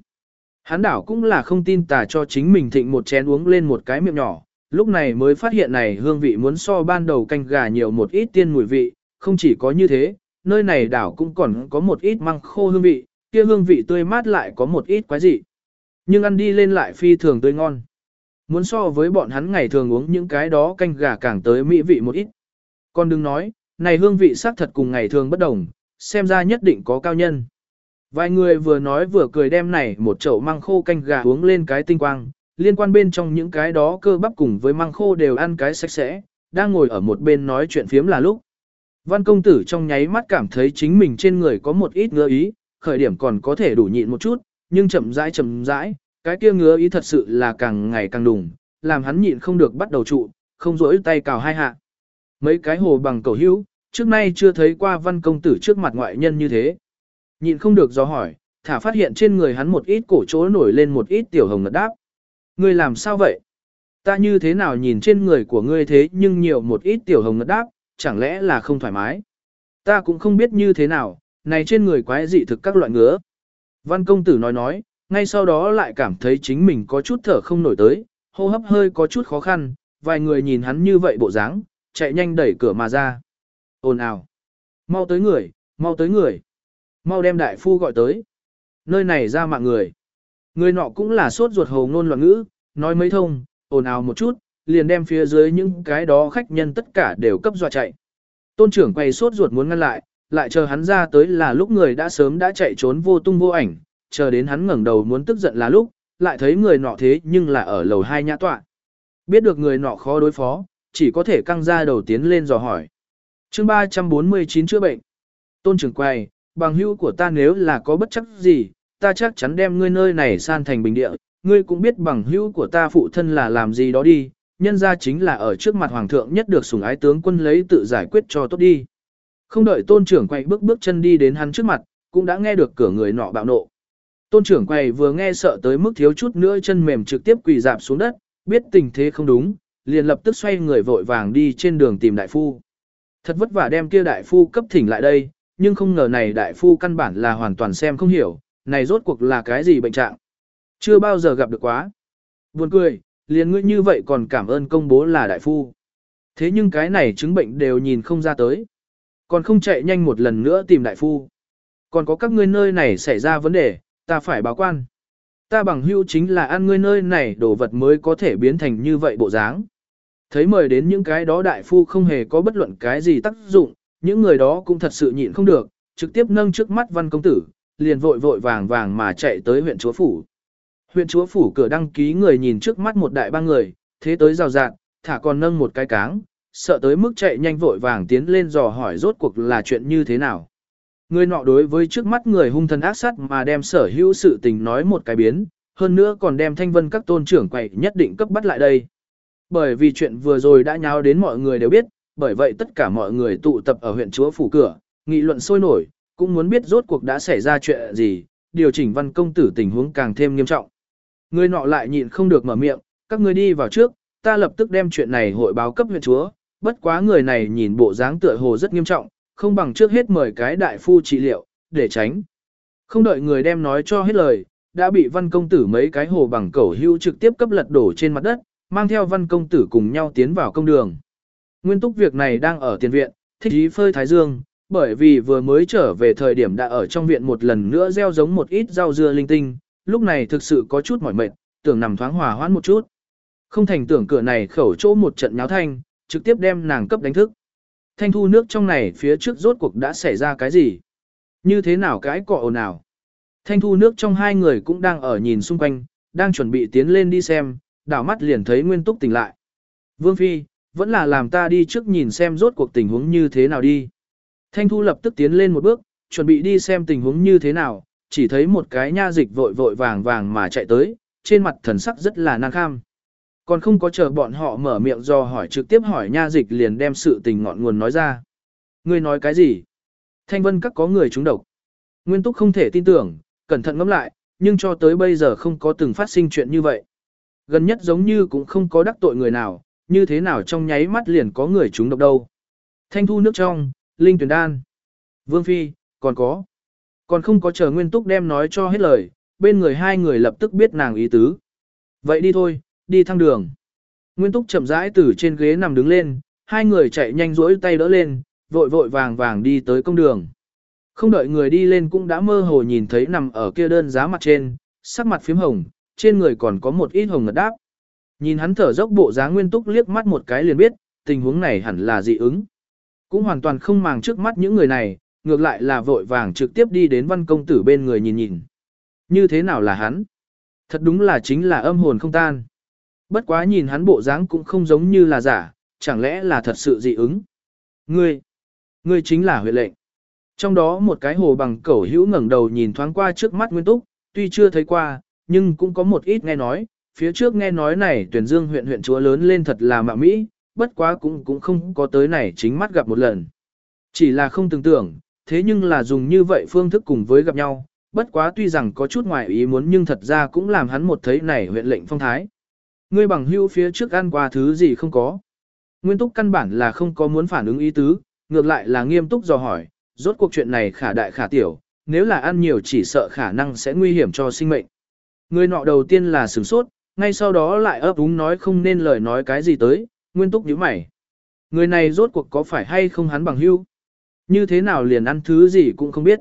Hắn đảo cũng là không tin tà cho chính mình thịnh một chén uống lên một cái miệng nhỏ, lúc này mới phát hiện này hương vị muốn so ban đầu canh gà nhiều một ít tiên mùi vị, không chỉ có như thế, nơi này đảo cũng còn có một ít măng khô hương vị, kia hương vị tươi mát lại có một ít quái dị. Nhưng ăn đi lên lại phi thường tươi ngon. Muốn so với bọn hắn ngày thường uống những cái đó canh gà càng tới mỹ vị một ít. Còn đừng nói, này hương vị xác thật cùng ngày thường bất đồng, xem ra nhất định có cao nhân. Vài người vừa nói vừa cười đem này một chậu măng khô canh gà uống lên cái tinh quang, liên quan bên trong những cái đó cơ bắp cùng với măng khô đều ăn cái sạch sẽ, đang ngồi ở một bên nói chuyện phiếm là lúc. Văn công tử trong nháy mắt cảm thấy chính mình trên người có một ít ngứa ý, khởi điểm còn có thể đủ nhịn một chút, nhưng chậm rãi chậm rãi, cái kia ngứa ý thật sự là càng ngày càng đùng, làm hắn nhịn không được bắt đầu trụ, không rỗi tay cào hai hạ. Mấy cái hồ bằng cầu hữu, trước nay chưa thấy qua văn công tử trước mặt ngoại nhân như thế. Nhịn không được do hỏi, thả phát hiện trên người hắn một ít cổ chỗ nổi lên một ít tiểu hồng ngật đáp. Ngươi làm sao vậy? Ta như thế nào nhìn trên người của ngươi thế nhưng nhiều một ít tiểu hồng ngật đáp, chẳng lẽ là không thoải mái? Ta cũng không biết như thế nào, này trên người quái dị thực các loại ngứa. Văn công tử nói nói, ngay sau đó lại cảm thấy chính mình có chút thở không nổi tới, hô hấp hơi có chút khó khăn, vài người nhìn hắn như vậy bộ dáng, chạy nhanh đẩy cửa mà ra. Ồn ào. Mau tới người, mau tới người. Mau đem đại phu gọi tới. Nơi này ra mạng người. Người nọ cũng là sốt ruột hồ ngôn loạn ngữ, nói mấy thông, ồn ào một chút, liền đem phía dưới những cái đó khách nhân tất cả đều cấp dọa chạy. Tôn trưởng quay sốt ruột muốn ngăn lại, lại chờ hắn ra tới là lúc người đã sớm đã chạy trốn vô tung vô ảnh, chờ đến hắn ngẩng đầu muốn tức giận là lúc, lại thấy người nọ thế nhưng là ở lầu hai nhã tọa. Biết được người nọ khó đối phó, chỉ có thể căng ra đầu tiến lên dò hỏi. chương 349 chữa bệnh. Tôn trưởng quay, bằng hữu của ta nếu là có bất chấp gì, ta chắc chắn đem ngươi nơi này san thành bình địa, ngươi cũng biết bằng hữu của ta phụ thân là làm gì đó đi, nhân ra chính là ở trước mặt hoàng thượng nhất được sủng ái tướng quân lấy tự giải quyết cho tốt đi. Không đợi tôn trưởng quay bước bước chân đi đến hắn trước mặt, cũng đã nghe được cửa người nọ bạo nộ. Tôn trưởng quay vừa nghe sợ tới mức thiếu chút nữa chân mềm trực tiếp quỳ dạp xuống đất, biết tình thế không đúng, liền lập tức xoay người vội vàng đi trên đường tìm đại phu. Thật vất vả đem kia đại phu cấp thỉnh lại đây, nhưng không ngờ này đại phu căn bản là hoàn toàn xem không hiểu, này rốt cuộc là cái gì bệnh trạng. Chưa bao giờ gặp được quá. Buồn cười, liền ngươi như vậy còn cảm ơn công bố là đại phu. Thế nhưng cái này chứng bệnh đều nhìn không ra tới. Còn không chạy nhanh một lần nữa tìm đại phu. Còn có các ngươi nơi này xảy ra vấn đề, ta phải báo quan. Ta bằng hữu chính là ăn ngươi nơi này đồ vật mới có thể biến thành như vậy bộ dáng. Thấy mời đến những cái đó đại phu không hề có bất luận cái gì tác dụng, những người đó cũng thật sự nhịn không được, trực tiếp nâng trước mắt văn công tử, liền vội vội vàng vàng mà chạy tới huyện chúa phủ. Huyện chúa phủ cửa đăng ký người nhìn trước mắt một đại ba người, thế tới rào rạt, thả còn nâng một cái cáng, sợ tới mức chạy nhanh vội vàng tiến lên dò hỏi rốt cuộc là chuyện như thế nào. Người nọ đối với trước mắt người hung thần ác sát mà đem sở hữu sự tình nói một cái biến, hơn nữa còn đem thanh vân các tôn trưởng quậy nhất định cấp bắt lại đây. Bởi vì chuyện vừa rồi đã nháo đến mọi người đều biết, bởi vậy tất cả mọi người tụ tập ở huyện chúa phủ cửa, nghị luận sôi nổi, cũng muốn biết rốt cuộc đã xảy ra chuyện gì, điều chỉnh văn công tử tình huống càng thêm nghiêm trọng. Người nọ lại nhịn không được mở miệng, các ngươi đi vào trước, ta lập tức đem chuyện này hội báo cấp huyện chúa, bất quá người này nhìn bộ dáng tựa hồ rất nghiêm trọng, không bằng trước hết mời cái đại phu trị liệu, để tránh. Không đợi người đem nói cho hết lời, đã bị văn công tử mấy cái hồ bằng cẩu hưu trực tiếp cấp lật đổ trên mặt đất, mang theo văn công tử cùng nhau tiến vào công đường. Nguyên túc việc này đang ở tiền viện, thích ý phơi thái dương, bởi vì vừa mới trở về thời điểm đã ở trong viện một lần nữa gieo giống một ít rau dưa linh tinh, lúc này thực sự có chút mỏi mệt, tưởng nằm thoáng hòa hoãn một chút. Không thành tưởng cửa này khẩu chỗ một trận nháo thanh, trực tiếp đem nàng cấp đánh thức. Thanh thu nước trong này phía trước rốt cuộc đã xảy ra cái gì? Như thế nào cái cọ ồn ào? Thanh thu nước trong hai người cũng đang ở nhìn xung quanh, đang chuẩn bị tiến lên đi xem, đảo mắt liền thấy Nguyên Túc tỉnh lại. Vương Phi, vẫn là làm ta đi trước nhìn xem rốt cuộc tình huống như thế nào đi. Thanh thu lập tức tiến lên một bước, chuẩn bị đi xem tình huống như thế nào, chỉ thấy một cái nha dịch vội vội vàng vàng mà chạy tới, trên mặt thần sắc rất là nan kham. Còn không có chờ bọn họ mở miệng do hỏi trực tiếp hỏi nha dịch liền đem sự tình ngọn nguồn nói ra. Ngươi nói cái gì? Thanh vân các có người trúng độc. Nguyên túc không thể tin tưởng, cẩn thận ngẫm lại, nhưng cho tới bây giờ không có từng phát sinh chuyện như vậy. Gần nhất giống như cũng không có đắc tội người nào, như thế nào trong nháy mắt liền có người trúng độc đâu. Thanh thu nước trong, linh tuyển đan. Vương Phi, còn có. Còn không có chờ Nguyên Túc đem nói cho hết lời, bên người hai người lập tức biết nàng ý tứ. Vậy đi thôi, đi thăng đường. Nguyên Túc chậm rãi từ trên ghế nằm đứng lên, hai người chạy nhanh rỗi tay đỡ lên, vội vội vàng vàng đi tới công đường. Không đợi người đi lên cũng đã mơ hồ nhìn thấy nằm ở kia đơn giá mặt trên, sắc mặt phím hồng, trên người còn có một ít hồng ngật đáp. Nhìn hắn thở dốc bộ dáng Nguyên Túc liếc mắt một cái liền biết, tình huống này hẳn là dị ứng. Cũng hoàn toàn không màng trước mắt những người này, ngược lại là vội vàng trực tiếp đi đến văn công tử bên người nhìn nhìn. Như thế nào là hắn? Thật đúng là chính là âm hồn không tan. Bất quá nhìn hắn bộ dáng cũng không giống như là giả, chẳng lẽ là thật sự dị ứng. Ngươi, ngươi chính là huyện lệnh. Trong đó một cái hồ bằng cẩu hữu ngẩng đầu nhìn thoáng qua trước mắt Nguyên Túc, tuy chưa thấy qua, nhưng cũng có một ít nghe nói, phía trước nghe nói này tuyển dương huyện huyện chúa lớn lên thật là mạ mỹ, bất quá cũng cũng không có tới này chính mắt gặp một lần. Chỉ là không tưởng tưởng, thế nhưng là dùng như vậy phương thức cùng với gặp nhau, bất quá tuy rằng có chút ngoài ý muốn nhưng thật ra cũng làm hắn một thấy này huyện lệnh phong thái. Ngươi bằng hưu phía trước ăn qua thứ gì không có. Nguyên túc căn bản là không có muốn phản ứng ý tứ, ngược lại là nghiêm túc dò hỏi, rốt cuộc chuyện này khả đại khả tiểu, nếu là ăn nhiều chỉ sợ khả năng sẽ nguy hiểm cho sinh mệnh. Người nọ đầu tiên là sửng sốt, ngay sau đó lại ấp úng nói không nên lời nói cái gì tới, nguyên túc nhíu mày. Người này rốt cuộc có phải hay không hắn bằng hưu? Như thế nào liền ăn thứ gì cũng không biết.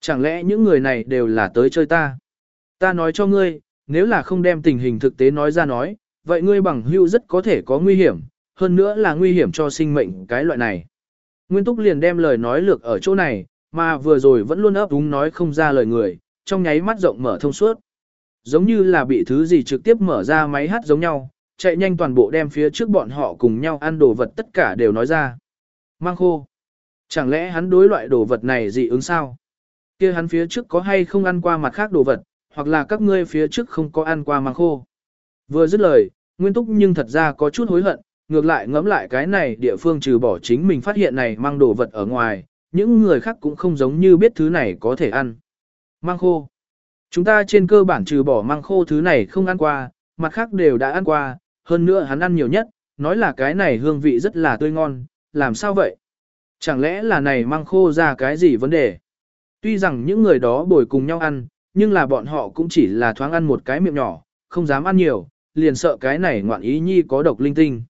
Chẳng lẽ những người này đều là tới chơi ta? Ta nói cho ngươi, nếu là không đem tình hình thực tế nói ra nói, vậy ngươi bằng hữu rất có thể có nguy hiểm, hơn nữa là nguy hiểm cho sinh mệnh cái loại này. Nguyên Túc liền đem lời nói lược ở chỗ này, mà vừa rồi vẫn luôn ấp úng nói không ra lời người, trong nháy mắt rộng mở thông suốt. Giống như là bị thứ gì trực tiếp mở ra máy hát giống nhau, chạy nhanh toàn bộ đem phía trước bọn họ cùng nhau ăn đồ vật tất cả đều nói ra. Mang khô. Chẳng lẽ hắn đối loại đồ vật này dị ứng sao? kia hắn phía trước có hay không ăn qua mặt khác đồ vật, hoặc là các ngươi phía trước không có ăn qua mang khô. Vừa dứt lời, Nguyên Túc nhưng thật ra có chút hối hận, ngược lại ngẫm lại cái này địa phương trừ bỏ chính mình phát hiện này mang đồ vật ở ngoài, những người khác cũng không giống như biết thứ này có thể ăn. Mang khô. Chúng ta trên cơ bản trừ bỏ mang khô thứ này không ăn qua, mặt khác đều đã ăn qua, hơn nữa hắn ăn nhiều nhất, nói là cái này hương vị rất là tươi ngon, làm sao vậy? Chẳng lẽ là này mang khô ra cái gì vấn đề? Tuy rằng những người đó bồi cùng nhau ăn, nhưng là bọn họ cũng chỉ là thoáng ăn một cái miệng nhỏ, không dám ăn nhiều, liền sợ cái này ngoạn ý nhi có độc linh tinh.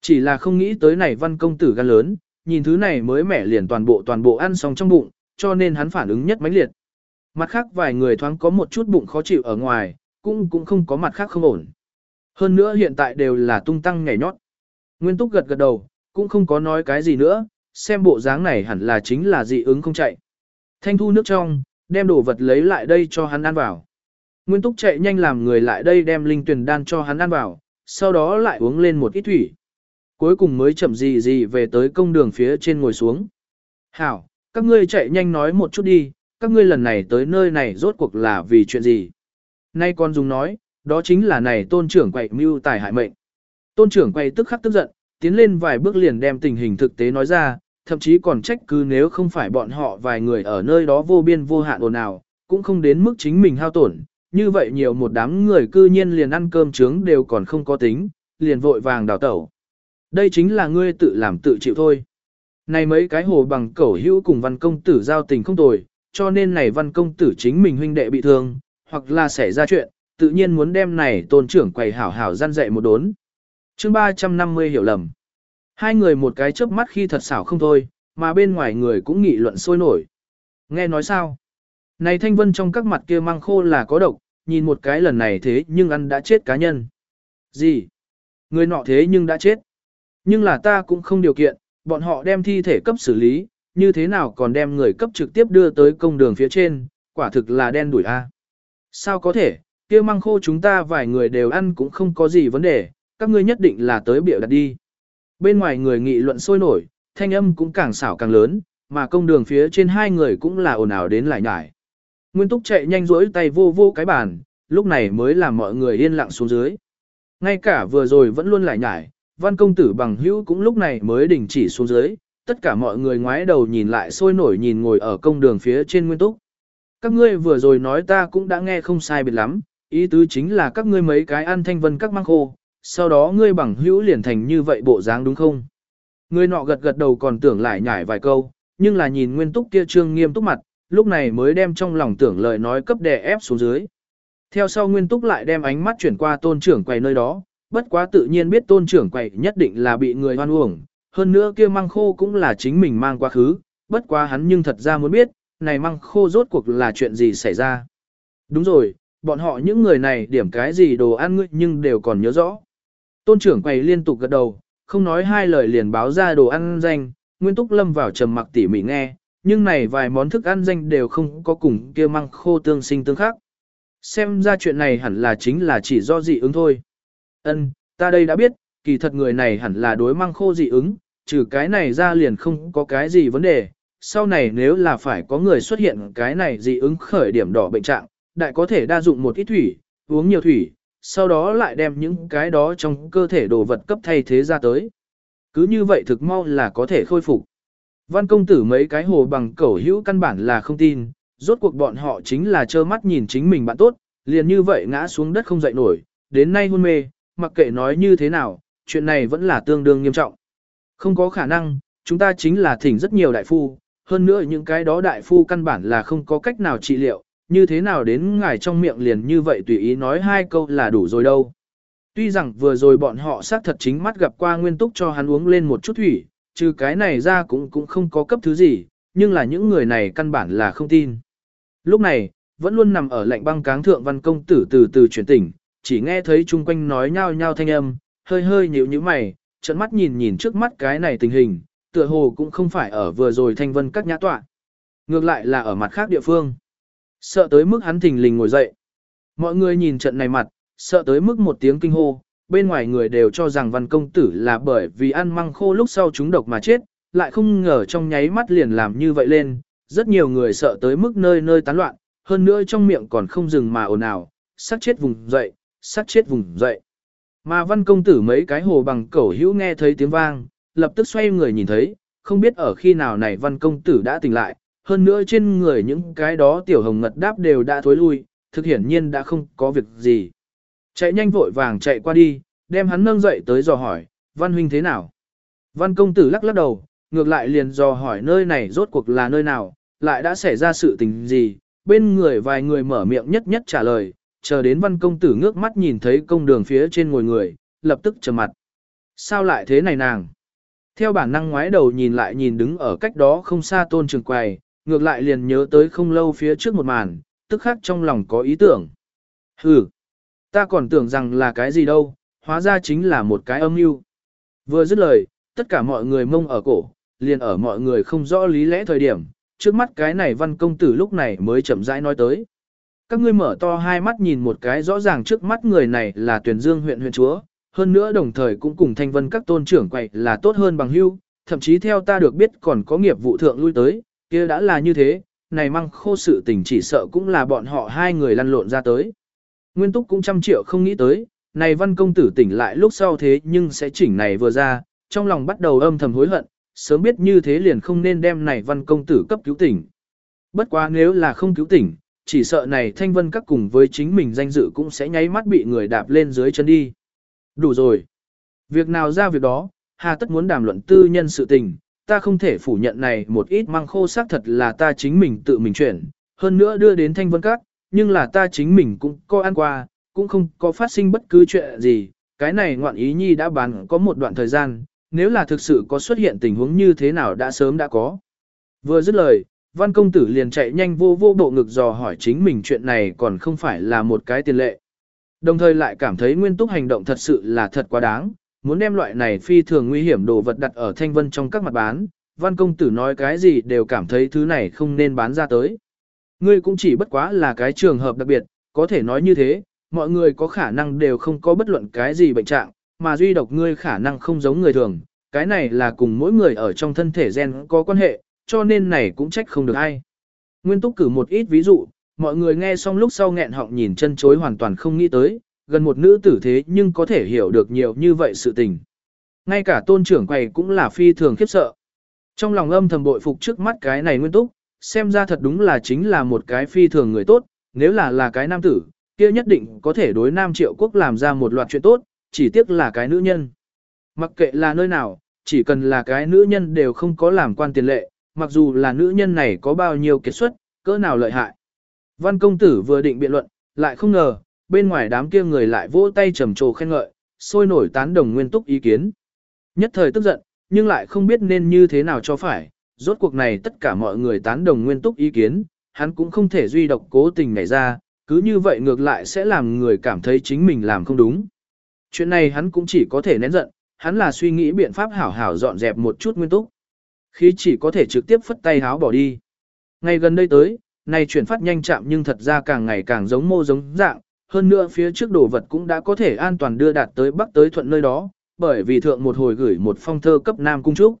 Chỉ là không nghĩ tới này văn công tử gan lớn, nhìn thứ này mới mẻ liền toàn bộ toàn bộ ăn xong trong bụng, cho nên hắn phản ứng nhất mãnh liệt. Mặt khác vài người thoáng có một chút bụng khó chịu ở ngoài, cũng cũng không có mặt khác không ổn. Hơn nữa hiện tại đều là tung tăng nhảy nhót. Nguyên túc gật gật đầu, cũng không có nói cái gì nữa, xem bộ dáng này hẳn là chính là dị ứng không chạy. Thanh thu nước trong, đem đồ vật lấy lại đây cho hắn ăn vào. Nguyên túc chạy nhanh làm người lại đây đem linh tuyển đan cho hắn ăn vào, sau đó lại uống lên một ít thủy. Cuối cùng mới chậm gì gì về tới công đường phía trên ngồi xuống. Hảo, các ngươi chạy nhanh nói một chút đi, các ngươi lần này tới nơi này rốt cuộc là vì chuyện gì? Nay con dùng nói, đó chính là này tôn trưởng quậy mưu tài hại mệnh. Tôn trưởng quay tức khắc tức giận, tiến lên vài bước liền đem tình hình thực tế nói ra, thậm chí còn trách cứ nếu không phải bọn họ vài người ở nơi đó vô biên vô hạn ồn ào, cũng không đến mức chính mình hao tổn. Như vậy nhiều một đám người cư nhiên liền ăn cơm trướng đều còn không có tính, liền vội vàng đào tẩu. Đây chính là ngươi tự làm tự chịu thôi. Này mấy cái hồ bằng cẩu hữu cùng văn công tử giao tình không tồi, cho nên này văn công tử chính mình huynh đệ bị thương, hoặc là xảy ra chuyện, tự nhiên muốn đem này tôn trưởng quầy hảo hảo gian dạy một đốn chương 350 hiểu lầm. Hai người một cái chớp mắt khi thật xảo không thôi, mà bên ngoài người cũng nghị luận sôi nổi. Nghe nói sao? Này thanh vân trong các mặt kia mang khô là có độc, nhìn một cái lần này thế nhưng ăn đã chết cá nhân. Gì? Người nọ thế nhưng đã chết. Nhưng là ta cũng không điều kiện, bọn họ đem thi thể cấp xử lý, như thế nào còn đem người cấp trực tiếp đưa tới công đường phía trên, quả thực là đen đuổi a. Sao có thể, kia măng khô chúng ta vài người đều ăn cũng không có gì vấn đề, các ngươi nhất định là tới biểu đặt đi. Bên ngoài người nghị luận sôi nổi, thanh âm cũng càng xảo càng lớn, mà công đường phía trên hai người cũng là ồn ào đến lại nhải. Nguyên túc chạy nhanh rỗi tay vô vô cái bàn, lúc này mới làm mọi người yên lặng xuống dưới. Ngay cả vừa rồi vẫn luôn lại nhải, văn công tử bằng hữu cũng lúc này mới đình chỉ xuống dưới, tất cả mọi người ngoái đầu nhìn lại sôi nổi nhìn ngồi ở công đường phía trên nguyên túc. Các ngươi vừa rồi nói ta cũng đã nghe không sai biệt lắm, ý tứ chính là các ngươi mấy cái ăn thanh vân các mang khô, sau đó ngươi bằng hữu liền thành như vậy bộ dáng đúng không? Ngươi nọ gật gật đầu còn tưởng lại nhải vài câu, nhưng là nhìn nguyên túc kia trương nghiêm túc mặt, lúc này mới đem trong lòng tưởng lời nói cấp đè ép xuống dưới. Theo sau nguyên túc lại đem ánh mắt chuyển qua tôn trưởng quầy nơi đó, bất quá tự nhiên biết tôn trưởng quầy nhất định là bị người hoan uổng, hơn nữa kia măng khô cũng là chính mình mang qua khứ, bất quá hắn nhưng thật ra muốn biết, này măng khô rốt cuộc là chuyện gì xảy ra. Đúng rồi, bọn họ những người này điểm cái gì đồ ăn ngươi nhưng đều còn nhớ rõ. Tôn trưởng quầy liên tục gật đầu, không nói hai lời liền báo ra đồ ăn danh, Nguyên Túc Lâm vào trầm mặc tỉ mỉ nghe, nhưng này vài món thức ăn danh đều không có cùng kia măng khô tương sinh tương khác. Xem ra chuyện này hẳn là chính là chỉ do dị ứng thôi. Ân, ta đây đã biết, kỳ thật người này hẳn là đối măng khô dị ứng, trừ cái này ra liền không có cái gì vấn đề. Sau này nếu là phải có người xuất hiện cái này dị ứng khởi điểm đỏ bệnh trạng, đại có thể đa dụng một ít thủy, uống nhiều thủy, sau đó lại đem những cái đó trong cơ thể đồ vật cấp thay thế ra tới. Cứ như vậy thực mau là có thể khôi phục. Văn công tử mấy cái hồ bằng cẩu hữu căn bản là không tin, rốt cuộc bọn họ chính là trơ mắt nhìn chính mình bạn tốt, liền như vậy ngã xuống đất không dậy nổi, đến nay hôn mê, mặc kệ nói như thế nào, chuyện này vẫn là tương đương nghiêm trọng. Không có khả năng, chúng ta chính là thỉnh rất nhiều đại phu, hơn nữa những cái đó đại phu căn bản là không có cách nào trị liệu, như thế nào đến ngài trong miệng liền như vậy tùy ý nói hai câu là đủ rồi đâu. Tuy rằng vừa rồi bọn họ xác thật chính mắt gặp qua nguyên túc cho hắn uống lên một chút thủy, trừ cái này ra cũng cũng không có cấp thứ gì, nhưng là những người này căn bản là không tin. Lúc này, vẫn luôn nằm ở lạnh băng cáng thượng văn công tử từ từ chuyển tỉnh, chỉ nghe thấy chung quanh nói nhao nhao thanh âm, hơi hơi nhíu nhíu mày, trận mắt nhìn nhìn trước mắt cái này tình hình, tựa hồ cũng không phải ở vừa rồi thanh vân các nhã tọa. Ngược lại là ở mặt khác địa phương. Sợ tới mức hắn thình lình ngồi dậy. Mọi người nhìn trận này mặt, sợ tới mức một tiếng kinh hô, bên ngoài người đều cho rằng văn công tử là bởi vì ăn măng khô lúc sau chúng độc mà chết, lại không ngờ trong nháy mắt liền làm như vậy lên, rất nhiều người sợ tới mức nơi nơi tán loạn, hơn nữa trong miệng còn không dừng mà ồn ào, sát chết vùng dậy, sát chết vùng dậy. Mà văn công tử mấy cái hồ bằng cẩu hữu nghe thấy tiếng vang, lập tức xoay người nhìn thấy, không biết ở khi nào này văn công tử đã tỉnh lại, hơn nữa trên người những cái đó tiểu hồng ngật đáp đều đã thối lui, thực hiển nhiên đã không có việc gì. Chạy nhanh vội vàng chạy qua đi, đem hắn nâng dậy tới dò hỏi, văn huynh thế nào? Văn công tử lắc lắc đầu, ngược lại liền dò hỏi nơi này rốt cuộc là nơi nào, lại đã xảy ra sự tình gì, bên người vài người mở miệng nhất nhất trả lời, chờ đến văn công tử ngước mắt nhìn thấy công đường phía trên ngồi người, lập tức trầm mặt. Sao lại thế này nàng? Theo bản năng ngoái đầu nhìn lại nhìn đứng ở cách đó không xa tôn trường quầy, ngược lại liền nhớ tới không lâu phía trước một màn, tức khắc trong lòng có ý tưởng. Hừ, ta còn tưởng rằng là cái gì đâu, hóa ra chính là một cái âm mưu. Vừa dứt lời, tất cả mọi người mông ở cổ, liền ở mọi người không rõ lý lẽ thời điểm, trước mắt cái này văn công tử lúc này mới chậm rãi nói tới. Các ngươi mở to hai mắt nhìn một cái rõ ràng trước mắt người này là tuyển dương huyện huyện chúa, hơn nữa đồng thời cũng cùng thanh vân các tôn trưởng quậy là tốt hơn bằng hưu, thậm chí theo ta được biết còn có nghiệp vụ thượng lui tới, kia đã là như thế, này măng khô sự tình chỉ sợ cũng là bọn họ hai người lăn lộn ra tới. Nguyên túc cũng trăm triệu không nghĩ tới, này văn công tử tỉnh lại lúc sau thế nhưng sẽ chỉnh này vừa ra, trong lòng bắt đầu âm thầm hối hận, sớm biết như thế liền không nên đem này văn công tử cấp cứu tỉnh. Bất quá nếu là không cứu tỉnh, chỉ sợ này thanh vân các cùng với chính mình danh dự cũng sẽ nháy mắt bị người đạp lên dưới chân đi. Đủ rồi. Việc nào ra việc đó, hà tất muốn đàm luận tư nhân sự tình, ta không thể phủ nhận này một ít măng khô xác thật là ta chính mình tự mình chuyển, hơn nữa đưa đến thanh vân các, nhưng là ta chính mình cũng có ăn qua, cũng không có phát sinh bất cứ chuyện gì, cái này ngoạn ý nhi đã bán có một đoạn thời gian, nếu là thực sự có xuất hiện tình huống như thế nào đã sớm đã có. Vừa dứt lời, văn công tử liền chạy nhanh vô vô bộ ngực dò hỏi chính mình chuyện này còn không phải là một cái tiền lệ. Đồng thời lại cảm thấy nguyên túc hành động thật sự là thật quá đáng, muốn đem loại này phi thường nguy hiểm đồ vật đặt ở thanh vân trong các mặt bán, văn công tử nói cái gì đều cảm thấy thứ này không nên bán ra tới. Ngươi cũng chỉ bất quá là cái trường hợp đặc biệt, có thể nói như thế, mọi người có khả năng đều không có bất luận cái gì bệnh trạng, mà duy độc ngươi khả năng không giống người thường, cái này là cùng mỗi người ở trong thân thể gen có quan hệ, cho nên này cũng trách không được ai. Nguyên túc cử một ít ví dụ, mọi người nghe xong lúc sau nghẹn họng nhìn chân chối hoàn toàn không nghĩ tới, gần một nữ tử thế nhưng có thể hiểu được nhiều như vậy sự tình. Ngay cả tôn trưởng quầy cũng là phi thường khiếp sợ. Trong lòng âm thầm bội phục trước mắt cái này nguyên túc, xem ra thật đúng là chính là một cái phi thường người tốt, nếu là là cái nam tử, kia nhất định có thể đối nam triệu quốc làm ra một loạt chuyện tốt, chỉ tiếc là cái nữ nhân. Mặc kệ là nơi nào, chỉ cần là cái nữ nhân đều không có làm quan tiền lệ, mặc dù là nữ nhân này có bao nhiêu kết xuất, cỡ nào lợi hại. Văn công tử vừa định biện luận, lại không ngờ, bên ngoài đám kia người lại vỗ tay trầm trồ khen ngợi, sôi nổi tán đồng nguyên túc ý kiến. Nhất thời tức giận, nhưng lại không biết nên như thế nào cho phải, rốt cuộc này tất cả mọi người tán đồng nguyên túc ý kiến, hắn cũng không thể duy độc cố tình nhảy ra, cứ như vậy ngược lại sẽ làm người cảm thấy chính mình làm không đúng. Chuyện này hắn cũng chỉ có thể nén giận, hắn là suy nghĩ biện pháp hảo hảo dọn dẹp một chút nguyên túc. Khi chỉ có thể trực tiếp phất tay háo bỏ đi. Ngay gần đây tới, này chuyển phát nhanh chạm nhưng thật ra càng ngày càng giống mô giống dạng, hơn nữa phía trước đồ vật cũng đã có thể an toàn đưa đạt tới bắc tới thuận nơi đó, bởi vì thượng một hồi gửi một phong thơ cấp Nam Cung Trúc.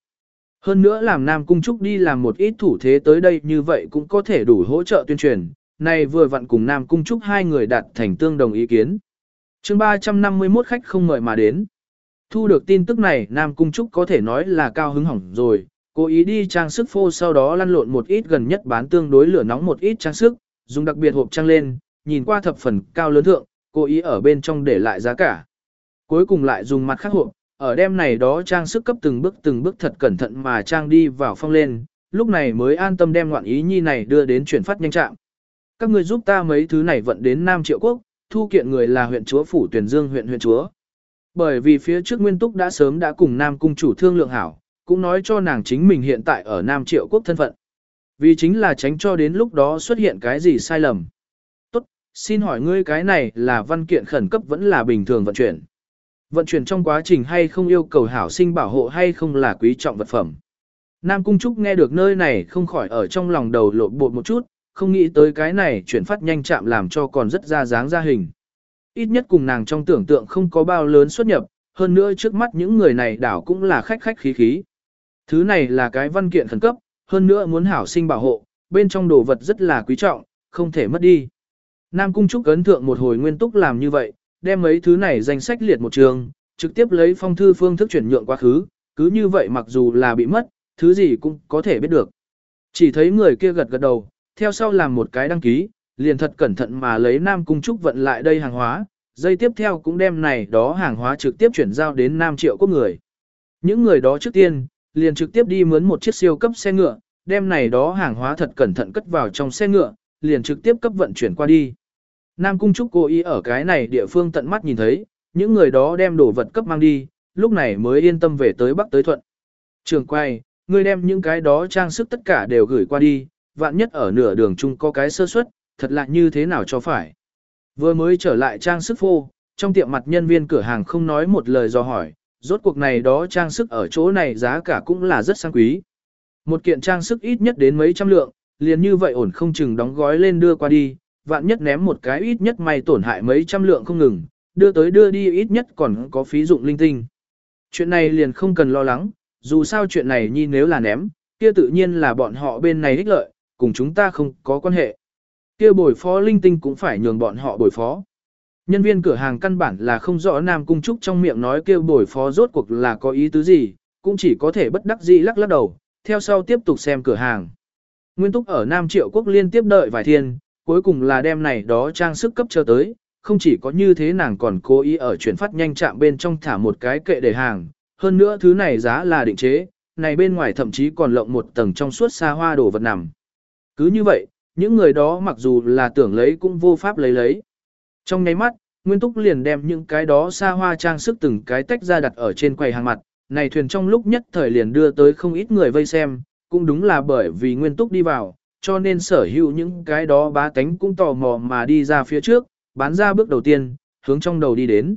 Hơn nữa làm Nam Cung Trúc đi làm một ít thủ thế tới đây như vậy cũng có thể đủ hỗ trợ tuyên truyền, này vừa vặn cùng Nam Cung Trúc hai người đạt thành tương đồng ý kiến. chương 351 khách không mời mà đến. Thu được tin tức này Nam Cung Trúc có thể nói là cao hứng hỏng rồi, cố ý đi trang sức phô sau đó lăn lộn một ít gần nhất bán tương đối lửa nóng một ít trang sức, dùng đặc biệt hộp trang lên, nhìn qua thập phần cao lớn thượng, cố ý ở bên trong để lại giá cả. Cuối cùng lại dùng mặt khắc hộp, ở đêm này đó trang sức cấp từng bước từng bước thật cẩn thận mà trang đi vào phong lên, lúc này mới an tâm đem ngoạn ý nhi này đưa đến chuyển phát nhanh trạm. Các người giúp ta mấy thứ này vận đến Nam Triệu Quốc, thu kiện người là huyện chúa phủ tuyển dương huyện huyện chúa. Bởi vì phía trước Nguyên Túc đã sớm đã cùng Nam Cung chủ thương lượng hảo, cũng nói cho nàng chính mình hiện tại ở Nam Triệu Quốc thân phận. Vì chính là tránh cho đến lúc đó xuất hiện cái gì sai lầm. Xin hỏi ngươi cái này là văn kiện khẩn cấp vẫn là bình thường vận chuyển. Vận chuyển trong quá trình hay không yêu cầu hảo sinh bảo hộ hay không là quý trọng vật phẩm. Nam Cung Trúc nghe được nơi này không khỏi ở trong lòng đầu lộn bột một chút, không nghĩ tới cái này chuyển phát nhanh chạm làm cho còn rất ra dáng ra hình. Ít nhất cùng nàng trong tưởng tượng không có bao lớn xuất nhập, hơn nữa trước mắt những người này đảo cũng là khách khách khí khí. Thứ này là cái văn kiện khẩn cấp, hơn nữa muốn hảo sinh bảo hộ, bên trong đồ vật rất là quý trọng, không thể mất đi. Nam Cung Trúc ấn thượng một hồi nguyên túc làm như vậy, đem mấy thứ này danh sách liệt một trường, trực tiếp lấy phong thư phương thức chuyển nhượng quá khứ, cứ như vậy mặc dù là bị mất, thứ gì cũng có thể biết được. Chỉ thấy người kia gật gật đầu, theo sau làm một cái đăng ký, liền thật cẩn thận mà lấy Nam Cung Trúc vận lại đây hàng hóa, dây tiếp theo cũng đem này đó hàng hóa trực tiếp chuyển giao đến Nam Triệu Quốc người. Những người đó trước tiên, liền trực tiếp đi mướn một chiếc siêu cấp xe ngựa, đem này đó hàng hóa thật cẩn thận cất vào trong xe ngựa, liền trực tiếp cấp vận chuyển qua đi. Nam Cung Trúc cố ý ở cái này địa phương tận mắt nhìn thấy, những người đó đem đồ vật cấp mang đi, lúc này mới yên tâm về tới Bắc tới Thuận. Trường quay, ngươi đem những cái đó trang sức tất cả đều gửi qua đi, vạn nhất ở nửa đường chung có cái sơ suất, thật lạ như thế nào cho phải. Vừa mới trở lại trang sức phô, trong tiệm mặt nhân viên cửa hàng không nói một lời do hỏi, rốt cuộc này đó trang sức ở chỗ này giá cả cũng là rất sang quý. Một kiện trang sức ít nhất đến mấy trăm lượng, liền như vậy ổn không chừng đóng gói lên đưa qua đi, vạn nhất ném một cái ít nhất may tổn hại mấy trăm lượng không ngừng, đưa tới đưa đi ít nhất còn có phí dụng linh tinh. Chuyện này liền không cần lo lắng, dù sao chuyện này nhi nếu là ném, kia tự nhiên là bọn họ bên này ích lợi, cùng chúng ta không có quan hệ. Kia bồi phó linh tinh cũng phải nhường bọn họ bồi phó. Nhân viên cửa hàng căn bản là không rõ Nam Cung Trúc trong miệng nói kêu bồi phó rốt cuộc là có ý tứ gì, cũng chỉ có thể bất đắc dĩ lắc lắc đầu, theo sau tiếp tục xem cửa hàng. Nguyên Túc ở Nam Triệu Quốc liên tiếp đợi vài thiên, cuối cùng là đem này đó trang sức cấp cho tới, không chỉ có như thế nàng còn cố ý ở chuyển phát nhanh chạm bên trong thả một cái kệ để hàng, hơn nữa thứ này giá là định chế, này bên ngoài thậm chí còn lộng một tầng trong suốt xa hoa đồ vật nằm. Cứ như vậy, những người đó mặc dù là tưởng lấy cũng vô pháp lấy lấy. Trong nháy mắt, Nguyên Túc liền đem những cái đó xa hoa trang sức từng cái tách ra đặt ở trên quầy hàng mặt, này thuyền trong lúc nhất thời liền đưa tới không ít người vây xem, cũng đúng là bởi vì Nguyên Túc đi vào, cho nên sở hữu những cái đó bá tánh cũng tò mò mà đi ra phía trước, bán ra bước đầu tiên, hướng trong đầu đi đến.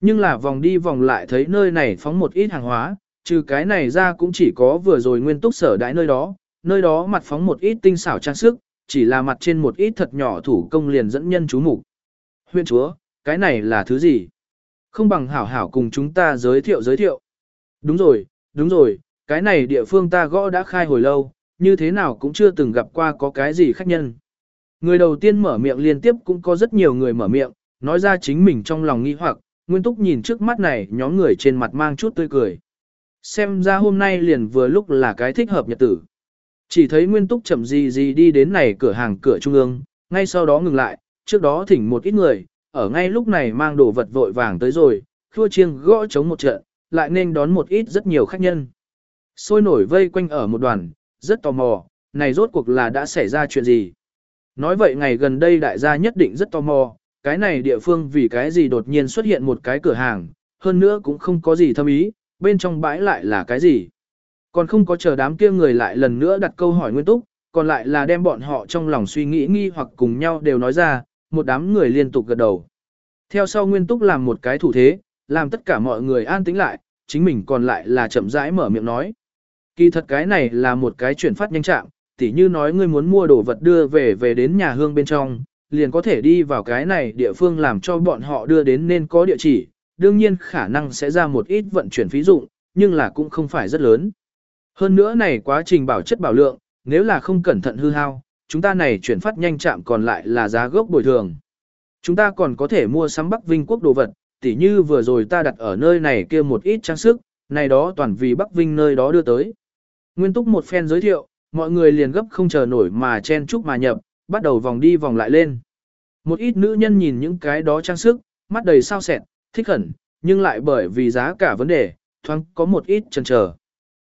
Nhưng là vòng đi vòng lại thấy nơi này phóng một ít hàng hóa, trừ cái này ra cũng chỉ có vừa rồi Nguyên Túc sở đãi nơi đó, nơi đó mặt phóng một ít tinh xảo trang sức, chỉ là mặt trên một ít thật nhỏ thủ công liền dẫn nhân chú mục. Huyện chúa, cái này là thứ gì? Không bằng hảo hảo cùng chúng ta giới thiệu giới thiệu. Đúng rồi, đúng rồi, cái này địa phương ta gõ đã khai hồi lâu, như thế nào cũng chưa từng gặp qua có cái gì khách nhân. Người đầu tiên mở miệng liên tiếp cũng có rất nhiều người mở miệng, nói ra chính mình trong lòng nghi hoặc, Nguyên Túc nhìn trước mắt này nhóm người trên mặt mang chút tươi cười. Xem ra hôm nay liền vừa lúc là cái thích hợp nhật tử. Chỉ thấy Nguyên Túc chậm gì gì đi đến này cửa hàng cửa trung ương, ngay sau đó ngừng lại, trước đó thỉnh một ít người, ở ngay lúc này mang đồ vật vội vàng tới rồi, khua chiêng gõ chống một trận, lại nên đón một ít rất nhiều khách nhân. Sôi nổi vây quanh ở một đoàn, rất tò mò, này rốt cuộc là đã xảy ra chuyện gì. Nói vậy ngày gần đây đại gia nhất định rất tò mò, cái này địa phương vì cái gì đột nhiên xuất hiện một cái cửa hàng, hơn nữa cũng không có gì thâm ý, bên trong bãi lại là cái gì. Còn không có chờ đám kia người lại lần nữa đặt câu hỏi nguyên túc, còn lại là đem bọn họ trong lòng suy nghĩ nghi hoặc cùng nhau đều nói ra, một đám người liên tục gật đầu. Theo sau nguyên túc làm một cái thủ thế, làm tất cả mọi người an tĩnh lại, chính mình còn lại là chậm rãi mở miệng nói. Kỳ thật cái này là một cái chuyển phát nhanh chạm, tỉ như nói ngươi muốn mua đồ vật đưa về về đến nhà hương bên trong, liền có thể đi vào cái này địa phương làm cho bọn họ đưa đến nên có địa chỉ, đương nhiên khả năng sẽ ra một ít vận chuyển phí dụng, nhưng là cũng không phải rất lớn. Hơn nữa này quá trình bảo chất bảo lượng, nếu là không cẩn thận hư hao, chúng ta này chuyển phát nhanh chạm còn lại là giá gốc bồi thường. Chúng ta còn có thể mua sắm Bắc Vinh quốc đồ vật, tỉ như vừa rồi ta đặt ở nơi này kia một ít trang sức, này đó toàn vì Bắc Vinh nơi đó đưa tới. Nguyên túc một phen giới thiệu, mọi người liền gấp không chờ nổi mà chen chúc mà nhập, bắt đầu vòng đi vòng lại lên. Một ít nữ nhân nhìn những cái đó trang sức, mắt đầy sao sẹn, thích hẳn, nhưng lại bởi vì giá cả vấn đề, thoáng có một ít chần chờ.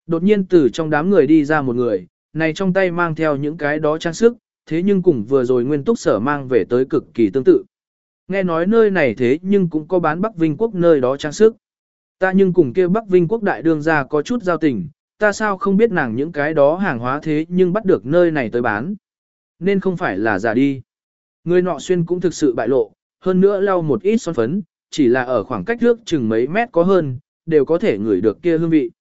Đột nhiên từ trong đám người đi ra một người, này trong tay mang theo những cái đó trang sức, thế nhưng cũng vừa rồi nguyên túc sở mang về tới cực kỳ tương tự. Nghe nói nơi này thế nhưng cũng có bán Bắc Vinh Quốc nơi đó trang sức. Ta nhưng cùng kêu Bắc Vinh Quốc đại đương ra có chút giao tình, ta sao không biết nàng những cái đó hàng hóa thế nhưng bắt được nơi này tới bán. Nên không phải là giả đi. Người nọ xuyên cũng thực sự bại lộ, hơn nữa lau một ít son phấn, chỉ là ở khoảng cách nước chừng mấy mét có hơn, đều có thể ngửi được kia hương vị.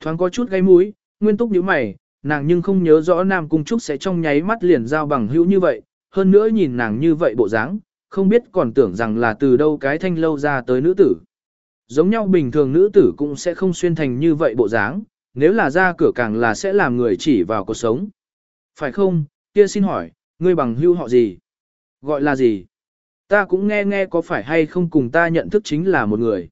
Thoáng có chút gây mũi, nguyên túc như mày, nàng nhưng không nhớ rõ Nam Cung Trúc sẽ trong nháy mắt liền giao bằng hữu như vậy, hơn nữa nhìn nàng như vậy bộ dáng, không biết còn tưởng rằng là từ đâu cái thanh lâu ra tới nữ tử. Giống nhau bình thường nữ tử cũng sẽ không xuyên thành như vậy bộ dáng, nếu là ra cửa càng là sẽ làm người chỉ vào cuộc sống. Phải không, kia xin hỏi, ngươi bằng hữu họ gì? Gọi là gì? Ta cũng nghe nghe có phải hay không cùng ta nhận thức chính là một người.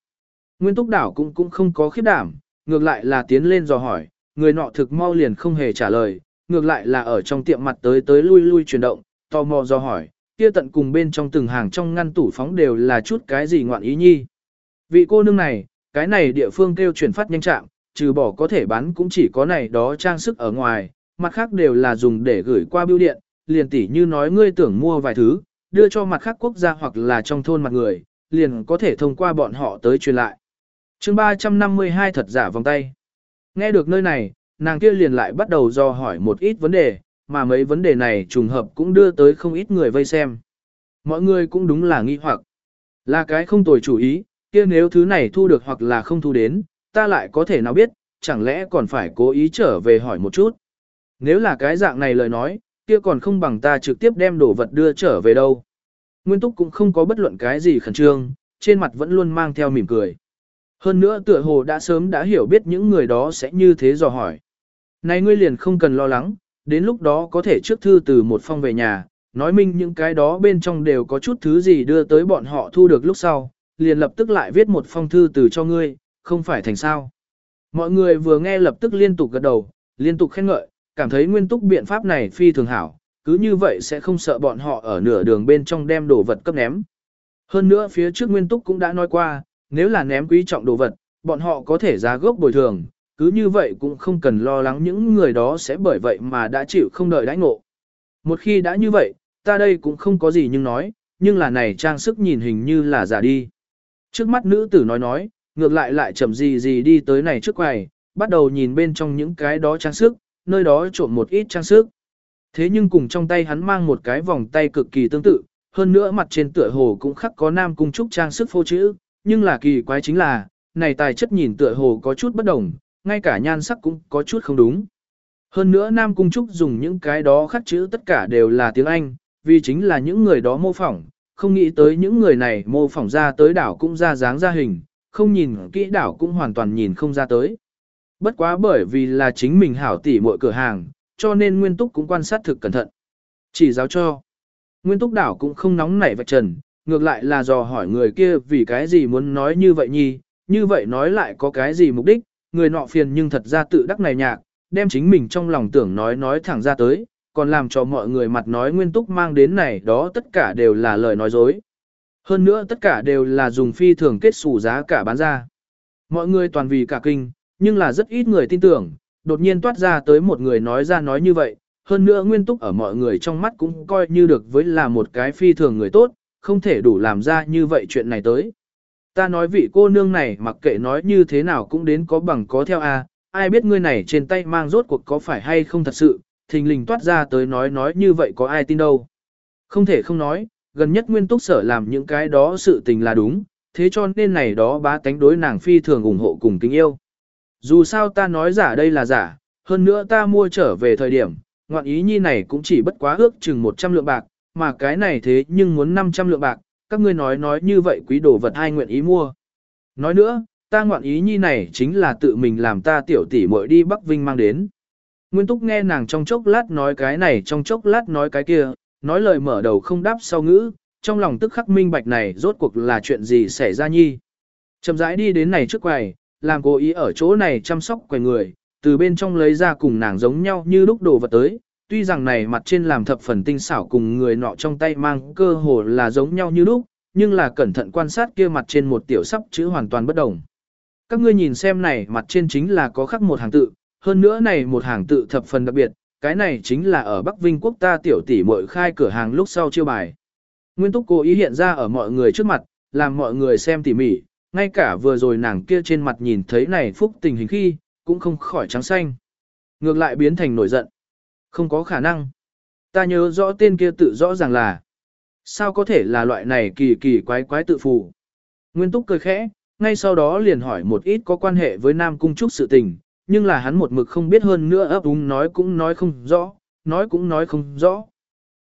Nguyên túc đảo cũng cũng không có khiếp đảm, ngược lại là tiến lên dò hỏi, người nọ thực mau liền không hề trả lời, ngược lại là ở trong tiệm mặt tới tới lui lui chuyển động, tò mò dò hỏi, kia tận cùng bên trong từng hàng trong ngăn tủ phóng đều là chút cái gì ngoạn ý nhi. Vị cô nương này, cái này địa phương kêu chuyển phát nhanh chạm, trừ bỏ có thể bán cũng chỉ có này đó trang sức ở ngoài, mặt khác đều là dùng để gửi qua bưu điện, liền tỉ như nói ngươi tưởng mua vài thứ, đưa cho mặt khác quốc gia hoặc là trong thôn mặt người, liền có thể thông qua bọn họ tới truyền lại. chương 352 thật giả vòng tay. Nghe được nơi này, nàng kia liền lại bắt đầu do hỏi một ít vấn đề, mà mấy vấn đề này trùng hợp cũng đưa tới không ít người vây xem. Mọi người cũng đúng là nghi hoặc. Là cái không tồi chủ ý, kia nếu thứ này thu được hoặc là không thu đến, ta lại có thể nào biết, chẳng lẽ còn phải cố ý trở về hỏi một chút. Nếu là cái dạng này lời nói, kia còn không bằng ta trực tiếp đem đồ vật đưa trở về đâu. Nguyên Túc cũng không có bất luận cái gì khẩn trương, trên mặt vẫn luôn mang theo mỉm cười. Hơn nữa tựa hồ đã sớm đã hiểu biết những người đó sẽ như thế dò hỏi. Này ngươi liền không cần lo lắng, đến lúc đó có thể trước thư từ một phong về nhà, nói minh những cái đó bên trong đều có chút thứ gì đưa tới bọn họ thu được lúc sau, liền lập tức lại viết một phong thư từ cho ngươi, không phải thành sao. Mọi người vừa nghe lập tức liên tục gật đầu, liên tục khen ngợi, cảm thấy nguyên túc biện pháp này phi thường hảo, cứ như vậy sẽ không sợ bọn họ ở nửa đường bên trong đem đồ vật cấp ném. Hơn nữa phía trước nguyên túc cũng đã nói qua, nếu là ném quý trọng đồ vật, bọn họ có thể giá gốc bồi thường, cứ như vậy cũng không cần lo lắng những người đó sẽ bởi vậy mà đã chịu không đợi đãi ngộ. Một khi đã như vậy, ta đây cũng không có gì nhưng nói, nhưng là này trang sức nhìn hình như là giả đi. Trước mắt nữ tử nói nói, ngược lại lại chậm gì gì đi tới này trước quầy, bắt đầu nhìn bên trong những cái đó trang sức, nơi đó trộn một ít trang sức. Thế nhưng cùng trong tay hắn mang một cái vòng tay cực kỳ tương tự, hơn nữa mặt trên tựa hồ cũng khắc có nam cung trúc trang sức phô chữ, nhưng là kỳ quái chính là, này tài chất nhìn tựa hồ có chút bất đồng, ngay cả nhan sắc cũng có chút không đúng. Hơn nữa nam cung trúc dùng những cái đó khắc chữ tất cả đều là tiếng Anh, vì chính là những người đó mô phỏng, không nghĩ tới những người này mô phỏng ra tới đảo cũng ra dáng ra hình, không nhìn kỹ đảo cũng hoàn toàn nhìn không ra tới. Bất quá bởi vì là chính mình hảo tỉ mọi cửa hàng, cho nên Nguyên Túc cũng quan sát thực cẩn thận. Chỉ giáo cho. Nguyên Túc đảo cũng không nóng nảy vạch trần, ngược lại là dò hỏi người kia vì cái gì muốn nói như vậy nhi, như vậy nói lại có cái gì mục đích, người nọ phiền nhưng thật ra tự đắc này nhạc, đem chính mình trong lòng tưởng nói nói thẳng ra tới, còn làm cho mọi người mặt nói Nguyên Túc mang đến này đó tất cả đều là lời nói dối. Hơn nữa tất cả đều là dùng phi thường kết xù giá cả bán ra. Mọi người toàn vì cả kinh, nhưng là rất ít người tin tưởng, đột nhiên toát ra tới một người nói ra nói như vậy, hơn nữa nguyên túc ở mọi người trong mắt cũng coi như được với là một cái phi thường người tốt, không thể đủ làm ra như vậy chuyện này tới. Ta nói vị cô nương này mặc kệ nói như thế nào cũng đến có bằng có theo a, ai biết ngươi này trên tay mang rốt cuộc có phải hay không thật sự, thình lình toát ra tới nói nói như vậy có ai tin đâu. Không thể không nói, gần nhất nguyên túc sở làm những cái đó sự tình là đúng, thế cho nên này đó bá tánh đối nàng phi thường ủng hộ cùng kính yêu. Dù sao ta nói giả đây là giả, hơn nữa ta mua trở về thời điểm, ngoạn ý nhi này cũng chỉ bất quá ước chừng 100 lượng bạc, mà cái này thế nhưng muốn 500 lượng bạc, các ngươi nói nói như vậy quý đồ vật hai nguyện ý mua. Nói nữa, ta ngoạn ý nhi này chính là tự mình làm ta tiểu tỷ muội đi Bắc Vinh mang đến. Nguyên Túc nghe nàng trong chốc lát nói cái này trong chốc lát nói cái kia, nói lời mở đầu không đáp sau ngữ, trong lòng tức khắc minh bạch này rốt cuộc là chuyện gì xảy ra nhi. Chậm rãi đi đến này trước quầy, làm cố ý ở chỗ này chăm sóc quầy người, từ bên trong lấy ra cùng nàng giống nhau như lúc đồ vật tới, tuy rằng này mặt trên làm thập phần tinh xảo cùng người nọ trong tay mang cơ hồ là giống nhau như lúc, nhưng là cẩn thận quan sát kia mặt trên một tiểu sắp chữ hoàn toàn bất đồng. Các ngươi nhìn xem này mặt trên chính là có khắc một hàng tự, hơn nữa này một hàng tự thập phần đặc biệt, cái này chính là ở Bắc Vinh quốc ta tiểu tỷ muội khai cửa hàng lúc sau chiêu bài. Nguyên túc cố ý hiện ra ở mọi người trước mặt, làm mọi người xem tỉ mỉ, ngay cả vừa rồi nàng kia trên mặt nhìn thấy này phúc tình hình khi, cũng không khỏi trắng xanh. Ngược lại biến thành nổi giận. Không có khả năng. Ta nhớ rõ tên kia tự rõ ràng là. Sao có thể là loại này kỳ kỳ quái quái tự phù. Nguyên túc cười khẽ, ngay sau đó liền hỏi một ít có quan hệ với Nam Cung Trúc sự tình, nhưng là hắn một mực không biết hơn nữa ấp úng nói cũng nói không rõ, nói cũng nói không rõ.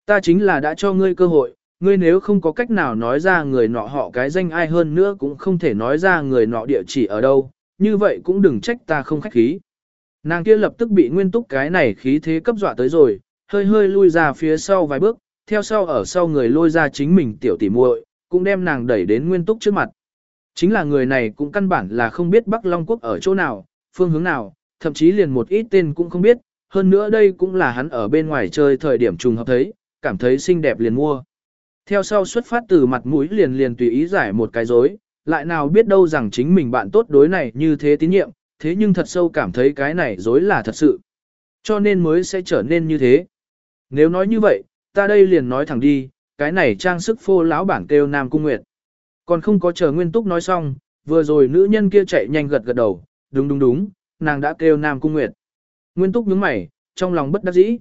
Ta chính là đã cho ngươi cơ hội, ngươi nếu không có cách nào nói ra người nọ họ cái danh ai hơn nữa cũng không thể nói ra người nọ địa chỉ ở đâu, như vậy cũng đừng trách ta không khách khí. Nàng kia lập tức bị nguyên túc cái này khí thế cấp dọa tới rồi, hơi hơi lui ra phía sau vài bước, theo sau ở sau người lôi ra chính mình tiểu tỉ muội, cũng đem nàng đẩy đến nguyên túc trước mặt. Chính là người này cũng căn bản là không biết Bắc Long Quốc ở chỗ nào, phương hướng nào, thậm chí liền một ít tên cũng không biết, hơn nữa đây cũng là hắn ở bên ngoài chơi thời điểm trùng hợp thấy, cảm thấy xinh đẹp liền mua. Theo sau xuất phát từ mặt mũi liền liền tùy ý giải một cái dối, lại nào biết đâu rằng chính mình bạn tốt đối này như thế tín nhiệm, thế nhưng thật sâu cảm thấy cái này dối là thật sự. Cho nên mới sẽ trở nên như thế. Nếu nói như vậy, ta đây liền nói thẳng đi, cái này trang sức phô lão bản kêu Nam Cung Nguyệt. Còn không có chờ Nguyên Túc nói xong, vừa rồi nữ nhân kia chạy nhanh gật gật đầu, đúng đúng đúng, nàng đã kêu Nam Cung Nguyệt. Nguyên Túc nhướng mày, trong lòng bất đắc dĩ.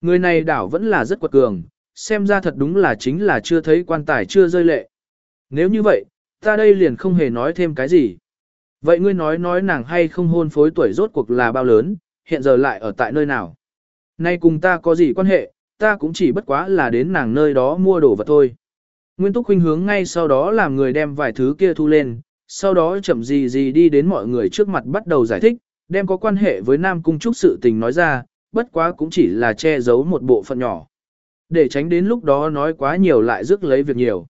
Người này đảo vẫn là rất quật cường, xem ra thật đúng là chính là chưa thấy quan tài chưa rơi lệ. Nếu như vậy, ta đây liền không hề nói thêm cái gì. Vậy ngươi nói nói nàng hay không hôn phối tuổi rốt cuộc là bao lớn, hiện giờ lại ở tại nơi nào? Nay cùng ta có gì quan hệ, ta cũng chỉ bất quá là đến nàng nơi đó mua đồ vật thôi. Nguyên Túc huynh hướng ngay sau đó làm người đem vài thứ kia thu lên, sau đó chậm gì gì đi đến mọi người trước mặt bắt đầu giải thích, đem có quan hệ với Nam Cung Trúc sự tình nói ra, bất quá cũng chỉ là che giấu một bộ phận nhỏ. Để tránh đến lúc đó nói quá nhiều lại rước lấy việc nhiều.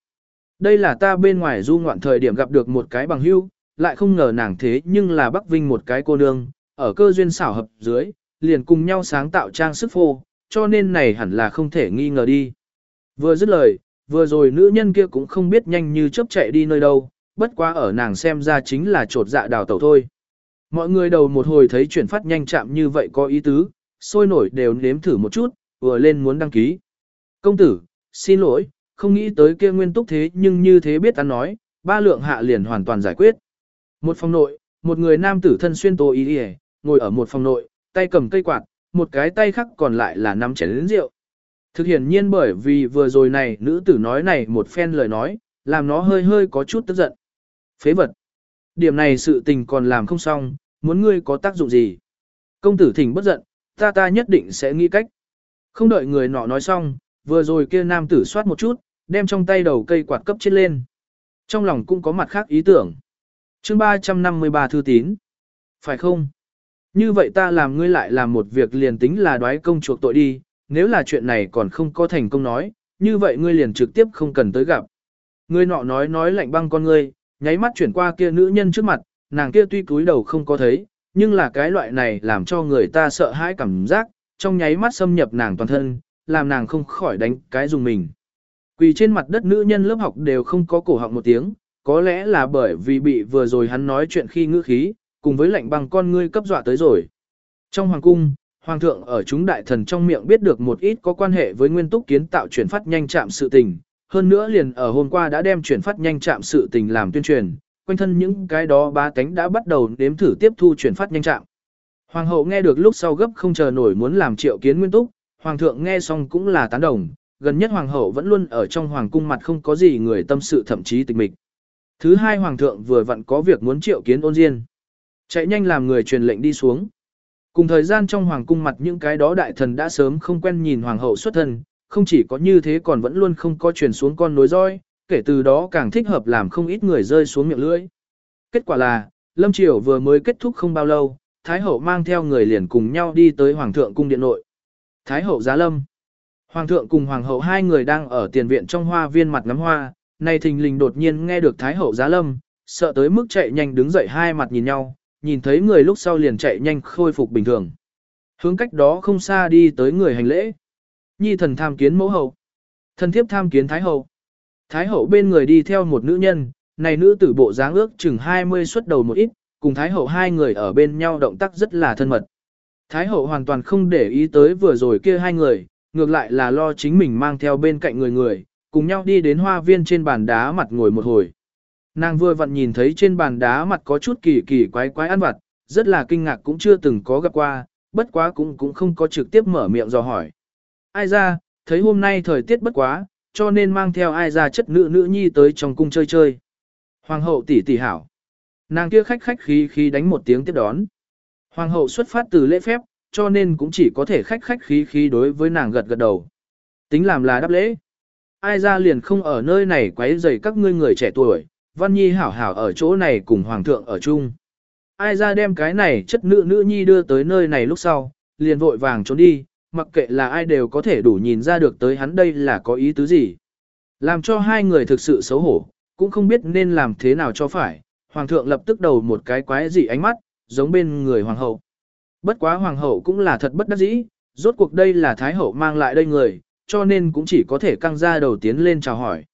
Đây là ta bên ngoài du ngoạn thời điểm gặp được một cái bằng hưu, lại không ngờ nàng thế nhưng là Bắc Vinh một cái cô nương, ở cơ duyên xảo hợp dưới, liền cùng nhau sáng tạo trang sức phô, cho nên này hẳn là không thể nghi ngờ đi. Vừa dứt lời, vừa rồi nữ nhân kia cũng không biết nhanh như chớp chạy đi nơi đâu, bất quá ở nàng xem ra chính là trột dạ đào tẩu thôi. Mọi người đầu một hồi thấy chuyển phát nhanh chạm như vậy có ý tứ, sôi nổi đều nếm thử một chút, vừa lên muốn đăng ký. Công tử, xin lỗi, không nghĩ tới kia nguyên túc thế nhưng như thế biết ta nói, ba lượng hạ liền hoàn toàn giải quyết. Một phòng nội, một người nam tử thân xuyên tô ý đi ngồi ở một phòng nội, tay cầm cây quạt, một cái tay khác còn lại là nắm chén lĩnh rượu. Thực hiện nhiên bởi vì vừa rồi này nữ tử nói này một phen lời nói, làm nó hơi hơi có chút tức giận. Phế vật. Điểm này sự tình còn làm không xong, muốn ngươi có tác dụng gì. Công tử thỉnh bất giận, ta ta nhất định sẽ nghĩ cách. Không đợi người nọ nói xong, vừa rồi kia nam tử soát một chút, đem trong tay đầu cây quạt cấp chết lên. Trong lòng cũng có mặt khác ý tưởng. chương 353 thư tín. Phải không? Như vậy ta làm ngươi lại làm một việc liền tính là đoái công chuộc tội đi, nếu là chuyện này còn không có thành công nói, như vậy ngươi liền trực tiếp không cần tới gặp. Ngươi nọ nói nói lạnh băng con ngươi, nháy mắt chuyển qua kia nữ nhân trước mặt, nàng kia tuy cúi đầu không có thấy, nhưng là cái loại này làm cho người ta sợ hãi cảm giác, trong nháy mắt xâm nhập nàng toàn thân, làm nàng không khỏi đánh cái dùng mình. Quỳ trên mặt đất nữ nhân lớp học đều không có cổ họng một tiếng, có lẽ là bởi vì bị vừa rồi hắn nói chuyện khi ngữ khí, cùng với lạnh băng con ngươi cấp dọa tới rồi. Trong hoàng cung, hoàng thượng ở chúng đại thần trong miệng biết được một ít có quan hệ với nguyên túc kiến tạo chuyển phát nhanh chạm sự tình, hơn nữa liền ở hôm qua đã đem chuyển phát nhanh chạm sự tình làm tuyên truyền, quanh thân những cái đó ba tánh đã bắt đầu đếm thử tiếp thu chuyển phát nhanh trạng. Hoàng hậu nghe được lúc sau gấp không chờ nổi muốn làm triệu kiến nguyên túc, hoàng thượng nghe xong cũng là tán đồng, gần nhất hoàng hậu vẫn luôn ở trong hoàng cung mặt không có gì người tâm sự thậm chí tịch mịch. Thứ hai hoàng thượng vừa vặn có việc muốn triệu kiến ôn diên. Chạy nhanh làm người truyền lệnh đi xuống. Cùng thời gian trong hoàng cung mặt những cái đó đại thần đã sớm không quen nhìn hoàng hậu xuất thân, không chỉ có như thế còn vẫn luôn không có truyền xuống con nối roi, kể từ đó càng thích hợp làm không ít người rơi xuống miệng lưỡi. Kết quả là, Lâm Triều vừa mới kết thúc không bao lâu, Thái hậu mang theo người liền cùng nhau đi tới Hoàng thượng cung điện nội. Thái hậu giá lâm. Hoàng thượng cùng Hoàng hậu hai người đang ở tiền viện trong hoa viên mặt ngắm hoa, này thình lình đột nhiên nghe được Thái hậu giá lâm, sợ tới mức chạy nhanh đứng dậy hai mặt nhìn nhau, nhìn thấy người lúc sau liền chạy nhanh khôi phục bình thường. Hướng cách đó không xa đi tới người hành lễ. Nhi thần tham kiến mẫu hậu. Thần thiếp tham kiến Thái hậu. Thái hậu bên người đi theo một nữ nhân, này nữ tử bộ dáng ước chừng 20 xuất đầu một ít, cùng Thái hậu hai người ở bên nhau động tác rất là thân mật. Thái hậu hoàn toàn không để ý tới vừa rồi kia hai người, ngược lại là lo chính mình mang theo bên cạnh người người, cùng nhau đi đến hoa viên trên bàn đá mặt ngồi một hồi. Nàng vừa vặn nhìn thấy trên bàn đá mặt có chút kỳ kỳ quái quái ăn vặt, rất là kinh ngạc cũng chưa từng có gặp qua, bất quá cũng cũng không có trực tiếp mở miệng dò hỏi. Ai ra, thấy hôm nay thời tiết bất quá, cho nên mang theo ai ra chất nữ nữ nhi tới trong cung chơi chơi. Hoàng hậu tỷ tỷ hảo. Nàng kia khách khách khí khí đánh một tiếng tiếp đón. Hoàng hậu xuất phát từ lễ phép, cho nên cũng chỉ có thể khách khách khí khí đối với nàng gật gật đầu. Tính làm là đáp lễ. Ai ra liền không ở nơi này quấy rầy các ngươi người trẻ tuổi, Văn Nhi hảo hảo ở chỗ này cùng Hoàng thượng ở chung. Ai ra đem cái này chất nữ nữ nhi đưa tới nơi này lúc sau, liền vội vàng trốn đi, mặc kệ là ai đều có thể đủ nhìn ra được tới hắn đây là có ý tứ gì. Làm cho hai người thực sự xấu hổ, cũng không biết nên làm thế nào cho phải, hoàng thượng lập tức đầu một cái quái dị ánh mắt, giống bên người hoàng hậu. Bất quá hoàng hậu cũng là thật bất đắc dĩ, rốt cuộc đây là thái hậu mang lại đây người, cho nên cũng chỉ có thể căng ra đầu tiến lên chào hỏi.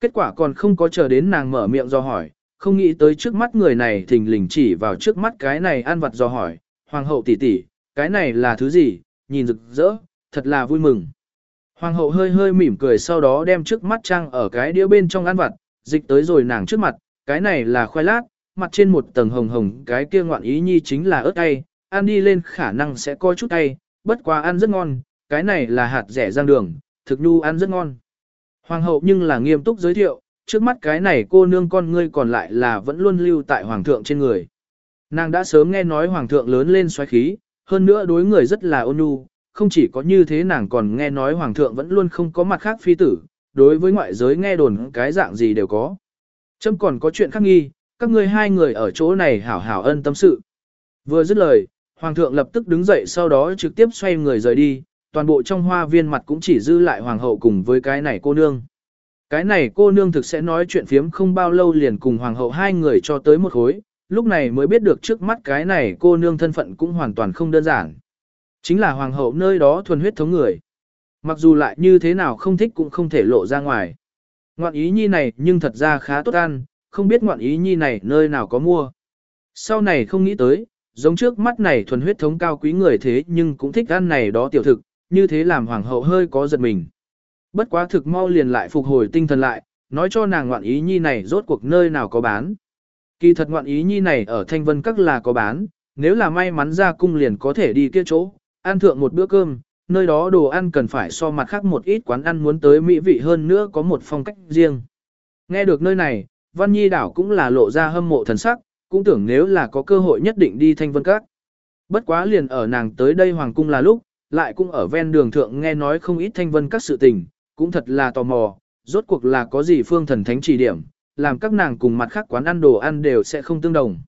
Kết quả còn không có chờ đến nàng mở miệng do hỏi, không nghĩ tới trước mắt người này thình lình chỉ vào trước mắt cái này ăn vặt do hỏi, hoàng hậu tỷ tỷ, cái này là thứ gì, nhìn rực rỡ, thật là vui mừng. Hoàng hậu hơi hơi mỉm cười sau đó đem trước mắt trang ở cái đĩa bên trong ăn vặt, dịch tới rồi nàng trước mặt, cái này là khoai lát, mặt trên một tầng hồng hồng cái kia ngoạn ý nhi chính là ớt cay, ăn đi lên khả năng sẽ có chút cay, bất quá ăn rất ngon, cái này là hạt rẻ rang đường, thực nhu ăn rất ngon. Hoàng hậu nhưng là nghiêm túc giới thiệu, trước mắt cái này cô nương con ngươi còn lại là vẫn luôn lưu tại hoàng thượng trên người. Nàng đã sớm nghe nói hoàng thượng lớn lên xoáy khí, hơn nữa đối người rất là ôn nhu, không chỉ có như thế nàng còn nghe nói hoàng thượng vẫn luôn không có mặt khác phi tử, đối với ngoại giới nghe đồn cái dạng gì đều có. Châm còn có chuyện khác nghi, các ngươi hai người ở chỗ này hảo hảo ân tâm sự. Vừa dứt lời, hoàng thượng lập tức đứng dậy sau đó trực tiếp xoay người rời đi, toàn bộ trong hoa viên mặt cũng chỉ dư lại hoàng hậu cùng với cái này cô nương. Cái này cô nương thực sẽ nói chuyện phiếm không bao lâu liền cùng hoàng hậu hai người cho tới một khối, lúc này mới biết được trước mắt cái này cô nương thân phận cũng hoàn toàn không đơn giản. Chính là hoàng hậu nơi đó thuần huyết thống người. Mặc dù lại như thế nào không thích cũng không thể lộ ra ngoài. Ngoạn ý nhi này nhưng thật ra khá tốt ăn, không biết ngoạn ý nhi này nơi nào có mua. Sau này không nghĩ tới, giống trước mắt này thuần huyết thống cao quý người thế nhưng cũng thích ăn này đó tiểu thực, như thế làm hoàng hậu hơi có giật mình. Bất quá thực mau liền lại phục hồi tinh thần lại, nói cho nàng ngoạn ý nhi này rốt cuộc nơi nào có bán. Kỳ thật ngoạn ý nhi này ở Thanh Vân Các là có bán, nếu là may mắn ra cung liền có thể đi kia chỗ, ăn thượng một bữa cơm, nơi đó đồ ăn cần phải so mặt khác một ít quán ăn muốn tới mỹ vị hơn nữa có một phong cách riêng. Nghe được nơi này, Văn Nhi đảo cũng là lộ ra hâm mộ thần sắc, cũng tưởng nếu là có cơ hội nhất định đi Thanh Vân Các. Bất quá liền ở nàng tới đây Hoàng Cung là lúc, lại cũng ở ven đường thượng nghe nói không ít Thanh Vân Các sự tình, cũng thật là tò mò, rốt cuộc là có gì phương thần thánh chỉ điểm, làm các nàng cùng mặt khác quán ăn đồ ăn đều sẽ không tương đồng.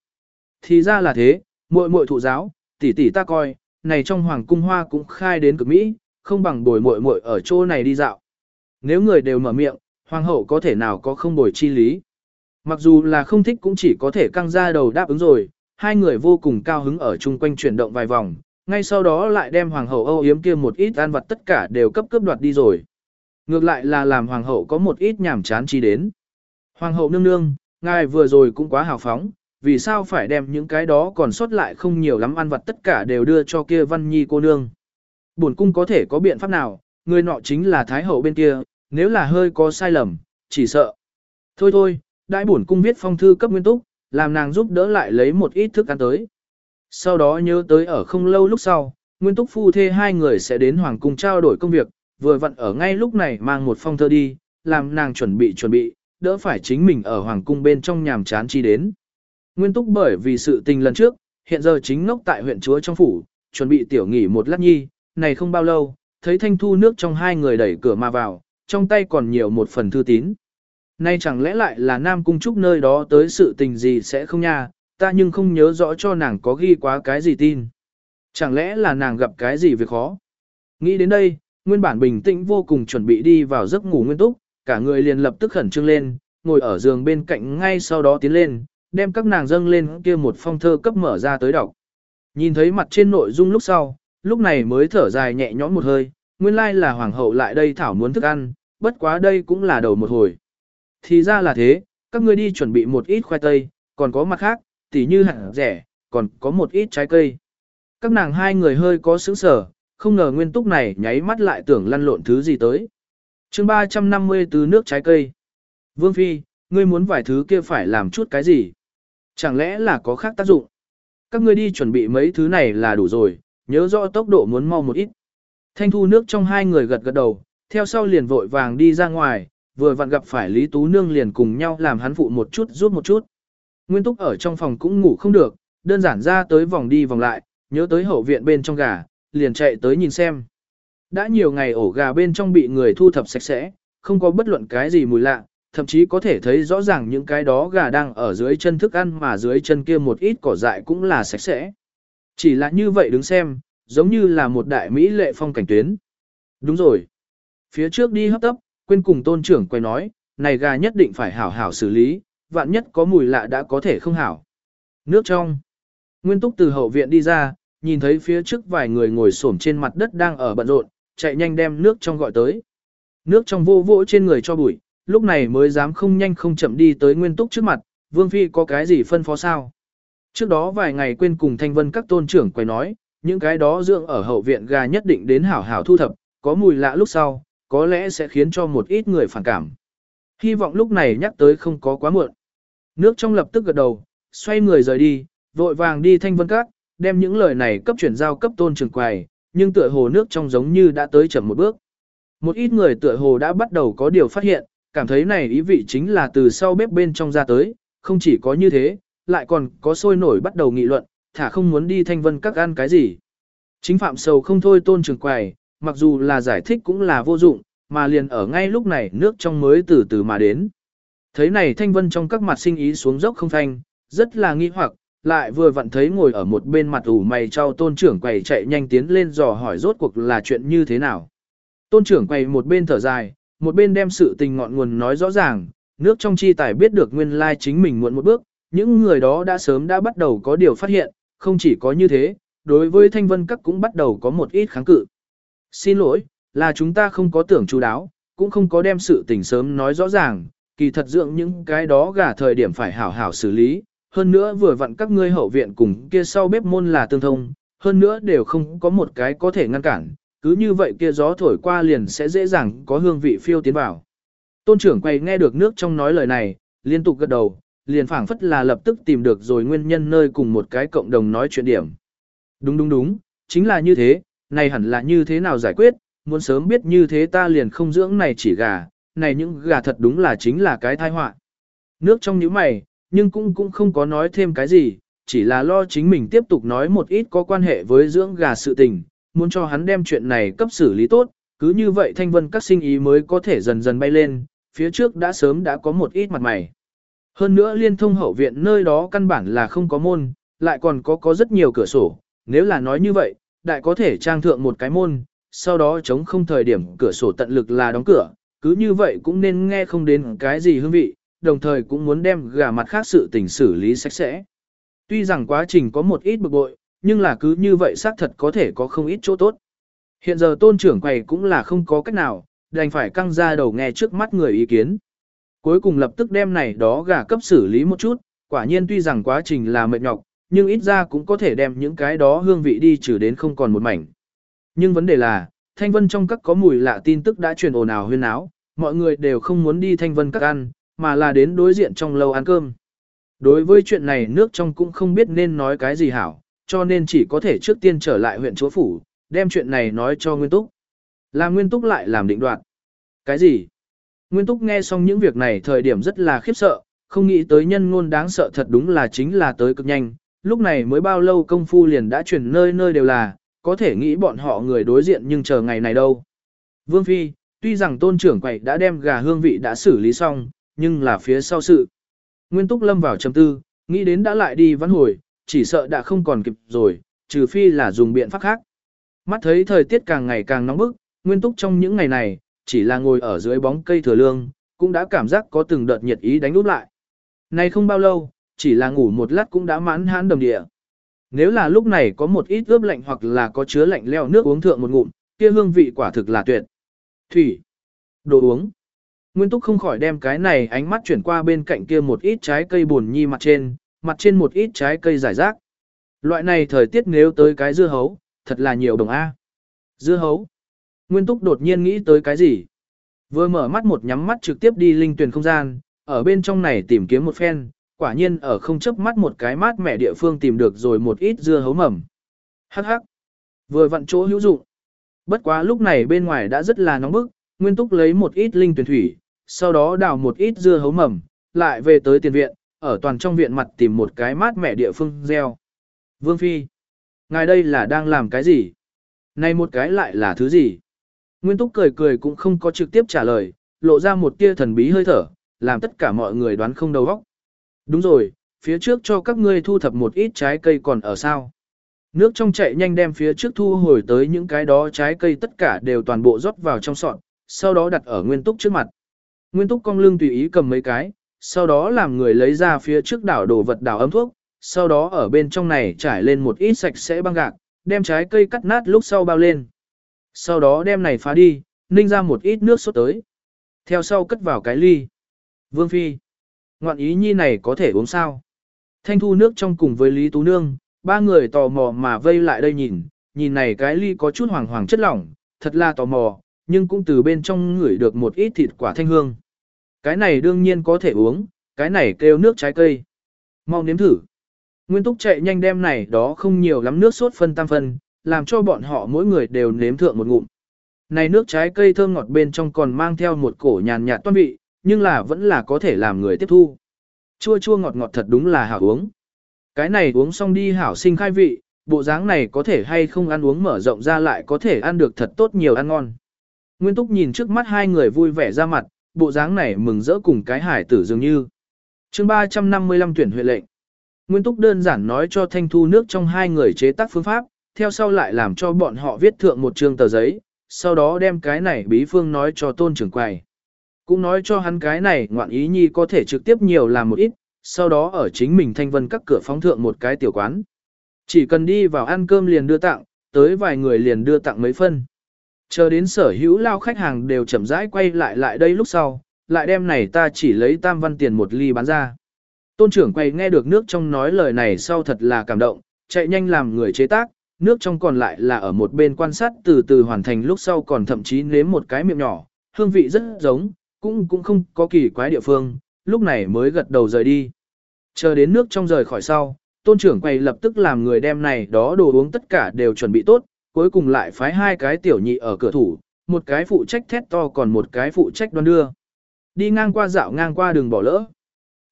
Thì ra là thế, muội muội thụ giáo, tỷ tỷ ta coi, này trong hoàng cung hoa cũng khai đến cực mỹ, không bằng bồi muội muội ở chỗ này đi dạo. Nếu người đều mở miệng, hoàng hậu có thể nào có không bồi chi lý. Mặc dù là không thích cũng chỉ có thể căng ra đầu đáp ứng rồi, hai người vô cùng cao hứng ở chung quanh chuyển động vài vòng, ngay sau đó lại đem hoàng hậu âu yếm kia một ít ăn vật tất cả đều cấp cướp đoạt đi rồi. Ngược lại là làm hoàng hậu có một ít nhảm chán chi đến. Hoàng hậu nương nương, ngài vừa rồi cũng quá hào phóng, vì sao phải đem những cái đó còn sót lại không nhiều lắm ăn vặt tất cả đều đưa cho kia văn nhi cô nương. Bổn cung có thể có biện pháp nào, người nọ chính là thái hậu bên kia, nếu là hơi có sai lầm, chỉ sợ. Thôi thôi, đại bổn cung viết phong thư cấp nguyên túc, làm nàng giúp đỡ lại lấy một ít thức ăn tới. Sau đó nhớ tới ở không lâu lúc sau, nguyên túc phu thê hai người sẽ đến hoàng cung trao đổi công việc, vừa vặn ở ngay lúc này mang một phong thơ đi, làm nàng chuẩn bị chuẩn bị, đỡ phải chính mình ở hoàng cung bên trong nhàm chán chi đến. Nguyên túc bởi vì sự tình lần trước, hiện giờ chính ngốc tại huyện chúa trong phủ, chuẩn bị tiểu nghỉ một lát nhi, này không bao lâu, thấy thanh thu nước trong hai người đẩy cửa mà vào, trong tay còn nhiều một phần thư tín. Nay chẳng lẽ lại là Nam Cung Trúc nơi đó tới sự tình gì sẽ không nha, ta nhưng không nhớ rõ cho nàng có ghi quá cái gì tin. Chẳng lẽ là nàng gặp cái gì việc khó. Nghĩ đến đây, nguyên bản bình tĩnh vô cùng chuẩn bị đi vào giấc ngủ nguyên túc, cả người liền lập tức khẩn trương lên, ngồi ở giường bên cạnh ngay sau đó tiến lên, đem các nàng dâng lên kia một phong thơ cấp mở ra tới đọc. Nhìn thấy mặt trên nội dung lúc sau, lúc này mới thở dài nhẹ nhõm một hơi, nguyên lai là hoàng hậu lại đây thảo muốn thức ăn, bất quá đây cũng là đầu một hồi. Thì ra là thế, các ngươi đi chuẩn bị một ít khoai tây, còn có mặt khác, tỉ như hạt rẻ, còn có một ít trái cây. Các nàng hai người hơi có sững sở, không ngờ nguyên túc này nháy mắt lại tưởng lăn lộn thứ gì tới chương 350 từ nước trái cây. Vương Phi, ngươi muốn vài thứ kia phải làm chút cái gì? Chẳng lẽ là có khác tác dụng? Các ngươi đi chuẩn bị mấy thứ này là đủ rồi, nhớ rõ tốc độ muốn mau một ít. Thanh thu nước trong hai người gật gật đầu, theo sau liền vội vàng đi ra ngoài, vừa vặn gặp phải Lý Tú Nương liền cùng nhau làm hắn phụ một chút rút một chút. Nguyên Túc ở trong phòng cũng ngủ không được, đơn giản ra tới vòng đi vòng lại, nhớ tới hậu viện bên trong gà, liền chạy tới nhìn xem. Đã nhiều ngày ổ gà bên trong bị người thu thập sạch sẽ, không có bất luận cái gì mùi lạ, thậm chí có thể thấy rõ ràng những cái đó gà đang ở dưới chân thức ăn mà dưới chân kia một ít cỏ dại cũng là sạch sẽ. Chỉ là như vậy đứng xem, giống như là một đại mỹ lệ phong cảnh tuyến. Đúng rồi. Phía trước đi hấp tấp, quên cùng tôn trưởng quay nói, này gà nhất định phải hảo hảo xử lý, vạn nhất có mùi lạ đã có thể không hảo. Nước trong. Nguyên túc từ hậu viện đi ra, nhìn thấy phía trước vài người ngồi xổm trên mặt đất đang ở bận rộn, chạy nhanh đem nước trong gọi tới. Nước trong vô vỗ trên người cho bụi, lúc này mới dám không nhanh không chậm đi tới nguyên túc trước mặt, Vương Phi có cái gì phân phó sao? Trước đó vài ngày quên cùng Thanh Vân các tôn trưởng quay nói, những cái đó dưỡng ở hậu viện gà nhất định đến hảo hảo thu thập, có mùi lạ lúc sau, có lẽ sẽ khiến cho một ít người phản cảm. Hy vọng lúc này nhắc tới không có quá muộn. Nước trong lập tức gật đầu, xoay người rời đi, vội vàng đi Thanh Vân các, đem những lời này cấp chuyển giao cấp tôn trưởng quầy, nhưng tựa hồ nước trong giống như đã tới chậm một bước. Một ít người tựa hồ đã bắt đầu có điều phát hiện, cảm thấy này ý vị chính là từ sau bếp bên trong ra tới, không chỉ có như thế, lại còn có sôi nổi bắt đầu nghị luận, thả không muốn đi thanh vân các ăn cái gì. Chính phạm sầu không thôi tôn trường quài, mặc dù là giải thích cũng là vô dụng, mà liền ở ngay lúc này nước trong mới từ từ mà đến. Thấy này thanh vân trong các mặt sinh ý xuống dốc không thanh, rất là nghi hoặc, lại vừa vặn thấy ngồi ở một bên mặt ủ mày trao tôn trưởng quầy chạy nhanh tiến lên dò hỏi rốt cuộc là chuyện như thế nào. Tôn trưởng quầy một bên thở dài, một bên đem sự tình ngọn nguồn nói rõ ràng, nước trong chi tài biết được nguyên lai chính mình muộn một bước, những người đó đã sớm đã bắt đầu có điều phát hiện, không chỉ có như thế, đối với thanh vân các cũng bắt đầu có một ít kháng cự. Xin lỗi, là chúng ta không có tưởng chú đáo, cũng không có đem sự tình sớm nói rõ ràng, kỳ thật dưỡng những cái đó gả thời điểm phải hảo hảo xử lý, hơn nữa vừa vặn các ngươi hậu viện cùng kia sau bếp môn là tương thông, hơn nữa đều không có một cái có thể ngăn cản, cứ như vậy kia gió thổi qua liền sẽ dễ dàng có hương vị phiêu tiến vào. Tôn trưởng quay nghe được nước trong nói lời này, liên tục gật đầu, liền phảng phất là lập tức tìm được rồi nguyên nhân nơi cùng một cái cộng đồng nói chuyện điểm. Đúng đúng đúng, chính là như thế, này hẳn là như thế nào giải quyết, muốn sớm biết như thế ta liền không dưỡng này chỉ gà, này những gà thật đúng là chính là cái tai họa. Nước trong những mày, nhưng cũng cũng không có nói thêm cái gì, chỉ là lo chính mình tiếp tục nói một ít có quan hệ với dưỡng gà sự tình, muốn cho hắn đem chuyện này cấp xử lý tốt, cứ như vậy thanh vân các sinh ý mới có thể dần dần bay lên, phía trước đã sớm đã có một ít mặt mày. Hơn nữa liên thông hậu viện nơi đó căn bản là không có môn, lại còn có có rất nhiều cửa sổ, nếu là nói như vậy, đại có thể trang thượng một cái môn, sau đó chống không thời điểm cửa sổ tận lực là đóng cửa, cứ như vậy cũng nên nghe không đến cái gì hương vị, đồng thời cũng muốn đem gà mặt khác sự tình xử lý sạch sẽ. Tuy rằng quá trình có một ít bực bội, nhưng là cứ như vậy xác thật có thể có không ít chỗ tốt. Hiện giờ tôn trưởng quầy cũng là không có cách nào, đành phải căng ra đầu nghe trước mắt người ý kiến. Cuối cùng lập tức đem này đó gà cấp xử lý một chút, quả nhiên tuy rằng quá trình là mệt nhọc, nhưng ít ra cũng có thể đem những cái đó hương vị đi trừ đến không còn một mảnh. Nhưng vấn đề là, thanh vân trong các có mùi lạ tin tức đã truyền ồn ào huyên áo, mọi người đều không muốn đi thanh vân các ăn, mà là đến đối diện trong lâu ăn cơm. Đối với chuyện này nước trong cũng không biết nên nói cái gì hảo, cho nên chỉ có thể trước tiên trở lại huyện chúa phủ, đem chuyện này nói cho Nguyên Túc. Là Nguyên Túc lại làm định đoạn Cái gì? Nguyên Túc nghe xong những việc này thời điểm rất là khiếp sợ, không nghĩ tới nhân ngôn đáng sợ thật đúng là chính là tới cực nhanh, lúc này mới bao lâu công phu liền đã chuyển nơi nơi đều là, có thể nghĩ bọn họ người đối diện nhưng chờ ngày này đâu. Vương Phi, tuy rằng tôn trưởng quậy đã đem gà hương vị đã xử lý xong, nhưng là phía sau sự. Nguyên Túc lâm vào trầm tư, nghĩ đến đã lại đi vãn hồi, chỉ sợ đã không còn kịp rồi, trừ phi là dùng biện pháp khác. Mắt thấy thời tiết càng ngày càng nóng bức, Nguyên Túc trong những ngày này, chỉ là ngồi ở dưới bóng cây thừa lương, cũng đã cảm giác có từng đợt nhiệt ý đánh úp lại. nay không bao lâu, chỉ là ngủ một lát cũng đã mãn hãn đầm địa. Nếu là lúc này có một ít ướp lạnh hoặc là có chứa lạnh leo nước uống thượng một ngụm, kia hương vị quả thực là tuyệt. Thủy. Đồ uống. Nguyên Túc không khỏi đem cái này ánh mắt chuyển qua bên cạnh kia một ít trái cây buồn nhi mặt trên, mặt trên một ít trái cây giải rác. Loại này thời tiết nếu tới cái dưa hấu, thật là nhiều đồng A. Dưa hấu. Nguyên Túc đột nhiên nghĩ tới cái gì? Vừa mở mắt một nhắm mắt trực tiếp đi linh tuyển không gian, ở bên trong này tìm kiếm một phen, quả nhiên ở không chấp mắt một cái mát mẻ địa phương tìm được rồi một ít dưa hấu mầm. Hắc hắc. Vừa vặn chỗ hữu dụng. Bất quá lúc này bên ngoài đã rất là nóng bức, Nguyên Túc lấy một ít linh tuyển thủy, sau đó đào một ít dưa hấu mầm, lại về tới tiền viện, ở toàn trong viện mặt tìm một cái mát mẻ địa phương gieo. Vương Phi, ngài đây là đang làm cái gì? Này một cái lại là thứ gì? Nguyên Túc cười cười cũng không có trực tiếp trả lời, lộ ra một tia thần bí hơi thở, làm tất cả mọi người đoán không đầu óc. Đúng rồi, phía trước cho các ngươi thu thập một ít trái cây còn ở sao? Nước trong chạy nhanh đem phía trước thu hồi tới những cái đó trái cây tất cả đều toàn bộ rót vào trong sọt, sau đó đặt ở Nguyên Túc trước mặt. Nguyên Túc cong lưng tùy ý cầm mấy cái, sau đó làm người lấy ra phía trước đảo đồ vật đảo ấm thuốc, sau đó ở bên trong này trải lên một ít sạch sẽ băng gạc, đem trái cây cắt nát lúc sau bao lên. Sau đó đem này phá đi, ninh ra một ít nước sốt tới. Theo sau cất vào cái ly. Vương Phi. Ngoạn ý nhi này có thể uống sao? Thanh thu nước trong cùng với Lý Tú Nương, ba người tò mò mà vây lại đây nhìn, nhìn này cái ly có chút hoàng hoàng chất lỏng, thật là tò mò, nhưng cũng từ bên trong ngửi được một ít thịt quả thanh hương. Cái này đương nhiên có thể uống, cái này kêu nước trái cây. Mau nếm thử. Nguyên túc chạy nhanh đem này đó không nhiều lắm nước sốt phân tam phân, làm cho bọn họ mỗi người đều nếm thượng một ngụm. Này nước trái cây thơm ngọt bên trong còn mang theo một cổ nhàn nhạt toan vị, nhưng là vẫn là có thể làm người tiếp thu. Chua chua ngọt ngọt thật đúng là hảo uống. Cái này uống xong đi hảo sinh khai vị, bộ dáng này có thể hay không ăn uống mở rộng ra lại có thể ăn được thật tốt nhiều ăn ngon. Nguyên Túc nhìn trước mắt hai người vui vẻ ra mặt, bộ dáng này mừng rỡ cùng cái hải tử dường như. chương 355 tuyển huệ lệnh. Nguyên Túc đơn giản nói cho Thanh Thu nước trong hai người chế tác phương pháp, theo sau lại làm cho bọn họ viết thượng một chương tờ giấy, sau đó đem cái này bí phương nói cho tôn trưởng quầy. Cũng nói cho hắn cái này ngoạn ý nhi có thể trực tiếp nhiều làm một ít, sau đó ở chính mình thanh vân các cửa phóng thượng một cái tiểu quán. Chỉ cần đi vào ăn cơm liền đưa tặng, tới vài người liền đưa tặng mấy phân. Chờ đến sở hữu lao khách hàng đều chậm rãi quay lại lại đây lúc sau, lại đem này ta chỉ lấy tam văn tiền một ly bán ra. Tôn trưởng quay nghe được nước trong nói lời này sau thật là cảm động, chạy nhanh làm người chế tác, nước trong còn lại là ở một bên quan sát từ từ hoàn thành lúc sau còn thậm chí nếm một cái miệng nhỏ, hương vị rất giống, cũng cũng không có kỳ quái địa phương, lúc này mới gật đầu rời đi. Chờ đến nước trong rời khỏi sau, tôn trưởng quay lập tức làm người đem này đó đồ uống tất cả đều chuẩn bị tốt, cuối cùng lại phái hai cái tiểu nhị ở cửa thủ, một cái phụ trách thét to còn một cái phụ trách đoan đưa. Đi ngang qua dạo ngang qua đường bỏ lỡ.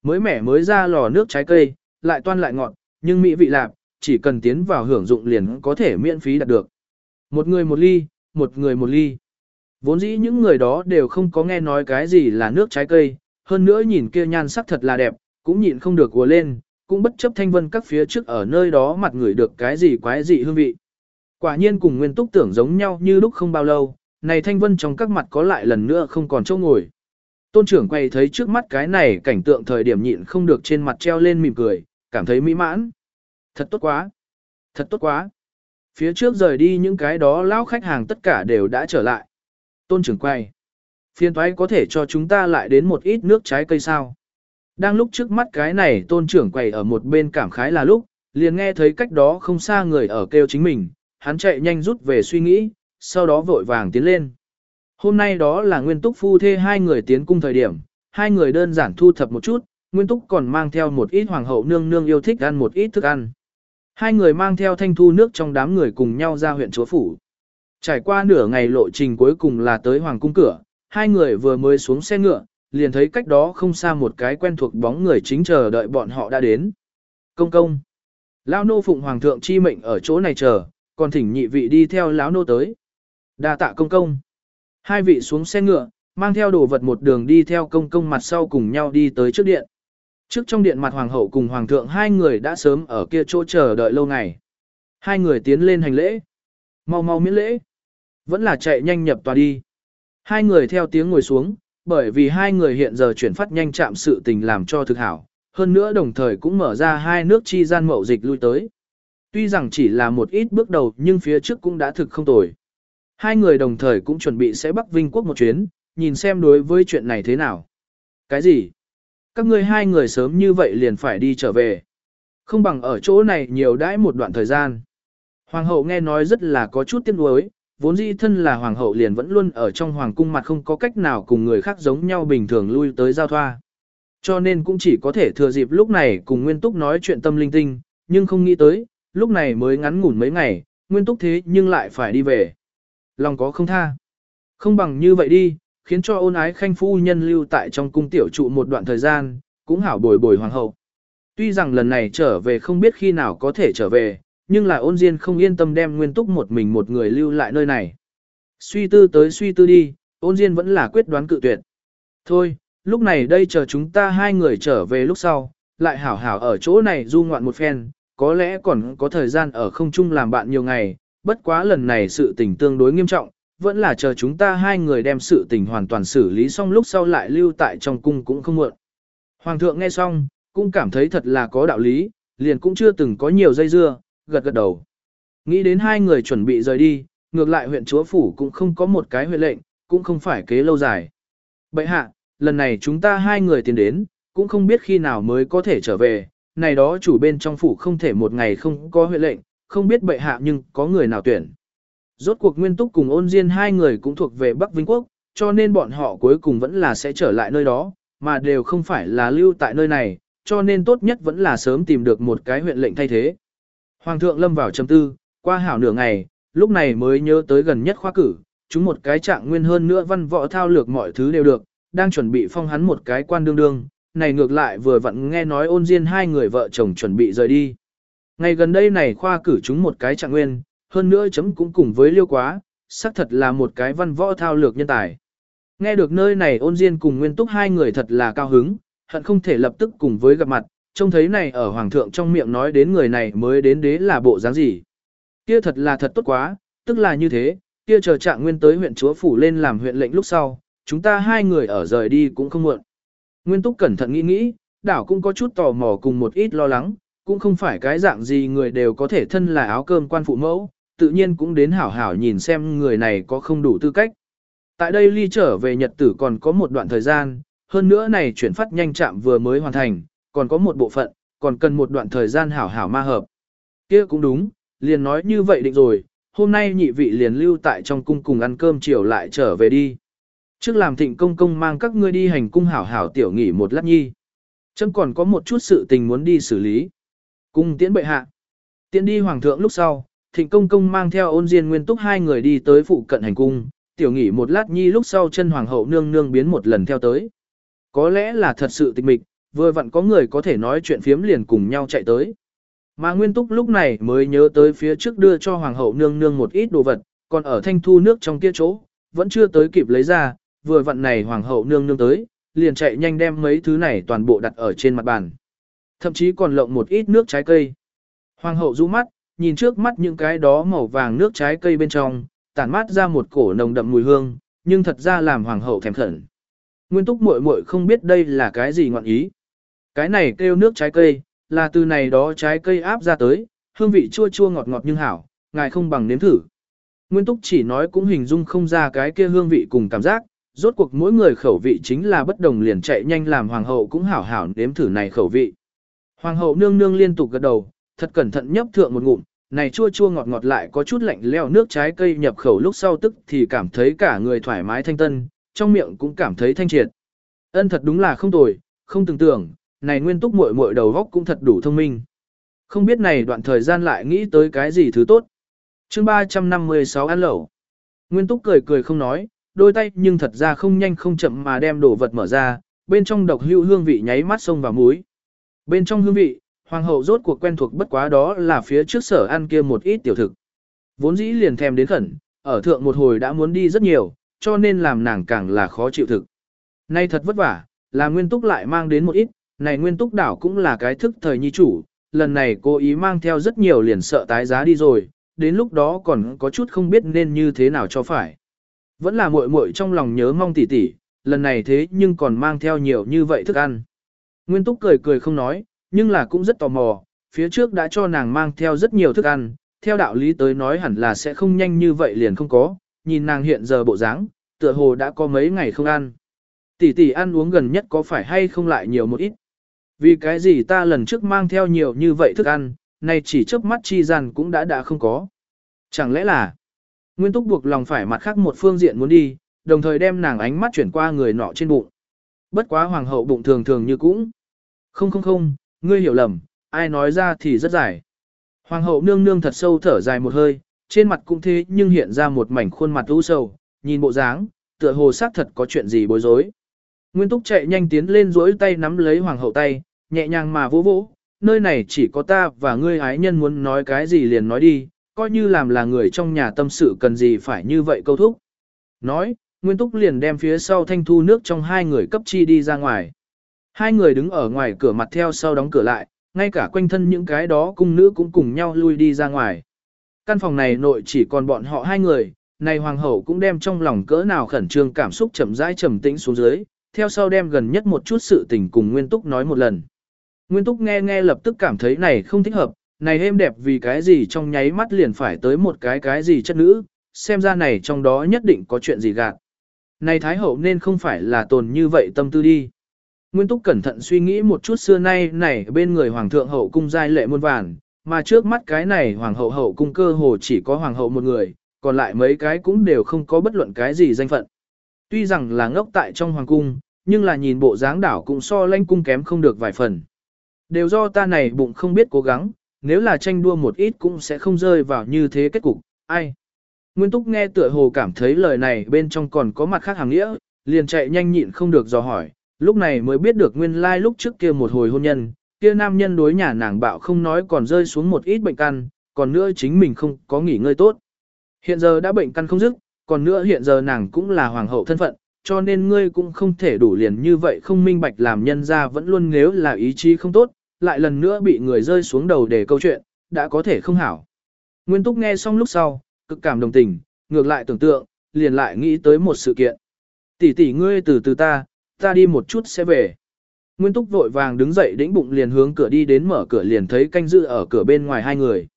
Mới mẻ mới ra lò nước trái cây, lại toan lại ngọt, nhưng mỹ vị lạp, chỉ cần tiến vào hưởng dụng liền có thể miễn phí đạt được. Một người một ly, một người một ly. Vốn dĩ những người đó đều không có nghe nói cái gì là nước trái cây, hơn nữa nhìn kia nhan sắc thật là đẹp, cũng nhịn không được ùa lên, cũng bất chấp thanh vân các phía trước ở nơi đó mặt người được cái gì quái dị hương vị. Quả nhiên cùng nguyên túc tưởng giống nhau như lúc không bao lâu, này thanh vân trong các mặt có lại lần nữa không còn chỗ ngồi. Tôn trưởng quay thấy trước mắt cái này cảnh tượng thời điểm nhịn không được trên mặt treo lên mỉm cười, cảm thấy mỹ mãn. Thật tốt quá. Thật tốt quá. Phía trước rời đi những cái đó lão khách hàng tất cả đều đã trở lại. Tôn trưởng quay. Phiên thoái có thể cho chúng ta lại đến một ít nước trái cây sao. Đang lúc trước mắt cái này tôn trưởng quầy ở một bên cảm khái là lúc, liền nghe thấy cách đó không xa người ở kêu chính mình, hắn chạy nhanh rút về suy nghĩ, sau đó vội vàng tiến lên. Hôm nay đó là Nguyên Túc phu thê hai người tiến cung thời điểm, hai người đơn giản thu thập một chút, Nguyên Túc còn mang theo một ít hoàng hậu nương nương yêu thích ăn một ít thức ăn. Hai người mang theo thanh thu nước trong đám người cùng nhau ra huyện chúa phủ. Trải qua nửa ngày lộ trình cuối cùng là tới hoàng cung cửa, hai người vừa mới xuống xe ngựa, liền thấy cách đó không xa một cái quen thuộc bóng người chính chờ đợi bọn họ đã đến. Công công. lao nô phụng hoàng thượng chi mệnh ở chỗ này chờ, còn thỉnh nhị vị đi theo lão nô tới. Đa tạ công công. Hai vị xuống xe ngựa, mang theo đồ vật một đường đi theo công công mặt sau cùng nhau đi tới trước điện. Trước trong điện mặt hoàng hậu cùng hoàng thượng hai người đã sớm ở kia chỗ chờ đợi lâu ngày. Hai người tiến lên hành lễ. Mau mau miễn lễ. Vẫn là chạy nhanh nhập tòa đi. Hai người theo tiếng ngồi xuống, bởi vì hai người hiện giờ chuyển phát nhanh chạm sự tình làm cho thực hảo. Hơn nữa đồng thời cũng mở ra hai nước chi gian mậu dịch lui tới. Tuy rằng chỉ là một ít bước đầu nhưng phía trước cũng đã thực không tồi. Hai người đồng thời cũng chuẩn bị sẽ bắc Vinh Quốc một chuyến, nhìn xem đối với chuyện này thế nào. Cái gì? Các ngươi hai người sớm như vậy liền phải đi trở về. Không bằng ở chỗ này nhiều đãi một đoạn thời gian. Hoàng hậu nghe nói rất là có chút tiếc nuối, vốn dĩ thân là hoàng hậu liền vẫn luôn ở trong hoàng cung mặt không có cách nào cùng người khác giống nhau bình thường lui tới giao thoa. Cho nên cũng chỉ có thể thừa dịp lúc này cùng Nguyên Túc nói chuyện tâm linh tinh, nhưng không nghĩ tới, lúc này mới ngắn ngủn mấy ngày, Nguyên Túc thế nhưng lại phải đi về. Lòng có không tha. Không bằng như vậy đi, khiến cho ôn ái khanh phu nhân lưu tại trong cung tiểu trụ một đoạn thời gian, cũng hảo bồi bồi hoàng hậu. Tuy rằng lần này trở về không biết khi nào có thể trở về, nhưng là ôn diên không yên tâm đem nguyên túc một mình một người lưu lại nơi này. Suy tư tới suy tư đi, ôn diên vẫn là quyết đoán cự tuyệt. Thôi, lúc này đây chờ chúng ta hai người trở về lúc sau, lại hảo hảo ở chỗ này du ngoạn một phen, có lẽ còn có thời gian ở không chung làm bạn nhiều ngày, bất quá lần này sự tình tương đối nghiêm trọng, vẫn là chờ chúng ta hai người đem sự tình hoàn toàn xử lý xong lúc sau lại lưu tại trong cung cũng không muộn. Hoàng thượng nghe xong, cũng cảm thấy thật là có đạo lý, liền cũng chưa từng có nhiều dây dưa, gật gật đầu. Nghĩ đến hai người chuẩn bị rời đi, ngược lại huyện chúa phủ cũng không có một cái huyện lệnh, cũng không phải kế lâu dài. Bậy hạ, lần này chúng ta hai người tiến đến, cũng không biết khi nào mới có thể trở về, này đó chủ bên trong phủ không thể một ngày không có huyện lệnh, không biết bệ hạ nhưng có người nào tuyển. Rốt cuộc nguyên túc cùng ôn diên hai người cũng thuộc về Bắc Vinh Quốc, cho nên bọn họ cuối cùng vẫn là sẽ trở lại nơi đó, mà đều không phải là lưu tại nơi này, cho nên tốt nhất vẫn là sớm tìm được một cái huyện lệnh thay thế. Hoàng thượng lâm vào trầm tư, qua hảo nửa ngày, lúc này mới nhớ tới gần nhất khoa cử, chúng một cái trạng nguyên hơn nữa văn võ thao lược mọi thứ đều được, đang chuẩn bị phong hắn một cái quan đương đương, này ngược lại vừa vặn nghe nói ôn diên hai người vợ chồng chuẩn bị rời đi. Ngày gần đây này khoa cử chúng một cái trạng nguyên, hơn nữa chấm cũng cùng với liêu quá, xác thật là một cái văn võ thao lược nhân tài. Nghe được nơi này ôn diên cùng nguyên túc hai người thật là cao hứng, hận không thể lập tức cùng với gặp mặt, trông thấy này ở hoàng thượng trong miệng nói đến người này mới đến đế là bộ dáng gì. Kia thật là thật tốt quá, tức là như thế, kia chờ trạng nguyên tới huyện chúa phủ lên làm huyện lệnh lúc sau, chúng ta hai người ở rời đi cũng không muộn. Nguyên túc cẩn thận nghĩ nghĩ, đảo cũng có chút tò mò cùng một ít lo lắng, cũng không phải cái dạng gì người đều có thể thân là áo cơm quan phụ mẫu, tự nhiên cũng đến hảo hảo nhìn xem người này có không đủ tư cách. Tại đây ly trở về Nhật tử còn có một đoạn thời gian, hơn nữa này chuyển phát nhanh chạm vừa mới hoàn thành, còn có một bộ phận, còn cần một đoạn thời gian hảo hảo ma hợp. kia cũng đúng, liền nói như vậy định rồi, hôm nay nhị vị liền lưu tại trong cung cùng ăn cơm chiều lại trở về đi. Trước làm thịnh công công mang các ngươi đi hành cung hảo hảo tiểu nghỉ một lát nhi. Chấm còn có một chút sự tình muốn đi xử lý. Cung tiễn bệ hạ. Tiễn đi hoàng thượng lúc sau, thịnh công công mang theo ôn diên nguyên túc hai người đi tới phụ cận hành cung, tiểu nghỉ một lát nhi lúc sau chân hoàng hậu nương nương biến một lần theo tới. Có lẽ là thật sự tịch mịch, vừa vặn có người có thể nói chuyện phiếm liền cùng nhau chạy tới. Mà Nguyên Túc lúc này mới nhớ tới phía trước đưa cho Hoàng hậu nương nương một ít đồ vật, còn ở thanh thu nước trong kia chỗ, vẫn chưa tới kịp lấy ra, vừa vặn này Hoàng hậu nương nương tới, liền chạy nhanh đem mấy thứ này toàn bộ đặt ở trên mặt bàn. Thậm chí còn lộng một ít nước trái cây. Hoàng hậu rũ mắt, nhìn trước mắt những cái đó màu vàng nước trái cây bên trong, tản mát ra một cổ nồng đậm mùi hương, nhưng thật ra làm hoàng hậu thèm khẩn. Nguyên túc muội muội không biết đây là cái gì ngọn ý. Cái này kêu nước trái cây, là từ này đó trái cây áp ra tới, hương vị chua chua ngọt ngọt nhưng hảo, ngài không bằng nếm thử. Nguyên túc chỉ nói cũng hình dung không ra cái kia hương vị cùng cảm giác, rốt cuộc mỗi người khẩu vị chính là bất đồng liền chạy nhanh làm hoàng hậu cũng hảo hảo nếm thử này khẩu vị. Hoàng hậu nương nương liên tục gật đầu, thật cẩn thận nhấp thượng một ngụm, này chua chua ngọt ngọt lại có chút lạnh leo nước trái cây nhập khẩu lúc sau tức thì cảm thấy cả người thoải mái thanh tân, trong miệng cũng cảm thấy thanh triệt. Ân thật đúng là không tồi, không tưởng tưởng, này nguyên túc muội muội đầu góc cũng thật đủ thông minh. Không biết này đoạn thời gian lại nghĩ tới cái gì thứ tốt. chương 356 ăn lẩu. Nguyên túc cười cười không nói, đôi tay nhưng thật ra không nhanh không chậm mà đem đồ vật mở ra, bên trong độc hữu hương vị nháy mắt sông vào muối. Bên trong hương vị, hoàng hậu rốt cuộc quen thuộc bất quá đó là phía trước sở ăn kia một ít tiểu thực. Vốn dĩ liền thèm đến khẩn, ở thượng một hồi đã muốn đi rất nhiều, cho nên làm nàng càng là khó chịu thực. Nay thật vất vả, là nguyên túc lại mang đến một ít, này nguyên túc đảo cũng là cái thức thời nhi chủ, lần này cô ý mang theo rất nhiều liền sợ tái giá đi rồi, đến lúc đó còn có chút không biết nên như thế nào cho phải. Vẫn là muội muội trong lòng nhớ mong tỷ tỷ lần này thế nhưng còn mang theo nhiều như vậy thức ăn. Nguyên túc cười cười không nói, nhưng là cũng rất tò mò, phía trước đã cho nàng mang theo rất nhiều thức ăn, theo đạo lý tới nói hẳn là sẽ không nhanh như vậy liền không có, nhìn nàng hiện giờ bộ dáng, tựa hồ đã có mấy ngày không ăn. Tỷ tỷ ăn uống gần nhất có phải hay không lại nhiều một ít. Vì cái gì ta lần trước mang theo nhiều như vậy thức ăn, nay chỉ chớp mắt chi rằng cũng đã đã không có. Chẳng lẽ là, Nguyên Túc buộc lòng phải mặt khác một phương diện muốn đi, đồng thời đem nàng ánh mắt chuyển qua người nọ trên bụng. Bất quá hoàng hậu bụng thường thường như cũng. Không không không, ngươi hiểu lầm, ai nói ra thì rất dài. Hoàng hậu nương nương thật sâu thở dài một hơi, trên mặt cũng thế nhưng hiện ra một mảnh khuôn mặt u sầu, nhìn bộ dáng, tựa hồ xác thật có chuyện gì bối rối. Nguyên Túc chạy nhanh tiến lên duỗi tay nắm lấy hoàng hậu tay, nhẹ nhàng mà vỗ vỗ, nơi này chỉ có ta và ngươi ái nhân muốn nói cái gì liền nói đi, coi như làm là người trong nhà tâm sự cần gì phải như vậy câu thúc. Nói, Nguyên Túc liền đem phía sau thanh thu nước trong hai người cấp chi đi ra ngoài. Hai người đứng ở ngoài cửa mặt theo sau đóng cửa lại, ngay cả quanh thân những cái đó cung nữ cũng cùng nhau lui đi ra ngoài. Căn phòng này nội chỉ còn bọn họ hai người, này hoàng hậu cũng đem trong lòng cỡ nào khẩn trương cảm xúc chậm rãi trầm tĩnh xuống dưới, theo sau đem gần nhất một chút sự tình cùng Nguyên Túc nói một lần. Nguyên Túc nghe nghe lập tức cảm thấy này không thích hợp, này êm đẹp vì cái gì trong nháy mắt liền phải tới một cái cái gì chất nữ, xem ra này trong đó nhất định có chuyện gì gạt. Này Thái Hậu nên không phải là tồn như vậy tâm tư đi. Nguyên Túc cẩn thận suy nghĩ một chút xưa nay này bên người Hoàng thượng hậu cung giai lệ muôn vàn, mà trước mắt cái này Hoàng hậu hậu cung cơ hồ chỉ có Hoàng hậu một người, còn lại mấy cái cũng đều không có bất luận cái gì danh phận. Tuy rằng là ngốc tại trong Hoàng cung, nhưng là nhìn bộ dáng đảo cũng so lanh cung kém không được vài phần. Đều do ta này bụng không biết cố gắng, nếu là tranh đua một ít cũng sẽ không rơi vào như thế kết cục, ai. Nguyên Túc nghe tựa hồ cảm thấy lời này bên trong còn có mặt khác hàng nghĩa, liền chạy nhanh nhịn không được dò hỏi, lúc này mới biết được nguyên lai like lúc trước kia một hồi hôn nhân, kia nam nhân đối nhà nàng bạo không nói còn rơi xuống một ít bệnh căn, còn nữa chính mình không có nghỉ ngơi tốt. Hiện giờ đã bệnh căn không dứt, còn nữa hiện giờ nàng cũng là hoàng hậu thân phận, cho nên ngươi cũng không thể đủ liền như vậy không minh bạch làm nhân ra vẫn luôn nếu là ý chí không tốt, lại lần nữa bị người rơi xuống đầu để câu chuyện, đã có thể không hảo. Nguyên Túc nghe xong lúc sau, cực cảm đồng tình, ngược lại tưởng tượng, liền lại nghĩ tới một sự kiện. Tỷ tỷ ngươi từ từ ta, ta đi một chút sẽ về. Nguyên Túc vội vàng đứng dậy đĩnh bụng liền hướng cửa đi đến mở cửa liền thấy canh dự ở cửa bên ngoài hai người.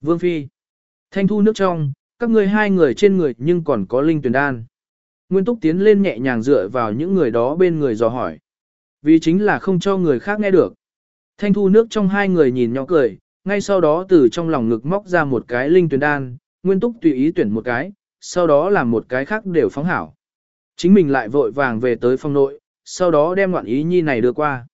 Vương Phi. Thanh thu nước trong, các ngươi hai người trên người nhưng còn có linh tuyển đan. Nguyên Túc tiến lên nhẹ nhàng dựa vào những người đó bên người dò hỏi. Vì chính là không cho người khác nghe được. Thanh thu nước trong hai người nhìn nhỏ cười, ngay sau đó từ trong lòng ngực móc ra một cái linh tuyển đan, Nguyên Túc tùy ý tuyển một cái, sau đó làm một cái khác đều phóng hảo. Chính mình lại vội vàng về tới phòng nội, sau đó đem ngoạn ý nhi này đưa qua.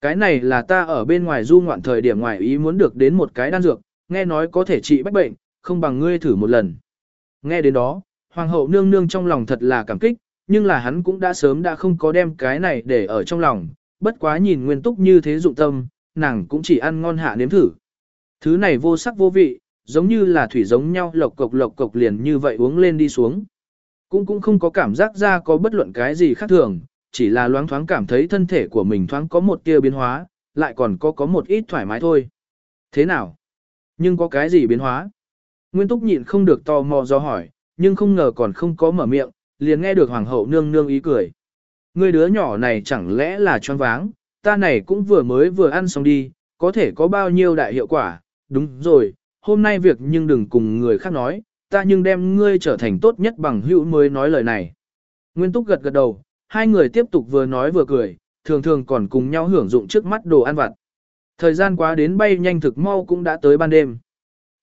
Cái này là ta ở bên ngoài du ngoạn thời điểm ngoài ý muốn được đến một cái đan dược, nghe nói có thể trị bách bệnh, không bằng ngươi thử một lần. Nghe đến đó, hoàng hậu nương nương trong lòng thật là cảm kích, nhưng là hắn cũng đã sớm đã không có đem cái này để ở trong lòng, bất quá nhìn nguyên túc như thế dụng tâm, nàng cũng chỉ ăn ngon hạ nếm thử. Thứ này vô sắc vô vị, giống như là thủy giống nhau lộc cộc lộc cộc liền như vậy uống lên đi xuống. Cũng cũng không có cảm giác ra có bất luận cái gì khác thường, chỉ là loáng thoáng cảm thấy thân thể của mình thoáng có một tia biến hóa, lại còn có có một ít thoải mái thôi. Thế nào? Nhưng có cái gì biến hóa? Nguyên Túc nhịn không được tò mò do hỏi, nhưng không ngờ còn không có mở miệng, liền nghe được hoàng hậu nương nương ý cười. Người đứa nhỏ này chẳng lẽ là choáng váng, ta này cũng vừa mới vừa ăn xong đi, có thể có bao nhiêu đại hiệu quả, đúng rồi, hôm nay việc nhưng đừng cùng người khác nói, ta nhưng đem ngươi trở thành tốt nhất bằng hữu mới nói lời này. Nguyên Túc gật gật đầu, hai người tiếp tục vừa nói vừa cười, thường thường còn cùng nhau hưởng dụng trước mắt đồ ăn vặt. Thời gian quá đến bay nhanh thực mau cũng đã tới ban đêm.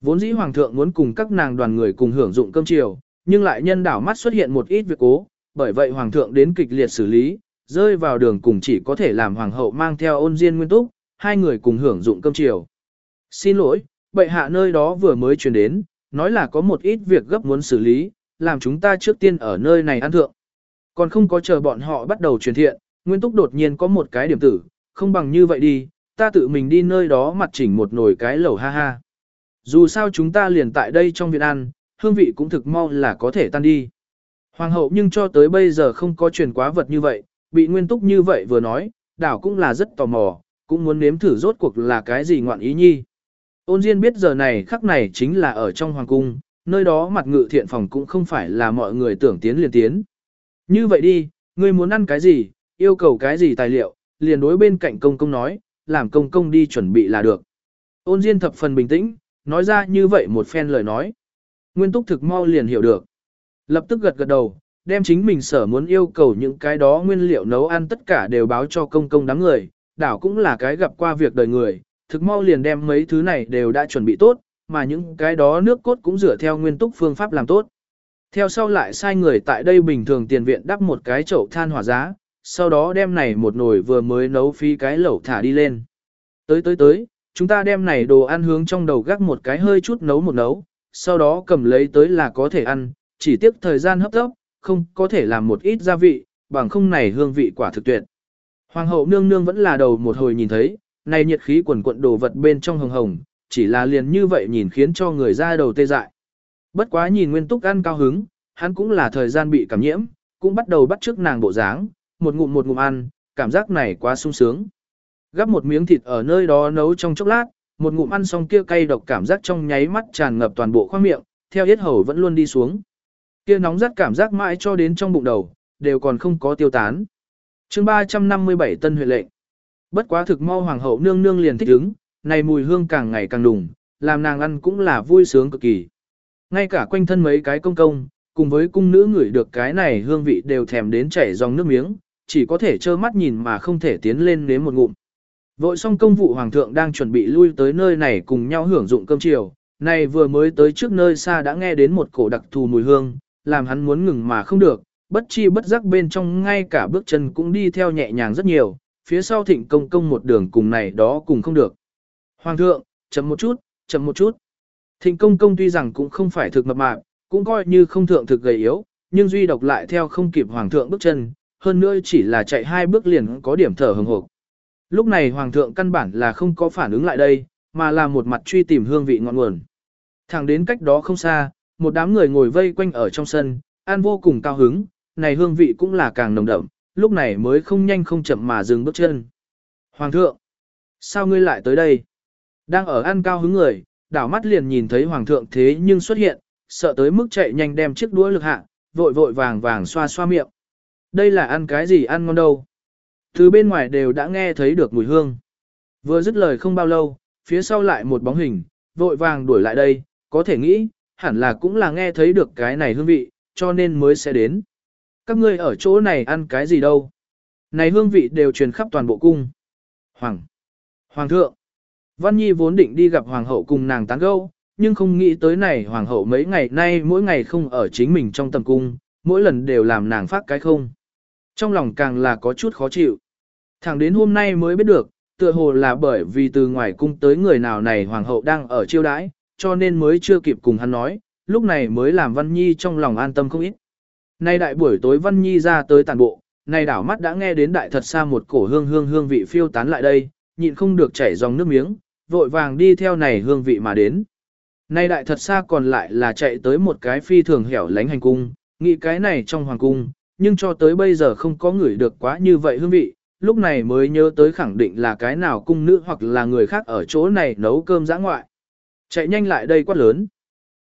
Vốn dĩ hoàng thượng muốn cùng các nàng đoàn người cùng hưởng dụng cơm chiều, nhưng lại nhân đảo mắt xuất hiện một ít việc cố, bởi vậy hoàng thượng đến kịch liệt xử lý, rơi vào đường cùng chỉ có thể làm hoàng hậu mang theo ôn diên nguyên túc, hai người cùng hưởng dụng cơm chiều. Xin lỗi, bệ hạ nơi đó vừa mới truyền đến, nói là có một ít việc gấp muốn xử lý, làm chúng ta trước tiên ở nơi này ăn thượng. Còn không có chờ bọn họ bắt đầu truyền thiện, Nguyên Túc đột nhiên có một cái điểm tử, không bằng như vậy đi, ta tự mình đi nơi đó mặt chỉnh một nồi cái lẩu ha ha. Dù sao chúng ta liền tại đây trong viện ăn, hương vị cũng thực mau là có thể tan đi. Hoàng hậu nhưng cho tới bây giờ không có truyền quá vật như vậy, bị Nguyên Túc như vậy vừa nói, đảo cũng là rất tò mò, cũng muốn nếm thử rốt cuộc là cái gì ngoạn ý nhi. Ôn Diên biết giờ này khắc này chính là ở trong hoàng cung, nơi đó mặt ngự thiện phòng cũng không phải là mọi người tưởng tiến liền tiến. Như vậy đi, ngươi muốn ăn cái gì, yêu cầu cái gì tài liệu, liền đối bên cạnh công công nói, làm công công đi chuẩn bị là được. Ôn Diên thập phần bình tĩnh, nói ra như vậy một phen lời nói. Nguyên túc thực mau liền hiểu được. Lập tức gật gật đầu, đem chính mình sở muốn yêu cầu những cái đó nguyên liệu nấu ăn tất cả đều báo cho công công đám người, đảo cũng là cái gặp qua việc đời người, thực mau liền đem mấy thứ này đều đã chuẩn bị tốt, mà những cái đó nước cốt cũng rửa theo nguyên túc phương pháp làm tốt. Theo sau lại sai người tại đây bình thường tiền viện đắp một cái chậu than hỏa giá, sau đó đem này một nồi vừa mới nấu phí cái lẩu thả đi lên. Tới tới tới, chúng ta đem này đồ ăn hướng trong đầu gác một cái hơi chút nấu một nấu, sau đó cầm lấy tới là có thể ăn, chỉ tiếc thời gian hấp tốc, không có thể làm một ít gia vị, bằng không này hương vị quả thực tuyệt. Hoàng hậu nương nương vẫn là đầu một hồi nhìn thấy, này nhiệt khí quần quận đồ vật bên trong hồng hồng, chỉ là liền như vậy nhìn khiến cho người ra đầu tê dại. Bất quá nhìn Nguyên Túc ăn cao hứng, hắn cũng là thời gian bị cảm nhiễm, cũng bắt đầu bắt trước nàng bộ dáng, một ngụm một ngụm ăn, cảm giác này quá sung sướng. Gắp một miếng thịt ở nơi đó nấu trong chốc lát, một ngụm ăn xong kia cay độc cảm giác trong nháy mắt tràn ngập toàn bộ khoang miệng, theo yết hầu vẫn luôn đi xuống. Kia nóng rất cảm giác mãi cho đến trong bụng đầu, đều còn không có tiêu tán. chương 357 tân huệ lệnh. Bất quá thực mau hoàng hậu nương nương liền thích ứng, này mùi hương càng ngày càng đùng, làm nàng ăn cũng là vui sướng cực kỳ. Ngay cả quanh thân mấy cái công công, cùng với cung nữ ngửi được cái này hương vị đều thèm đến chảy dòng nước miếng, chỉ có thể trơ mắt nhìn mà không thể tiến lên nếm một ngụm. Vội xong công vụ hoàng thượng đang chuẩn bị lui tới nơi này cùng nhau hưởng dụng cơm chiều, này vừa mới tới trước nơi xa đã nghe đến một cổ đặc thù mùi hương, làm hắn muốn ngừng mà không được, bất chi bất giác bên trong ngay cả bước chân cũng đi theo nhẹ nhàng rất nhiều, phía sau thịnh công công một đường cùng này đó cùng không được. Hoàng thượng, chậm một chút, chậm một chút. Thịnh công công tuy rằng cũng không phải thực mập mạp, cũng coi như không thượng thực gầy yếu, nhưng duy độc lại theo không kịp hoàng thượng bước chân, hơn nữa chỉ là chạy hai bước liền có điểm thở hừng hộp. Lúc này hoàng thượng căn bản là không có phản ứng lại đây, mà là một mặt truy tìm hương vị ngọn nguồn. Thẳng đến cách đó không xa, một đám người ngồi vây quanh ở trong sân, ăn vô cùng cao hứng, này hương vị cũng là càng nồng đậm, lúc này mới không nhanh không chậm mà dừng bước chân. Hoàng thượng, Sao ngươi lại tới đây? Đang ở ăn cao hứng người, đảo mắt liền nhìn thấy hoàng thượng thế nhưng xuất hiện, sợ tới mức chạy nhanh đem chiếc đũa lực hạ, vội vội vàng vàng xoa xoa miệng. Đây là ăn cái gì ăn ngon đâu? Từ bên ngoài đều đã nghe thấy được mùi hương. Vừa dứt lời không bao lâu, phía sau lại một bóng hình, vội vàng đuổi lại đây, có thể nghĩ, hẳn là cũng là nghe thấy được cái này hương vị, cho nên mới sẽ đến. Các ngươi ở chỗ này ăn cái gì đâu? Này hương vị đều truyền khắp toàn bộ cung. Hoàng! Hoàng thượng! Văn Nhi vốn định đi gặp hoàng hậu cùng nàng tán gẫu, nhưng không nghĩ tới này hoàng hậu mấy ngày nay mỗi ngày không ở chính mình trong tầm cung, mỗi lần đều làm nàng phát cái không. Trong lòng càng là có chút khó chịu. Thẳng đến hôm nay mới biết được, tựa hồ là bởi vì từ ngoài cung tới người nào này hoàng hậu đang ở chiêu đãi, cho nên mới chưa kịp cùng hắn nói, lúc này mới làm Văn Nhi trong lòng an tâm không ít. Nay đại buổi tối Văn Nhi ra tới tàn bộ, nay đảo mắt đã nghe đến đại thật xa một cổ hương hương hương vị phiêu tán lại đây, nhịn không được chảy dòng nước miếng, vội vàng đi theo này hương vị mà đến. Nay đại thật xa còn lại là chạy tới một cái phi thường hẻo lánh hành cung, nghĩ cái này trong hoàng cung, nhưng cho tới bây giờ không có người được quá như vậy hương vị, lúc này mới nhớ tới khẳng định là cái nào cung nữ hoặc là người khác ở chỗ này nấu cơm giã ngoại. Chạy nhanh lại đây quát lớn.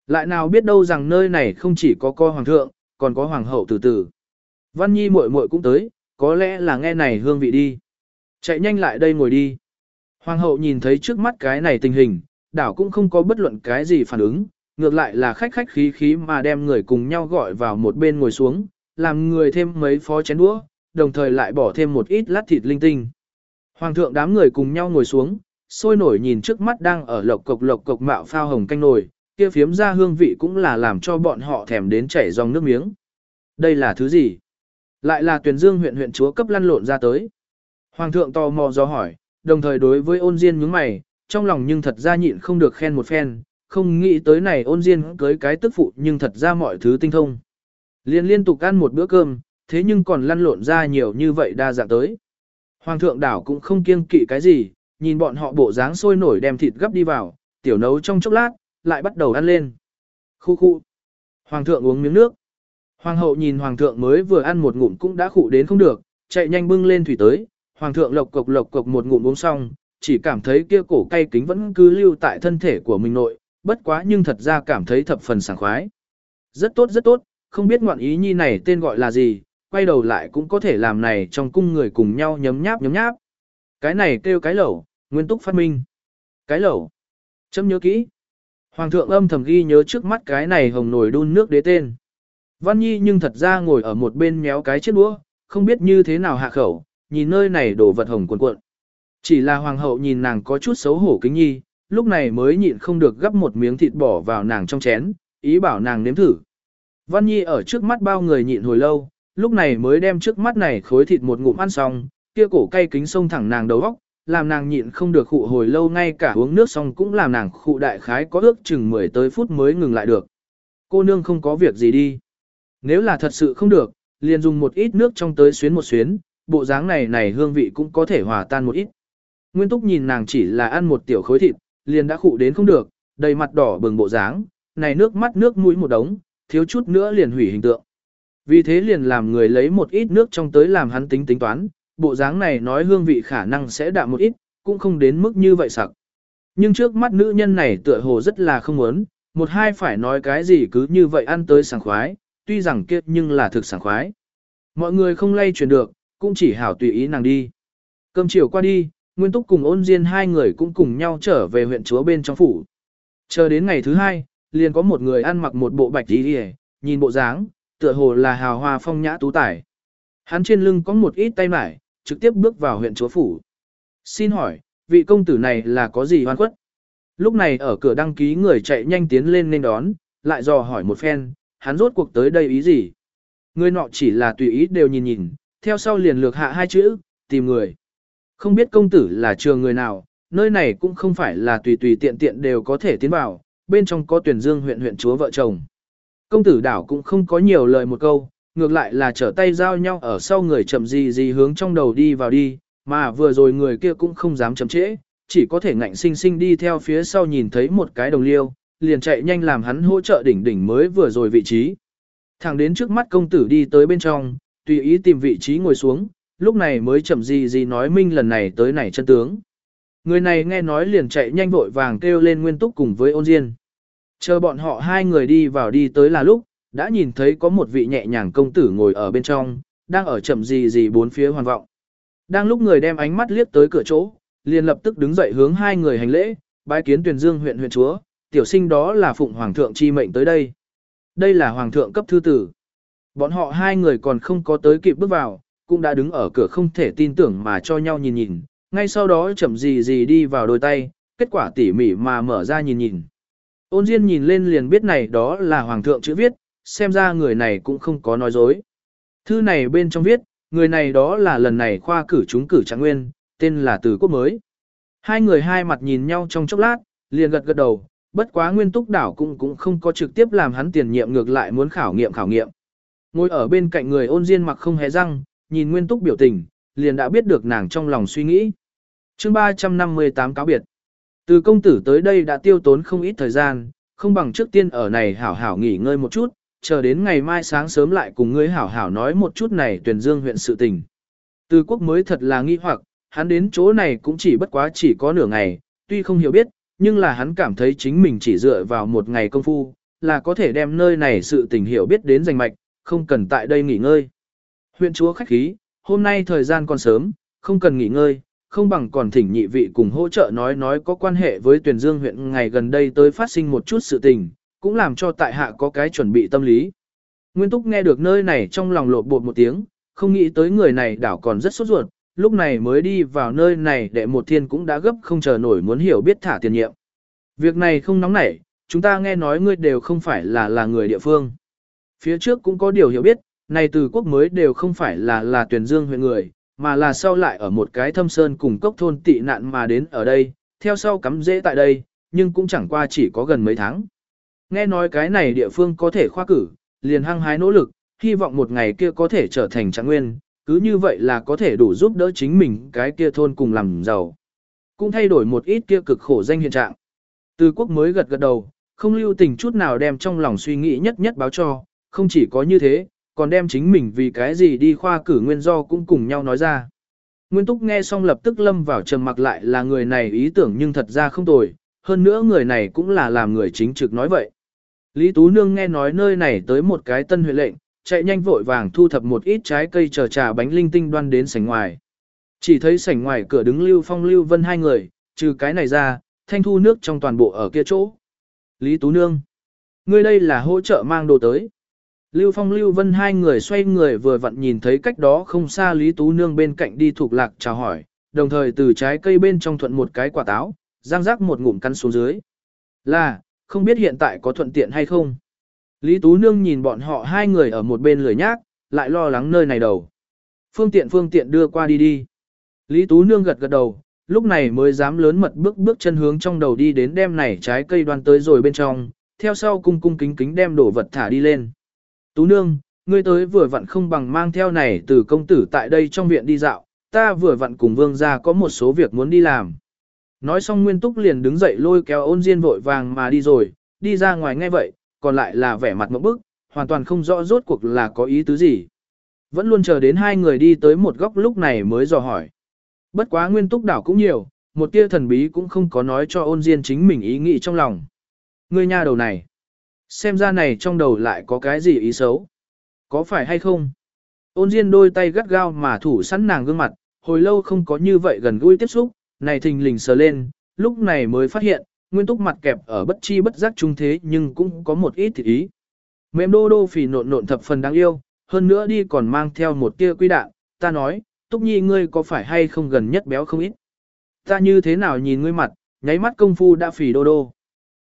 Lại nào biết đâu rằng nơi này không chỉ có co hoàng thượng, còn có hoàng hậu từ từ. Văn Nhi muội muội cũng tới, có lẽ là nghe này hương vị đi. Chạy nhanh lại đây ngồi đi. Hoàng hậu nhìn thấy trước mắt cái này tình hình, đảo cũng không có bất luận cái gì phản ứng, ngược lại là khách khách khí khí mà đem người cùng nhau gọi vào một bên ngồi xuống, làm người thêm mấy phó chén đũa, đồng thời lại bỏ thêm một ít lát thịt linh tinh. Hoàng thượng đám người cùng nhau ngồi xuống, sôi nổi nhìn trước mắt đang ở lộc cộc lộc cộc mạo phao hồng canh nồi, kia phiếm ra hương vị cũng là làm cho bọn họ thèm đến chảy dòng nước miếng. Đây là thứ gì? Lại là tuyển dương huyện huyện chúa cấp lăn lộn ra tới. Hoàng thượng tò mò do hỏi, đồng thời đối với ôn diên nhướng mày, trong lòng nhưng thật ra nhịn không được khen một phen, không nghĩ tới này ôn diên cưới cái tức phụ nhưng thật ra mọi thứ tinh thông. Liên liên tục ăn một bữa cơm, thế nhưng còn lăn lộn ra nhiều như vậy đa dạng tới. Hoàng thượng đảo cũng không kiêng kỵ cái gì, nhìn bọn họ bộ dáng sôi nổi đem thịt gấp đi vào, tiểu nấu trong chốc lát, lại bắt đầu ăn lên. Khu khu. Hoàng thượng uống miếng nước. Hoàng hậu nhìn hoàng thượng mới vừa ăn một ngụm cũng đã khụ đến không được, chạy nhanh bưng lên thủy tới. Hoàng thượng lộc cộc lộc cộc một ngụm uống xong, chỉ cảm thấy kia cổ cay kính vẫn cứ lưu tại thân thể của mình nội, bất quá nhưng thật ra cảm thấy thập phần sảng khoái. Rất tốt rất tốt, không biết ngoạn ý nhi này tên gọi là gì, quay đầu lại cũng có thể làm này trong cung người cùng nhau nhấm nháp nhấm nháp. Cái này kêu cái lẩu, nguyên túc phát minh. Cái lẩu. Chấm nhớ kỹ. Hoàng thượng âm thầm ghi nhớ trước mắt cái này hồng nồi đun nước đế tên. Văn Nhi nhưng thật ra ngồi ở một bên méo cái chiếc đũa, không biết như thế nào hạ khẩu, nhìn nơi này đổ vật hồng cuộn cuộn. Chỉ là hoàng hậu nhìn nàng có chút xấu hổ kính nhi, lúc này mới nhịn không được gấp một miếng thịt bỏ vào nàng trong chén, ý bảo nàng nếm thử. Văn Nhi ở trước mắt bao người nhịn hồi lâu, lúc này mới đem trước mắt này khối thịt một ngụm ăn xong, kia cổ cay kính sông thẳng nàng đầu óc, làm nàng nhịn không được khụ hồi lâu ngay cả uống nước xong cũng làm nàng khụ đại khái có ước chừng 10 tới phút mới ngừng lại được. Cô nương không có việc gì đi. Nếu là thật sự không được, liền dùng một ít nước trong tới xuyến một xuyến, bộ dáng này này hương vị cũng có thể hòa tan một ít. Nguyên Túc nhìn nàng chỉ là ăn một tiểu khối thịt, liền đã khụ đến không được, đầy mặt đỏ bừng bộ dáng, này nước mắt nước mũi một đống, thiếu chút nữa liền hủy hình tượng. Vì thế liền làm người lấy một ít nước trong tới làm hắn tính tính toán, bộ dáng này nói hương vị khả năng sẽ đạm một ít, cũng không đến mức như vậy sặc. Nhưng trước mắt nữ nhân này tựa hồ rất là không muốn, một hai phải nói cái gì cứ như vậy ăn tới sảng khoái, tuy rằng kiếp nhưng là thực sảng khoái. Mọi người không lay chuyển được, cũng chỉ hảo tùy ý nàng đi. Cơm chiều qua đi, Nguyên Túc cùng ôn Diên hai người cũng cùng nhau trở về huyện chúa bên trong phủ. Chờ đến ngày thứ hai, liền có một người ăn mặc một bộ bạch đi đi nhìn bộ dáng, tựa hồ là hào hoa phong nhã tú tải. Hắn trên lưng có một ít tay mải, trực tiếp bước vào huyện chúa phủ. Xin hỏi, vị công tử này là có gì hoan khuất? Lúc này ở cửa đăng ký người chạy nhanh tiến lên nên đón, lại dò hỏi một phen, hắn rốt cuộc tới đây ý gì? Người nọ chỉ là tùy ý đều nhìn nhìn, theo sau liền lược hạ hai chữ, tìm người. Không biết công tử là trường người nào, nơi này cũng không phải là tùy tùy tiện tiện đều có thể tiến vào, bên trong có tuyển dương huyện huyện chúa vợ chồng. Công tử đảo cũng không có nhiều lời một câu, ngược lại là trở tay giao nhau ở sau người chậm gì gì hướng trong đầu đi vào đi, mà vừa rồi người kia cũng không dám chậm trễ, chỉ có thể ngạnh sinh sinh đi theo phía sau nhìn thấy một cái đồng liêu, liền chạy nhanh làm hắn hỗ trợ đỉnh đỉnh mới vừa rồi vị trí. Thẳng đến trước mắt công tử đi tới bên trong, tùy ý tìm vị trí ngồi xuống, lúc này mới chậm gì gì nói minh lần này tới này chân tướng. Người này nghe nói liền chạy nhanh vội vàng kêu lên Nguyên Túc cùng với ôn diên. Chờ bọn họ hai người đi vào đi tới là lúc, đã nhìn thấy có một vị nhẹ nhàng công tử ngồi ở bên trong, đang ở chậm gì gì bốn phía hoàn vọng. Đang lúc người đem ánh mắt liếc tới cửa chỗ, liền lập tức đứng dậy hướng hai người hành lễ, bái kiến tuyển dương huyện huyện chúa, tiểu sinh đó là phụng hoàng thượng chi mệnh tới đây. Đây là hoàng thượng cấp thư tử. Bọn họ hai người còn không có tới kịp bước vào, cũng đã đứng ở cửa không thể tin tưởng mà cho nhau nhìn nhìn, ngay sau đó chậm gì gì đi vào đôi tay, kết quả tỉ mỉ mà mở ra nhìn nhìn. Ôn Diên nhìn lên liền biết này đó là hoàng thượng chữ viết, xem ra người này cũng không có nói dối. Thư này bên trong viết, người này đó là lần này khoa cử chúng cử trạng nguyên, tên là Từ Quốc mới. Hai người hai mặt nhìn nhau trong chốc lát, liền gật gật đầu, bất quá nguyên túc đảo cũng cũng không có trực tiếp làm hắn tiền nhiệm ngược lại muốn khảo nghiệm khảo nghiệm. Ngồi ở bên cạnh người ôn diên mặc không hề răng, nhìn nguyên túc biểu tình, liền đã biết được nàng trong lòng suy nghĩ. chương 358 cáo biệt. Từ công tử tới đây đã tiêu tốn không ít thời gian, không bằng trước tiên ở này hảo hảo nghỉ ngơi một chút, chờ đến ngày mai sáng sớm lại cùng ngươi hảo hảo nói một chút này tuyển dương huyện sự tình. Từ quốc mới thật là nghi hoặc, hắn đến chỗ này cũng chỉ bất quá chỉ có nửa ngày, tuy không hiểu biết, nhưng là hắn cảm thấy chính mình chỉ dựa vào một ngày công phu, là có thể đem nơi này sự tình hiểu biết đến danh mạch, không cần tại đây nghỉ ngơi. Huyện chúa khách khí, hôm nay thời gian còn sớm, không cần nghỉ ngơi, không bằng còn thỉnh nhị vị cùng hỗ trợ nói nói có quan hệ với tuyển dương huyện ngày gần đây tới phát sinh một chút sự tình, cũng làm cho tại hạ có cái chuẩn bị tâm lý. Nguyên Túc nghe được nơi này trong lòng lột bột một tiếng, không nghĩ tới người này đảo còn rất sốt ruột, lúc này mới đi vào nơi này để một thiên cũng đã gấp không chờ nổi muốn hiểu biết thả tiền nhiệm. Việc này không nóng nảy, chúng ta nghe nói ngươi đều không phải là là người địa phương. Phía trước cũng có điều hiểu biết, này từ quốc mới đều không phải là là tuyển dương huyện người, mà là sau lại ở một cái thâm sơn cùng cốc thôn tị nạn mà đến ở đây, theo sau cắm dễ tại đây, nhưng cũng chẳng qua chỉ có gần mấy tháng. Nghe nói cái này địa phương có thể khoa cử, liền hăng hái nỗ lực, hy vọng một ngày kia có thể trở thành trạng nguyên, cứ như vậy là có thể đủ giúp đỡ chính mình cái kia thôn cùng làm giàu. Cũng thay đổi một ít kia cực khổ danh hiện trạng. Từ quốc mới gật gật đầu, không lưu tình chút nào đem trong lòng suy nghĩ nhất nhất báo cho, không chỉ có như thế, còn đem chính mình vì cái gì đi khoa cử nguyên do cũng cùng nhau nói ra. Nguyên Túc nghe xong lập tức lâm vào trầm mặc lại là người này ý tưởng nhưng thật ra không tồi, hơn nữa người này cũng là làm người chính trực nói vậy. Lý Tú Nương nghe nói nơi này tới một cái tân huyện lệnh, chạy nhanh vội vàng thu thập một ít trái cây chờ trà bánh linh tinh đoan đến sảnh ngoài. Chỉ thấy sảnh ngoài cửa đứng Lưu Phong Lưu Vân hai người, trừ cái này ra, thanh thu nước trong toàn bộ ở kia chỗ. Lý Tú Nương, ngươi đây là hỗ trợ mang đồ tới. Lưu Phong Lưu Vân hai người xoay người vừa vặn nhìn thấy cách đó không xa Lý Tú Nương bên cạnh đi thuộc lạc chào hỏi, đồng thời từ trái cây bên trong thuận một cái quả táo, răng rác một ngụm căn xuống dưới. Là, không biết hiện tại có thuận tiện hay không. Lý Tú Nương nhìn bọn họ hai người ở một bên lười nhác, lại lo lắng nơi này đầu. Phương tiện phương tiện đưa qua đi đi. Lý Tú Nương gật gật đầu, lúc này mới dám lớn mật bước bước chân hướng trong đầu đi đến đem này trái cây đoan tới rồi bên trong, theo sau cung cung kính kính đem đổ vật thả đi lên. Tú Nương, ngươi tới vừa vặn không bằng mang theo này từ công tử tại đây trong viện đi dạo, ta vừa vặn cùng vương gia có một số việc muốn đi làm. Nói xong Nguyên Túc liền đứng dậy lôi kéo ôn diên vội vàng mà đi rồi, đi ra ngoài ngay vậy, còn lại là vẻ mặt mẫu bức, hoàn toàn không rõ rốt cuộc là có ý tứ gì. Vẫn luôn chờ đến hai người đi tới một góc lúc này mới dò hỏi. Bất quá Nguyên Túc đảo cũng nhiều, một tia thần bí cũng không có nói cho ôn diên chính mình ý nghĩ trong lòng. Người nhà đầu này, xem ra này trong đầu lại có cái gì ý xấu. Có phải hay không? Ôn diên đôi tay gắt gao mà thủ sẵn nàng gương mặt, hồi lâu không có như vậy gần gũi tiếp xúc, này thình lình sờ lên, lúc này mới phát hiện, nguyên túc mặt kẹp ở bất chi bất giác trung thế nhưng cũng có một ít thịt ý. Mềm đô đô phì nộn nộn thập phần đáng yêu, hơn nữa đi còn mang theo một tia quy đạn, ta nói, túc nhi ngươi có phải hay không gần nhất béo không ít. Ta như thế nào nhìn ngươi mặt, nháy mắt công phu đã phì đô đô.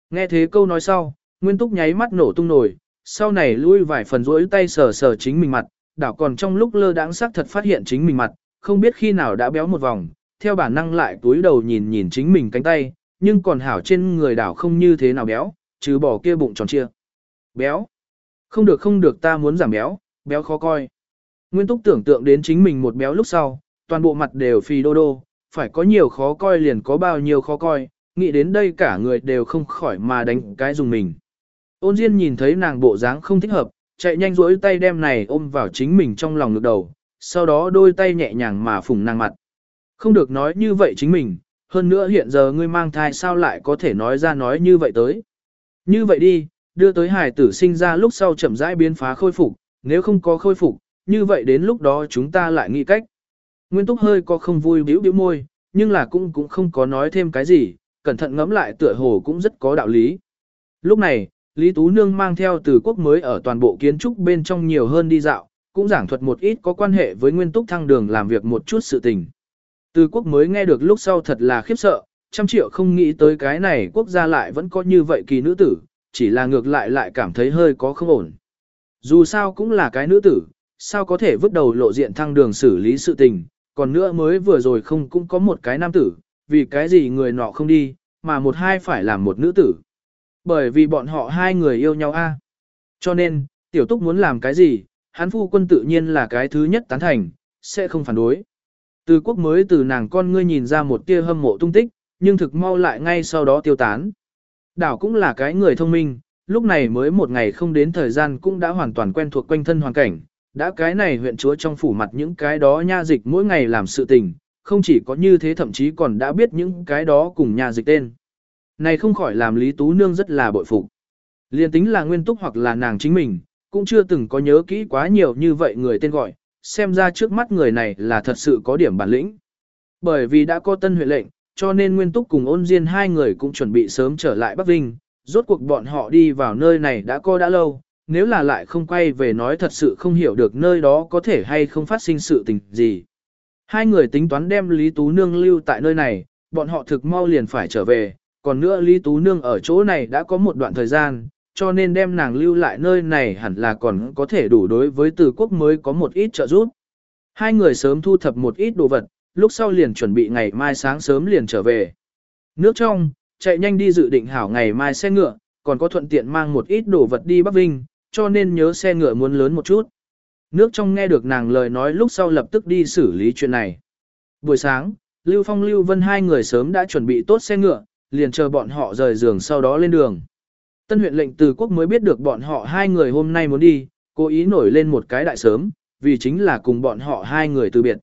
Nghe thế câu nói sau, nguyên túc nháy mắt nổ tung nổi, sau này lui vài phần rỗi tay sờ sờ chính mình mặt, đảo còn trong lúc lơ đãng sắc thật phát hiện chính mình mặt, không biết khi nào đã béo một vòng, theo bản năng lại túi đầu nhìn nhìn chính mình cánh tay, nhưng còn hảo trên người đảo không như thế nào béo, trừ bỏ kia bụng tròn chia. Béo. Không được không được ta muốn giảm béo, béo khó coi. Nguyên túc tưởng tượng đến chính mình một béo lúc sau, toàn bộ mặt đều phì đô đô, phải có nhiều khó coi liền có bao nhiêu khó coi, nghĩ đến đây cả người đều không khỏi mà đánh cái dùng mình. Ôn Diên nhìn thấy nàng bộ dáng không thích hợp, chạy nhanh rỗi tay đem này ôm vào chính mình trong lòng ngực đầu, sau đó đôi tay nhẹ nhàng mà phủng nàng mặt. Không được nói như vậy chính mình, hơn nữa hiện giờ ngươi mang thai sao lại có thể nói ra nói như vậy tới. Như vậy đi, đưa tới hài tử sinh ra lúc sau chậm rãi biến phá khôi phục, nếu không có khôi phục, như vậy đến lúc đó chúng ta lại nghĩ cách. Nguyên túc hơi có không vui biểu biểu môi, nhưng là cũng cũng không có nói thêm cái gì, cẩn thận ngẫm lại tựa hồ cũng rất có đạo lý. Lúc này, Lý Tú Nương mang theo từ quốc mới ở toàn bộ kiến trúc bên trong nhiều hơn đi dạo, cũng giảng thuật một ít có quan hệ với nguyên túc thăng đường làm việc một chút sự tình. Từ quốc mới nghe được lúc sau thật là khiếp sợ, trăm triệu không nghĩ tới cái này quốc gia lại vẫn có như vậy kỳ nữ tử, chỉ là ngược lại lại cảm thấy hơi có không ổn. Dù sao cũng là cái nữ tử, sao có thể vứt đầu lộ diện thăng đường xử lý sự tình, còn nữa mới vừa rồi không cũng có một cái nam tử, vì cái gì người nọ không đi, mà một hai phải làm một nữ tử. Bởi vì bọn họ hai người yêu nhau a. Cho nên, tiểu túc muốn làm cái gì, hắn phu quân tự nhiên là cái thứ nhất tán thành, sẽ không phản đối. Từ quốc mới từ nàng con ngươi nhìn ra một tia hâm mộ tung tích, nhưng thực mau lại ngay sau đó tiêu tán. Đảo cũng là cái người thông minh, lúc này mới một ngày không đến thời gian cũng đã hoàn toàn quen thuộc quanh thân hoàn cảnh, đã cái này huyện chúa trong phủ mặt những cái đó nha dịch mỗi ngày làm sự tình, không chỉ có như thế thậm chí còn đã biết những cái đó cùng nha dịch tên. Này không khỏi làm Lý Tú Nương rất là bội phục. Liên tính là nguyên túc hoặc là nàng chính mình, cũng chưa từng có nhớ kỹ quá nhiều như vậy người tên gọi, xem ra trước mắt người này là thật sự có điểm bản lĩnh. Bởi vì đã có tân huyện lệnh, cho nên Nguyên Túc cùng ôn Diên hai người cũng chuẩn bị sớm trở lại Bắc Vinh, rốt cuộc bọn họ đi vào nơi này đã có đã lâu, nếu là lại không quay về nói thật sự không hiểu được nơi đó có thể hay không phát sinh sự tình gì. Hai người tính toán đem Lý Tú Nương lưu tại nơi này, bọn họ thực mau liền phải trở về, còn nữa Lý Tú Nương ở chỗ này đã có một đoạn thời gian, cho nên đem nàng lưu lại nơi này hẳn là còn có thể đủ đối với từ quốc mới có một ít trợ giúp. Hai người sớm thu thập một ít đồ vật, lúc sau liền chuẩn bị ngày mai sáng sớm liền trở về. Nước trong, chạy nhanh đi dự định hảo ngày mai xe ngựa, còn có thuận tiện mang một ít đồ vật đi Bắc Vinh, cho nên nhớ xe ngựa muốn lớn một chút. Nước trong nghe được nàng lời nói lúc sau lập tức đi xử lý chuyện này. Buổi sáng, Lưu Phong Lưu Vân hai người sớm đã chuẩn bị tốt xe ngựa, liền chờ bọn họ rời giường sau đó lên đường. Tân huyện lệnh từ quốc mới biết được bọn họ hai người hôm nay muốn đi, cố ý nổi lên một cái đại sớm, vì chính là cùng bọn họ hai người từ biệt.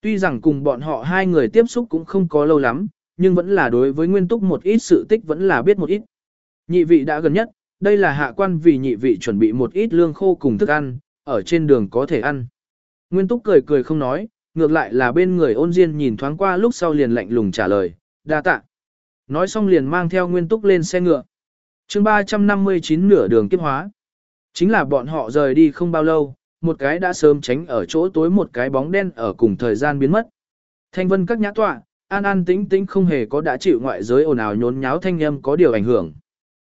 Tuy rằng cùng bọn họ hai người tiếp xúc cũng không có lâu lắm, nhưng vẫn là đối với nguyên túc một ít sự tích vẫn là biết một ít. Nhị vị đã gần nhất, đây là hạ quan vì nhị vị chuẩn bị một ít lương khô cùng thức ăn, ở trên đường có thể ăn. Nguyên túc cười cười không nói, ngược lại là bên người ôn diên nhìn thoáng qua lúc sau liền lạnh lùng trả lời, đa tạ. Nói xong liền mang theo nguyên túc lên xe ngựa chương 359 nửa đường kiếp hóa. Chính là bọn họ rời đi không bao lâu, một cái đã sớm tránh ở chỗ tối một cái bóng đen ở cùng thời gian biến mất. Thanh vân các nhã tọa, an an tĩnh tĩnh không hề có đã chịu ngoại giới ồn ào nhốn nháo thanh âm có điều ảnh hưởng.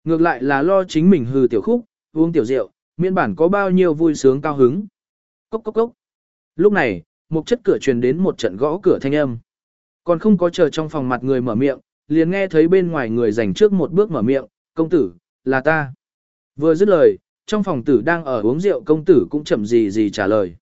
Ngược lại là lo chính mình hư tiểu khúc, uống tiểu rượu, miễn bản có bao nhiêu vui sướng cao hứng. Cốc cốc cốc. Lúc này, một chất cửa truyền đến một trận gõ cửa thanh âm. Còn không có chờ trong phòng mặt người mở miệng, liền nghe thấy bên ngoài người dành trước một bước mở miệng, công tử, là ta. Vừa dứt lời, trong phòng tử đang ở uống rượu công tử cũng chậm gì gì trả lời.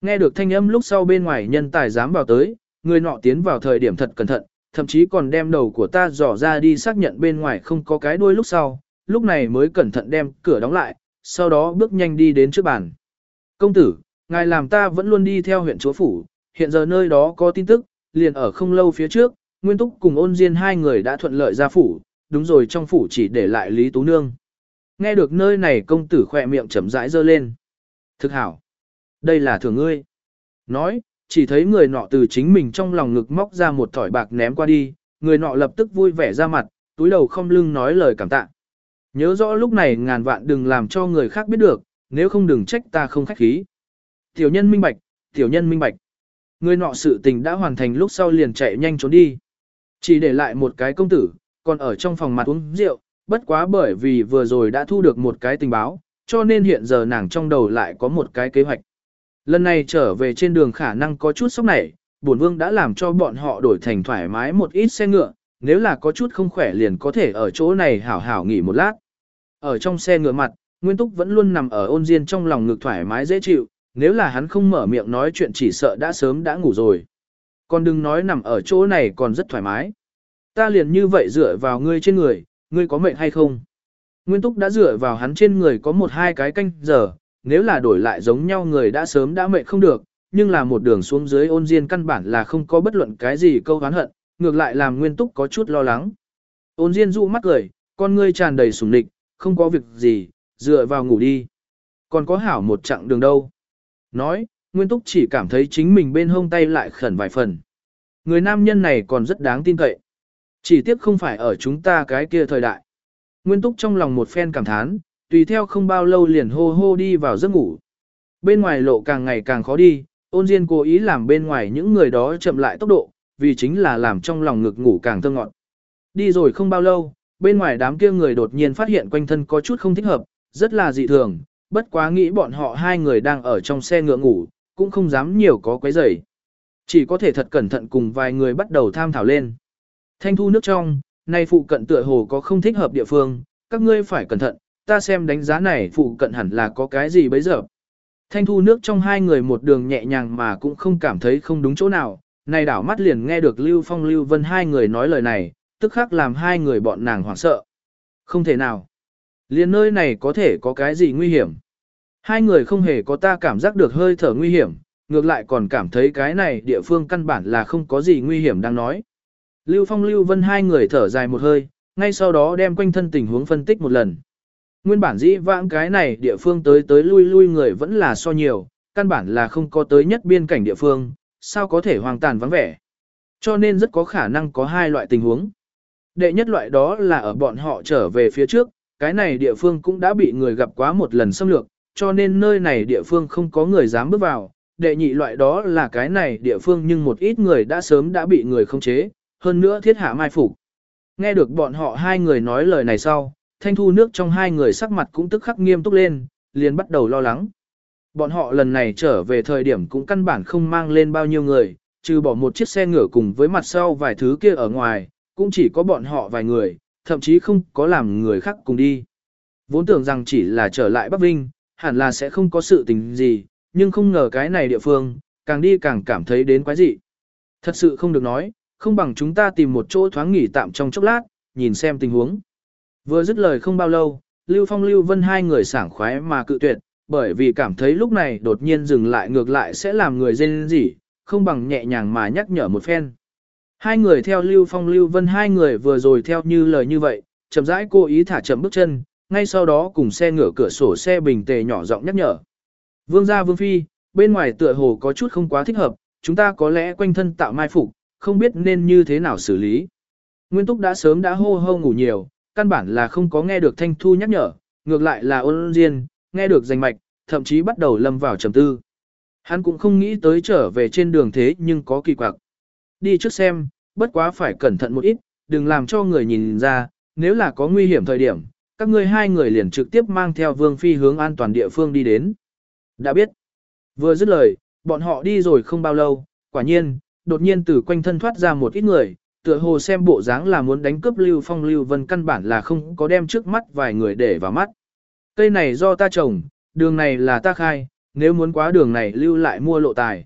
Nghe được thanh âm lúc sau bên ngoài nhân tài dám vào tới, người nọ tiến vào thời điểm thật cẩn thận, thậm chí còn đem đầu của ta dò ra đi xác nhận bên ngoài không có cái đuôi lúc sau, lúc này mới cẩn thận đem cửa đóng lại, sau đó bước nhanh đi đến trước bàn. Công tử, ngài làm ta vẫn luôn đi theo huyện chúa phủ, hiện giờ nơi đó có tin tức, liền ở không lâu phía trước, Nguyên Túc cùng ôn diên hai người đã thuận lợi ra phủ, đúng rồi trong phủ chỉ để lại Lý Tú Nương. Nghe được nơi này công tử khỏe miệng chậm rãi dơ lên. Thực hảo. Đây là thưởng ngươi. Nói, chỉ thấy người nọ từ chính mình trong lòng ngực móc ra một thỏi bạc ném qua đi, người nọ lập tức vui vẻ ra mặt, túi đầu không lưng nói lời cảm tạ. Nhớ rõ lúc này ngàn vạn đừng làm cho người khác biết được, nếu không đừng trách ta không khách khí. Tiểu nhân minh bạch, tiểu nhân minh bạch. Người nọ sự tình đã hoàn thành lúc sau liền chạy nhanh trốn đi. Chỉ để lại một cái công tử, còn ở trong phòng mặt uống rượu, bất quá bởi vì vừa rồi đã thu được một cái tình báo, cho nên hiện giờ nàng trong đầu lại có một cái kế hoạch. Lần này trở về trên đường khả năng có chút sốc này, bổn vương đã làm cho bọn họ đổi thành thoải mái một ít xe ngựa, nếu là có chút không khỏe liền có thể ở chỗ này hảo hảo nghỉ một lát. Ở trong xe ngựa mặt, Nguyên Túc vẫn luôn nằm ở ôn diên trong lòng ngực thoải mái dễ chịu, nếu là hắn không mở miệng nói chuyện chỉ sợ đã sớm đã ngủ rồi. Còn đừng nói nằm ở chỗ này còn rất thoải mái. Ta liền như vậy dựa vào ngươi trên người, ngươi có mệnh hay không? Nguyên Túc đã dựa vào hắn trên người có một hai cái canh giờ, nếu là đổi lại giống nhau người đã sớm đã mệnh không được, nhưng là một đường xuống dưới ôn diên căn bản là không có bất luận cái gì câu hán hận, ngược lại làm nguyên túc có chút lo lắng. Ôn Diên dụ mắt cười, con ngươi tràn đầy sủng nịch, không có việc gì, dựa vào ngủ đi. Còn có hảo một chặng đường đâu. Nói, Nguyên Túc chỉ cảm thấy chính mình bên hông tay lại khẩn vài phần. Người nam nhân này còn rất đáng tin cậy. Chỉ tiếc không phải ở chúng ta cái kia thời đại. Nguyên Túc trong lòng một phen cảm thán, tùy theo không bao lâu liền hô hô đi vào giấc ngủ. Bên ngoài lộ càng ngày càng khó đi, ôn diên cố ý làm bên ngoài những người đó chậm lại tốc độ, vì chính là làm trong lòng ngực ngủ càng thơ ngọn. Đi rồi không bao lâu, bên ngoài đám kia người đột nhiên phát hiện quanh thân có chút không thích hợp, rất là dị thường, bất quá nghĩ bọn họ hai người đang ở trong xe ngựa ngủ, cũng không dám nhiều có quấy rầy. Chỉ có thể thật cẩn thận cùng vài người bắt đầu tham thảo lên. Thanh thu nước trong, nay phụ cận tựa hồ có không thích hợp địa phương, các ngươi phải cẩn thận, ta xem đánh giá này phụ cận hẳn là có cái gì bấy giờ. Thanh thu nước trong hai người một đường nhẹ nhàng mà cũng không cảm thấy không đúng chỗ nào, này đảo mắt liền nghe được Lưu Phong Lưu Vân hai người nói lời này, tức khắc làm hai người bọn nàng hoảng sợ. Không thể nào. Liền nơi này có thể có cái gì nguy hiểm. Hai người không hề có ta cảm giác được hơi thở nguy hiểm, ngược lại còn cảm thấy cái này địa phương căn bản là không có gì nguy hiểm đang nói. Lưu Phong Lưu Vân hai người thở dài một hơi, ngay sau đó đem quanh thân tình huống phân tích một lần. Nguyên bản dĩ vãng cái này địa phương tới tới lui lui người vẫn là so nhiều, căn bản là không có tới nhất biên cảnh địa phương, sao có thể hoàn tàn vắng vẻ. Cho nên rất có khả năng có hai loại tình huống. Đệ nhất loại đó là ở bọn họ trở về phía trước, cái này địa phương cũng đã bị người gặp quá một lần xâm lược, cho nên nơi này địa phương không có người dám bước vào. Đệ nhị loại đó là cái này địa phương nhưng một ít người đã sớm đã bị người không chế, hơn nữa thiết hạ mai phục. Nghe được bọn họ hai người nói lời này sau, thanh thu nước trong hai người sắc mặt cũng tức khắc nghiêm túc lên, liền bắt đầu lo lắng. Bọn họ lần này trở về thời điểm cũng căn bản không mang lên bao nhiêu người, trừ bỏ một chiếc xe ngựa cùng với mặt sau vài thứ kia ở ngoài, cũng chỉ có bọn họ vài người, thậm chí không có làm người khác cùng đi. Vốn tưởng rằng chỉ là trở lại Bắc Vinh, hẳn là sẽ không có sự tình gì, nhưng không ngờ cái này địa phương, càng đi càng cảm thấy đến quái dị. Thật sự không được nói, không bằng chúng ta tìm một chỗ thoáng nghỉ tạm trong chốc lát, nhìn xem tình huống. Vừa dứt lời không bao lâu, Lưu Phong Lưu Vân hai người sảng khoái mà cự tuyệt, bởi vì cảm thấy lúc này đột nhiên dừng lại ngược lại sẽ làm người dên gì, không bằng nhẹ nhàng mà nhắc nhở một phen. Hai người theo Lưu Phong Lưu Vân hai người vừa rồi theo như lời như vậy, chậm rãi cố ý thả chậm bước chân, ngay sau đó cùng xe ngửa cửa sổ xe bình tề nhỏ giọng nhắc nhở. Vương gia Vương Phi, bên ngoài tựa hồ có chút không quá thích hợp, chúng ta có lẽ quanh thân tạo mai phục, không biết nên như thế nào xử lý. Nguyên Túc đã sớm đã hô hô ngủ nhiều, căn bản là không có nghe được Thanh Thu nhắc nhở, ngược lại là ôn diên, nghe được danh mạch, thậm chí bắt đầu lâm vào trầm tư. Hắn cũng không nghĩ tới trở về trên đường thế nhưng có kỳ quặc. Đi trước xem, bất quá phải cẩn thận một ít, đừng làm cho người nhìn ra, nếu là có nguy hiểm thời điểm, các ngươi hai người liền trực tiếp mang theo Vương Phi hướng an toàn địa phương đi đến. Đã biết. Vừa dứt lời, bọn họ đi rồi không bao lâu, quả nhiên, đột nhiên từ quanh thân thoát ra một ít người, tựa hồ xem bộ dáng là muốn đánh cướp Lưu Phong Lưu Vân căn bản là không có đem trước mắt vài người để vào mắt. Cây này do ta trồng, đường này là ta khai, nếu muốn quá đường này lưu lại mua lộ tài.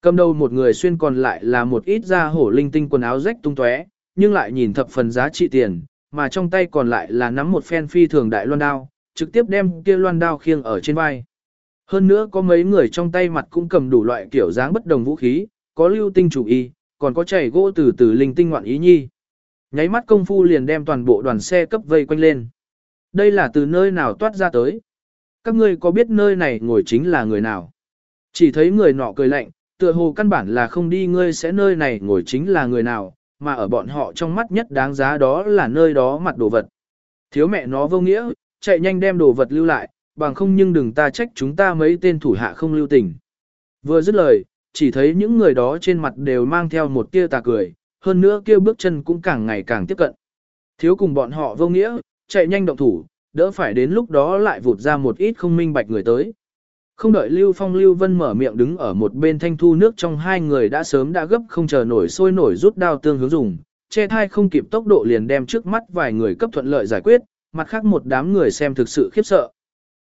Cầm đầu một người xuyên còn lại là một ít da hổ linh tinh quần áo rách tung tóe, nhưng lại nhìn thập phần giá trị tiền, mà trong tay còn lại là nắm một phen phi thường đại loan đao, trực tiếp đem kia loan đao khiêng ở trên vai. Hơn nữa có mấy người trong tay mặt cũng cầm đủ loại kiểu dáng bất đồng vũ khí, có lưu tinh chủ y, còn có chảy gỗ từ từ linh tinh ngoạn ý nhi. Nháy mắt công phu liền đem toàn bộ đoàn xe cấp vây quanh lên. Đây là từ nơi nào toát ra tới. Các ngươi có biết nơi này ngồi chính là người nào? Chỉ thấy người nọ cười lạnh, tựa hồ căn bản là không đi ngươi sẽ nơi này ngồi chính là người nào, mà ở bọn họ trong mắt nhất đáng giá đó là nơi đó mặt đồ vật. Thiếu mẹ nó vô nghĩa, chạy nhanh đem đồ vật lưu lại, bằng không nhưng đừng ta trách chúng ta mấy tên thủ hạ không lưu tình. Vừa dứt lời, chỉ thấy những người đó trên mặt đều mang theo một tia tà cười, hơn nữa kia bước chân cũng càng ngày càng tiếp cận. Thiếu cùng bọn họ vô nghĩa, chạy nhanh động thủ, đỡ phải đến lúc đó lại vụt ra một ít không minh bạch người tới. Không đợi Lưu Phong Lưu Vân mở miệng đứng ở một bên thanh thu nước trong hai người đã sớm đã gấp không chờ nổi sôi nổi rút đao tương hướng dùng, che thai không kịp tốc độ liền đem trước mắt vài người cấp thuận lợi giải quyết, mặt khác một đám người xem thực sự khiếp sợ.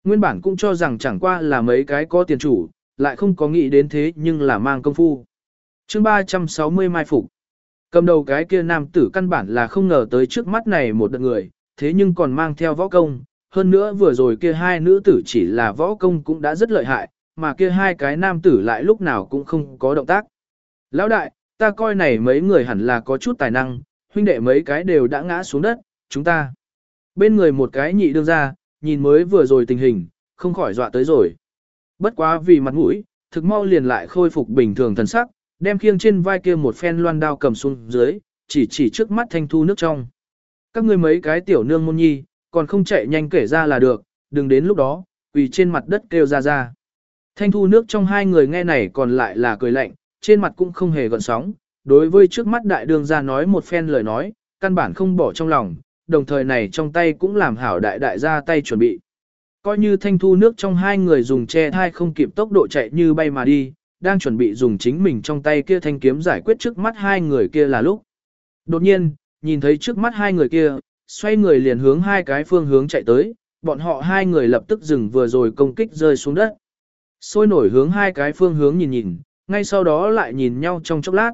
Nguyên bản cũng cho rằng chẳng qua là mấy cái có tiền chủ, lại không có nghĩ đến thế nhưng là mang công phu. chương 360 mai phục Cầm đầu cái kia nam tử căn bản là không ngờ tới trước mắt này một đợt người, thế nhưng còn mang theo võ công, hơn nữa vừa rồi kia hai nữ tử chỉ là võ công cũng đã rất lợi hại, mà kia hai cái nam tử lại lúc nào cũng không có động tác. Lão đại, ta coi này mấy người hẳn là có chút tài năng, huynh đệ mấy cái đều đã ngã xuống đất, chúng ta. Bên người một cái nhị đương ra, nhìn mới vừa rồi tình hình, không khỏi dọa tới rồi. Bất quá vì mặt mũi, thực mau liền lại khôi phục bình thường thần sắc, đem khiêng trên vai kia một phen loan đao cầm xuống dưới, chỉ chỉ trước mắt thanh thu nước trong. Các ngươi mấy cái tiểu nương môn nhi, còn không chạy nhanh kể ra là được, đừng đến lúc đó, quỳ trên mặt đất kêu ra ra. Thanh thu nước trong hai người nghe này còn lại là cười lạnh, trên mặt cũng không hề gợn sóng, đối với trước mắt đại đường ra nói một phen lời nói, căn bản không bỏ trong lòng, đồng thời này trong tay cũng làm hảo đại đại ra tay chuẩn bị. Coi như thanh thu nước trong hai người dùng che thai không kịp tốc độ chạy như bay mà đi, đang chuẩn bị dùng chính mình trong tay kia thanh kiếm giải quyết trước mắt hai người kia là lúc. Đột nhiên, nhìn thấy trước mắt hai người kia, xoay người liền hướng hai cái phương hướng chạy tới, bọn họ hai người lập tức dừng vừa rồi công kích rơi xuống đất. Sôi nổi hướng hai cái phương hướng nhìn nhìn, ngay sau đó lại nhìn nhau trong chốc lát.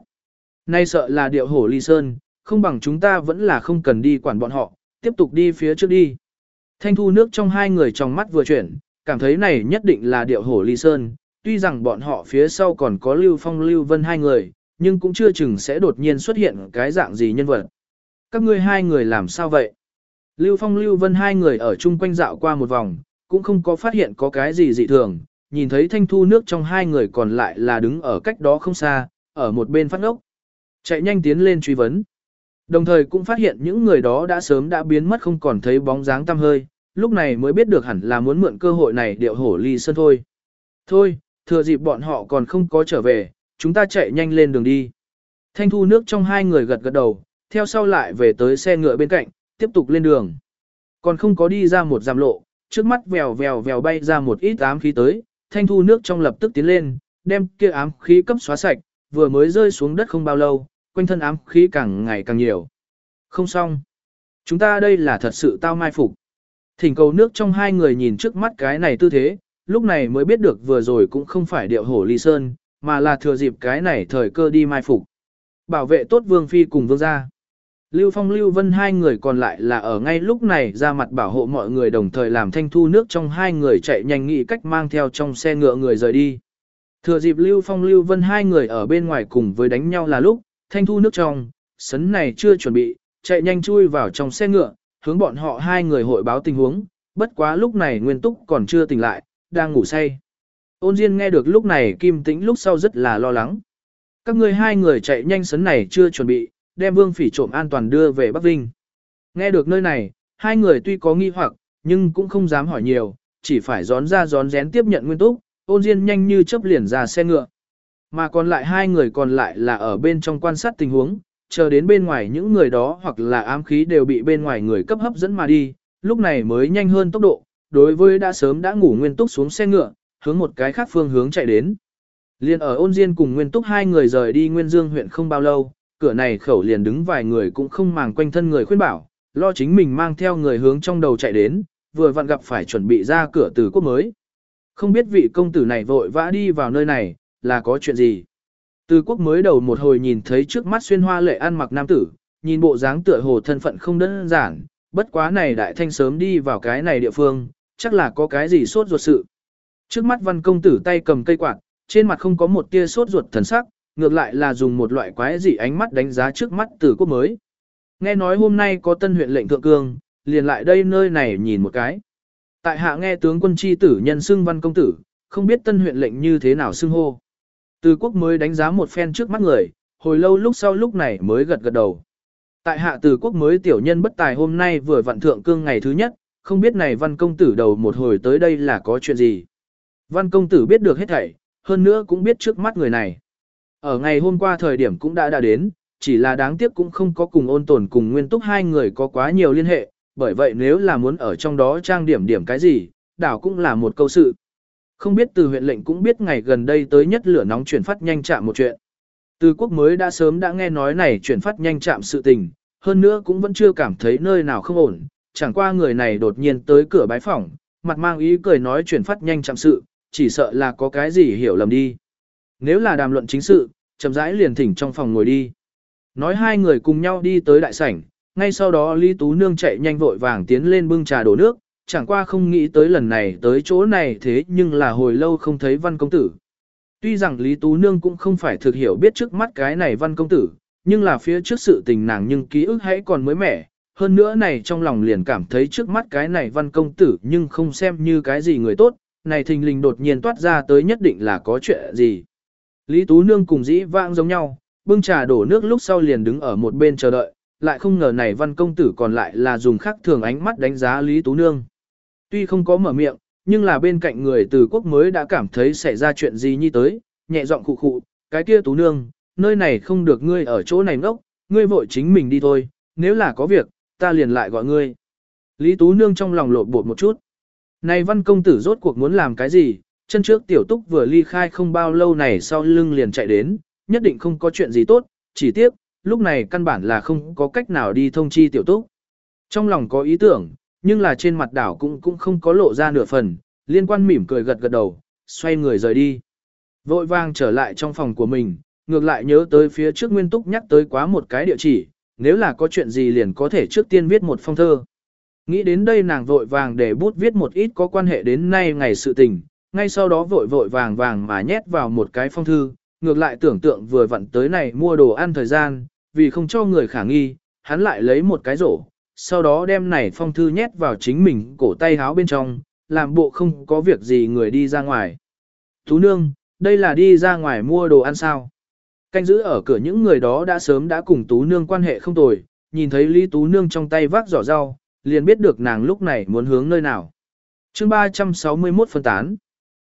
Nay sợ là điệu hổ ly sơn, không bằng chúng ta vẫn là không cần đi quản bọn họ, tiếp tục đi phía trước đi. Thanh thu nước trong hai người trong mắt vừa chuyển, cảm thấy này nhất định là điệu hổ ly sơn, tuy rằng bọn họ phía sau còn có lưu phong lưu vân hai người, nhưng cũng chưa chừng sẽ đột nhiên xuất hiện cái dạng gì nhân vật. Các ngươi hai người làm sao vậy? Lưu phong lưu vân hai người ở chung quanh dạo qua một vòng, cũng không có phát hiện có cái gì dị thường, nhìn thấy thanh thu nước trong hai người còn lại là đứng ở cách đó không xa, ở một bên phát ngốc. Chạy nhanh tiến lên truy vấn. Đồng thời cũng phát hiện những người đó đã sớm đã biến mất không còn thấy bóng dáng tăm hơi, lúc này mới biết được hẳn là muốn mượn cơ hội này điệu hổ ly sơn thôi. Thôi, thừa dịp bọn họ còn không có trở về, chúng ta chạy nhanh lên đường đi. Thanh thu nước trong hai người gật gật đầu, theo sau lại về tới xe ngựa bên cạnh, tiếp tục lên đường. Còn không có đi ra một giam lộ, trước mắt vèo vèo vèo bay ra một ít ám khí tới, thanh thu nước trong lập tức tiến lên, đem kia ám khí cấp xóa sạch, vừa mới rơi xuống đất không bao lâu, quanh thân ám khí càng ngày càng nhiều. Không xong. Chúng ta đây là thật sự tao mai phục. Thỉnh cầu nước trong hai người nhìn trước mắt cái này tư thế, lúc này mới biết được vừa rồi cũng không phải điệu hổ ly sơn, mà là thừa dịp cái này thời cơ đi mai phục. Bảo vệ tốt vương phi cùng vương gia. Lưu Phong Lưu Vân hai người còn lại là ở ngay lúc này ra mặt bảo hộ mọi người đồng thời làm thanh thu nước trong hai người chạy nhanh nghĩ cách mang theo trong xe ngựa người rời đi. Thừa dịp Lưu Phong Lưu Vân hai người ở bên ngoài cùng với đánh nhau là lúc, thanh thu nước trong, sấn này chưa chuẩn bị, chạy nhanh chui vào trong xe ngựa, hướng bọn họ hai người hội báo tình huống, bất quá lúc này Nguyên Túc còn chưa tỉnh lại, đang ngủ say. Ôn Diên nghe được lúc này Kim Tĩnh lúc sau rất là lo lắng. Các ngươi hai người chạy nhanh sấn này chưa chuẩn bị, đem Vương Phỉ trộm an toàn đưa về Bắc Vinh. Nghe được nơi này, hai người tuy có nghi hoặc, nhưng cũng không dám hỏi nhiều, chỉ phải gión ra gión rén tiếp nhận Nguyên Túc, Ôn Diên nhanh như chớp liền ra xe ngựa. Mà còn lại hai người còn lại là ở bên trong quan sát tình huống, chờ đến bên ngoài những người đó hoặc là ám khí đều bị bên ngoài người cấp hấp dẫn mà đi, lúc này mới nhanh hơn tốc độ, đối với đã sớm đã ngủ nguyên túc xuống xe ngựa, hướng một cái khác phương hướng chạy đến. Liên ở ôn diên cùng nguyên túc hai người rời đi nguyên dương huyện không bao lâu, cửa này khẩu liền đứng vài người cũng không màng quanh thân người khuyên bảo, lo chính mình mang theo người hướng trong đầu chạy đến, vừa vặn gặp phải chuẩn bị ra cửa từ quốc mới. Không biết vị công tử này vội vã đi vào nơi này, là có chuyện gì? Từ quốc mới đầu một hồi nhìn thấy trước mắt xuyên hoa lệ ăn mặc nam tử, nhìn bộ dáng tựa hồ thân phận không đơn giản, bất quá này đại thanh sớm đi vào cái này địa phương, chắc là có cái gì sốt ruột sự. Trước mắt văn công tử tay cầm cây quạt, trên mặt không có một tia sốt ruột thần sắc, ngược lại là dùng một loại quái dị ánh mắt đánh giá trước mắt từ quốc mới. Nghe nói hôm nay có tân huyện lệnh thượng cương, liền lại đây nơi này nhìn một cái. Tại hạ nghe tướng quân chi tử nhân xưng văn công tử, không biết tân huyện lệnh như thế nào xưng hô. Từ quốc mới đánh giá một phen trước mắt người, hồi lâu lúc sau lúc này mới gật gật đầu. Tại hạ từ quốc mới tiểu nhân bất tài hôm nay vừa vặn thượng cương ngày thứ nhất, không biết này văn công tử đầu một hồi tới đây là có chuyện gì. Văn công tử biết được hết thảy, hơn nữa cũng biết trước mắt người này. Ở ngày hôm qua thời điểm cũng đã đã đến, chỉ là đáng tiếc cũng không có cùng ôn tồn cùng nguyên túc hai người có quá nhiều liên hệ, bởi vậy nếu là muốn ở trong đó trang điểm điểm cái gì, đảo cũng là một câu sự. Không biết từ huyện lệnh cũng biết ngày gần đây tới nhất lửa nóng chuyển phát nhanh chạm một chuyện. Từ quốc mới đã sớm đã nghe nói này chuyển phát nhanh chạm sự tình, hơn nữa cũng vẫn chưa cảm thấy nơi nào không ổn, chẳng qua người này đột nhiên tới cửa bái phỏng, mặt mang ý cười nói chuyển phát nhanh chạm sự, chỉ sợ là có cái gì hiểu lầm đi. Nếu là đàm luận chính sự, chậm rãi liền thỉnh trong phòng ngồi đi. Nói hai người cùng nhau đi tới đại sảnh, ngay sau đó Lý Tú Nương chạy nhanh vội vàng tiến lên bưng trà đổ nước, chẳng qua không nghĩ tới lần này tới chỗ này thế nhưng là hồi lâu không thấy văn công tử. Tuy rằng Lý Tú Nương cũng không phải thực hiểu biết trước mắt cái này văn công tử, nhưng là phía trước sự tình nàng nhưng ký ức hãy còn mới mẻ, hơn nữa này trong lòng liền cảm thấy trước mắt cái này văn công tử nhưng không xem như cái gì người tốt, này thình lình đột nhiên toát ra tới nhất định là có chuyện gì. Lý Tú Nương cùng dĩ vãng giống nhau, bưng trà đổ nước lúc sau liền đứng ở một bên chờ đợi, lại không ngờ này văn công tử còn lại là dùng khắc thường ánh mắt đánh giá Lý Tú Nương. Tuy không có mở miệng, nhưng là bên cạnh người từ quốc mới đã cảm thấy xảy ra chuyện gì như tới, nhẹ giọng khụ khụ, cái kia Tú Nương, nơi này không được ngươi ở chỗ này ngốc, ngươi vội chính mình đi thôi, nếu là có việc, ta liền lại gọi ngươi. Lý Tú Nương trong lòng lộn bột một chút. Này văn công tử rốt cuộc muốn làm cái gì, chân trước tiểu túc vừa ly khai không bao lâu này sau lưng liền chạy đến, nhất định không có chuyện gì tốt, chỉ tiếc, lúc này căn bản là không có cách nào đi thông chi tiểu túc. Trong lòng có ý tưởng, nhưng là trên mặt đảo cũng cũng không có lộ ra nửa phần, liên quan mỉm cười gật gật đầu, xoay người rời đi. Vội vang trở lại trong phòng của mình, ngược lại nhớ tới phía trước nguyên túc nhắc tới quá một cái địa chỉ, nếu là có chuyện gì liền có thể trước tiên viết một phong thơ. Nghĩ đến đây nàng vội vàng để bút viết một ít có quan hệ đến nay ngày sự tình, ngay sau đó vội vội vàng vàng mà nhét vào một cái phong thư, ngược lại tưởng tượng vừa vặn tới này mua đồ ăn thời gian, vì không cho người khả nghi, hắn lại lấy một cái rổ, sau đó đem này phong thư nhét vào chính mình cổ tay háo bên trong, làm bộ không có việc gì người đi ra ngoài. Tú nương, đây là đi ra ngoài mua đồ ăn sao? Canh giữ ở cửa những người đó đã sớm đã cùng Tú nương quan hệ không tồi, nhìn thấy Lý Tú nương trong tay vác giỏ rau, liền biết được nàng lúc này muốn hướng nơi nào. chương 361 phân tán.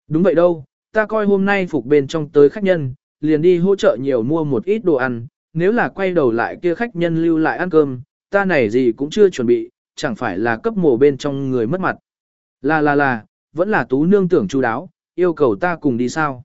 Đúng vậy đâu, ta coi hôm nay phục bên trong tới khách nhân, liền đi hỗ trợ nhiều mua một ít đồ ăn, nếu là quay đầu lại kia khách nhân lưu lại ăn cơm, ta này gì cũng chưa chuẩn bị, chẳng phải là cấp mồ bên trong người mất mặt. Là là là, vẫn là tú nương tưởng chú đáo, yêu cầu ta cùng đi sao.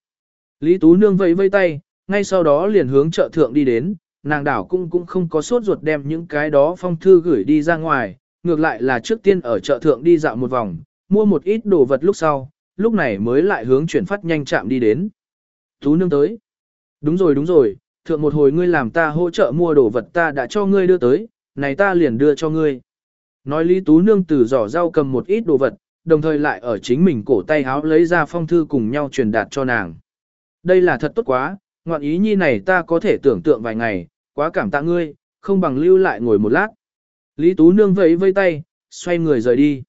Lý tú nương vẫy vây tay, ngay sau đó liền hướng chợ thượng đi đến, nàng đảo cũng cũng không có sốt ruột đem những cái đó phong thư gửi đi ra ngoài, ngược lại là trước tiên ở chợ thượng đi dạo một vòng, mua một ít đồ vật lúc sau, lúc này mới lại hướng chuyển phát nhanh chạm đi đến. Tú nương tới. Đúng rồi đúng rồi, thượng một hồi ngươi làm ta hỗ trợ mua đồ vật ta đã cho ngươi đưa tới, này ta liền đưa cho ngươi. Nói Lý Tú nương từ giỏ rau cầm một ít đồ vật, đồng thời lại ở chính mình cổ tay háo lấy ra phong thư cùng nhau truyền đạt cho nàng. Đây là thật tốt quá, ngoạn ý nhi này ta có thể tưởng tượng vài ngày, quá cảm tạ ngươi, không bằng lưu lại ngồi một lát. Lý Tú nương vẫy vây tay, xoay người rời đi.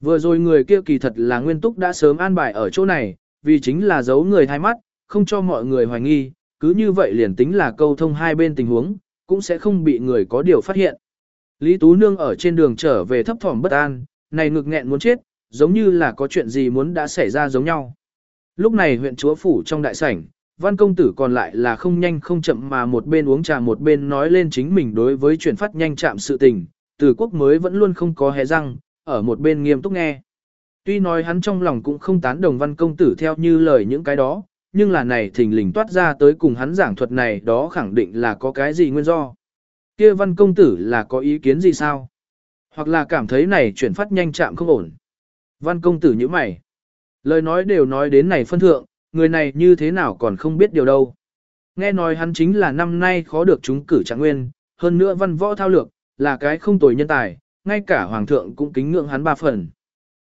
Vừa rồi người kia kỳ thật là nguyên túc đã sớm an bài ở chỗ này, vì chính là giấu người thay mắt, không cho mọi người hoài nghi, cứ như vậy liền tính là câu thông hai bên tình huống, cũng sẽ không bị người có điều phát hiện. Lý Tú Nương ở trên đường trở về thấp thỏm bất an, này ngực nghẹn muốn chết, giống như là có chuyện gì muốn đã xảy ra giống nhau. Lúc này huyện chúa phủ trong đại sảnh, văn công tử còn lại là không nhanh không chậm mà một bên uống trà một bên nói lên chính mình đối với chuyển phát nhanh chạm sự tình, từ quốc mới vẫn luôn không có hé răng, ở một bên nghiêm túc nghe. Tuy nói hắn trong lòng cũng không tán đồng văn công tử theo như lời những cái đó, nhưng là này thình lình toát ra tới cùng hắn giảng thuật này đó khẳng định là có cái gì nguyên do. kia văn công tử là có ý kiến gì sao? Hoặc là cảm thấy này chuyển phát nhanh chạm không ổn. Văn công tử như mày. Lời nói đều nói đến này phân thượng, người này như thế nào còn không biết điều đâu. Nghe nói hắn chính là năm nay khó được chúng cử trạng nguyên, hơn nữa văn võ thao lược, là cái không tồi nhân tài, ngay cả hoàng thượng cũng kính ngưỡng hắn ba phần.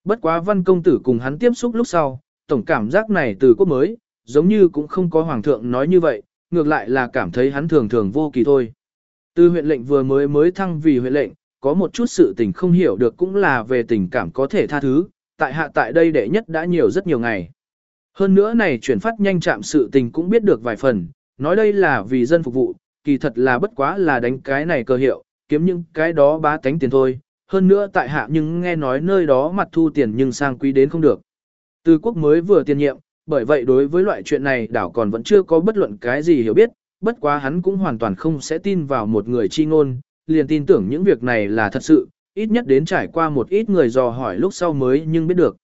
Bất quá văn công tử cùng hắn tiếp xúc lúc sau, tổng cảm giác này từ quốc mới, giống như cũng không có hoàng thượng nói như vậy, ngược lại là cảm thấy hắn thường thường vô kỳ thôi. Từ huyện lệnh vừa mới mới thăng vì huyện lệnh, có một chút sự tình không hiểu được cũng là về tình cảm có thể tha thứ, tại hạ tại đây đệ nhất đã nhiều rất nhiều ngày. Hơn nữa này chuyển phát nhanh chạm sự tình cũng biết được vài phần, nói đây là vì dân phục vụ, kỳ thật là bất quá là đánh cái này cơ hiệu, kiếm những cái đó bá tánh tiền thôi, hơn nữa tại hạ nhưng nghe nói nơi đó mặt thu tiền nhưng sang quý đến không được. Từ quốc mới vừa tiền nhiệm, bởi vậy đối với loại chuyện này đảo còn vẫn chưa có bất luận cái gì hiểu biết, bất quá hắn cũng hoàn toàn không sẽ tin vào một người chi ngôn, liền tin tưởng những việc này là thật sự, ít nhất đến trải qua một ít người dò hỏi lúc sau mới nhưng biết được.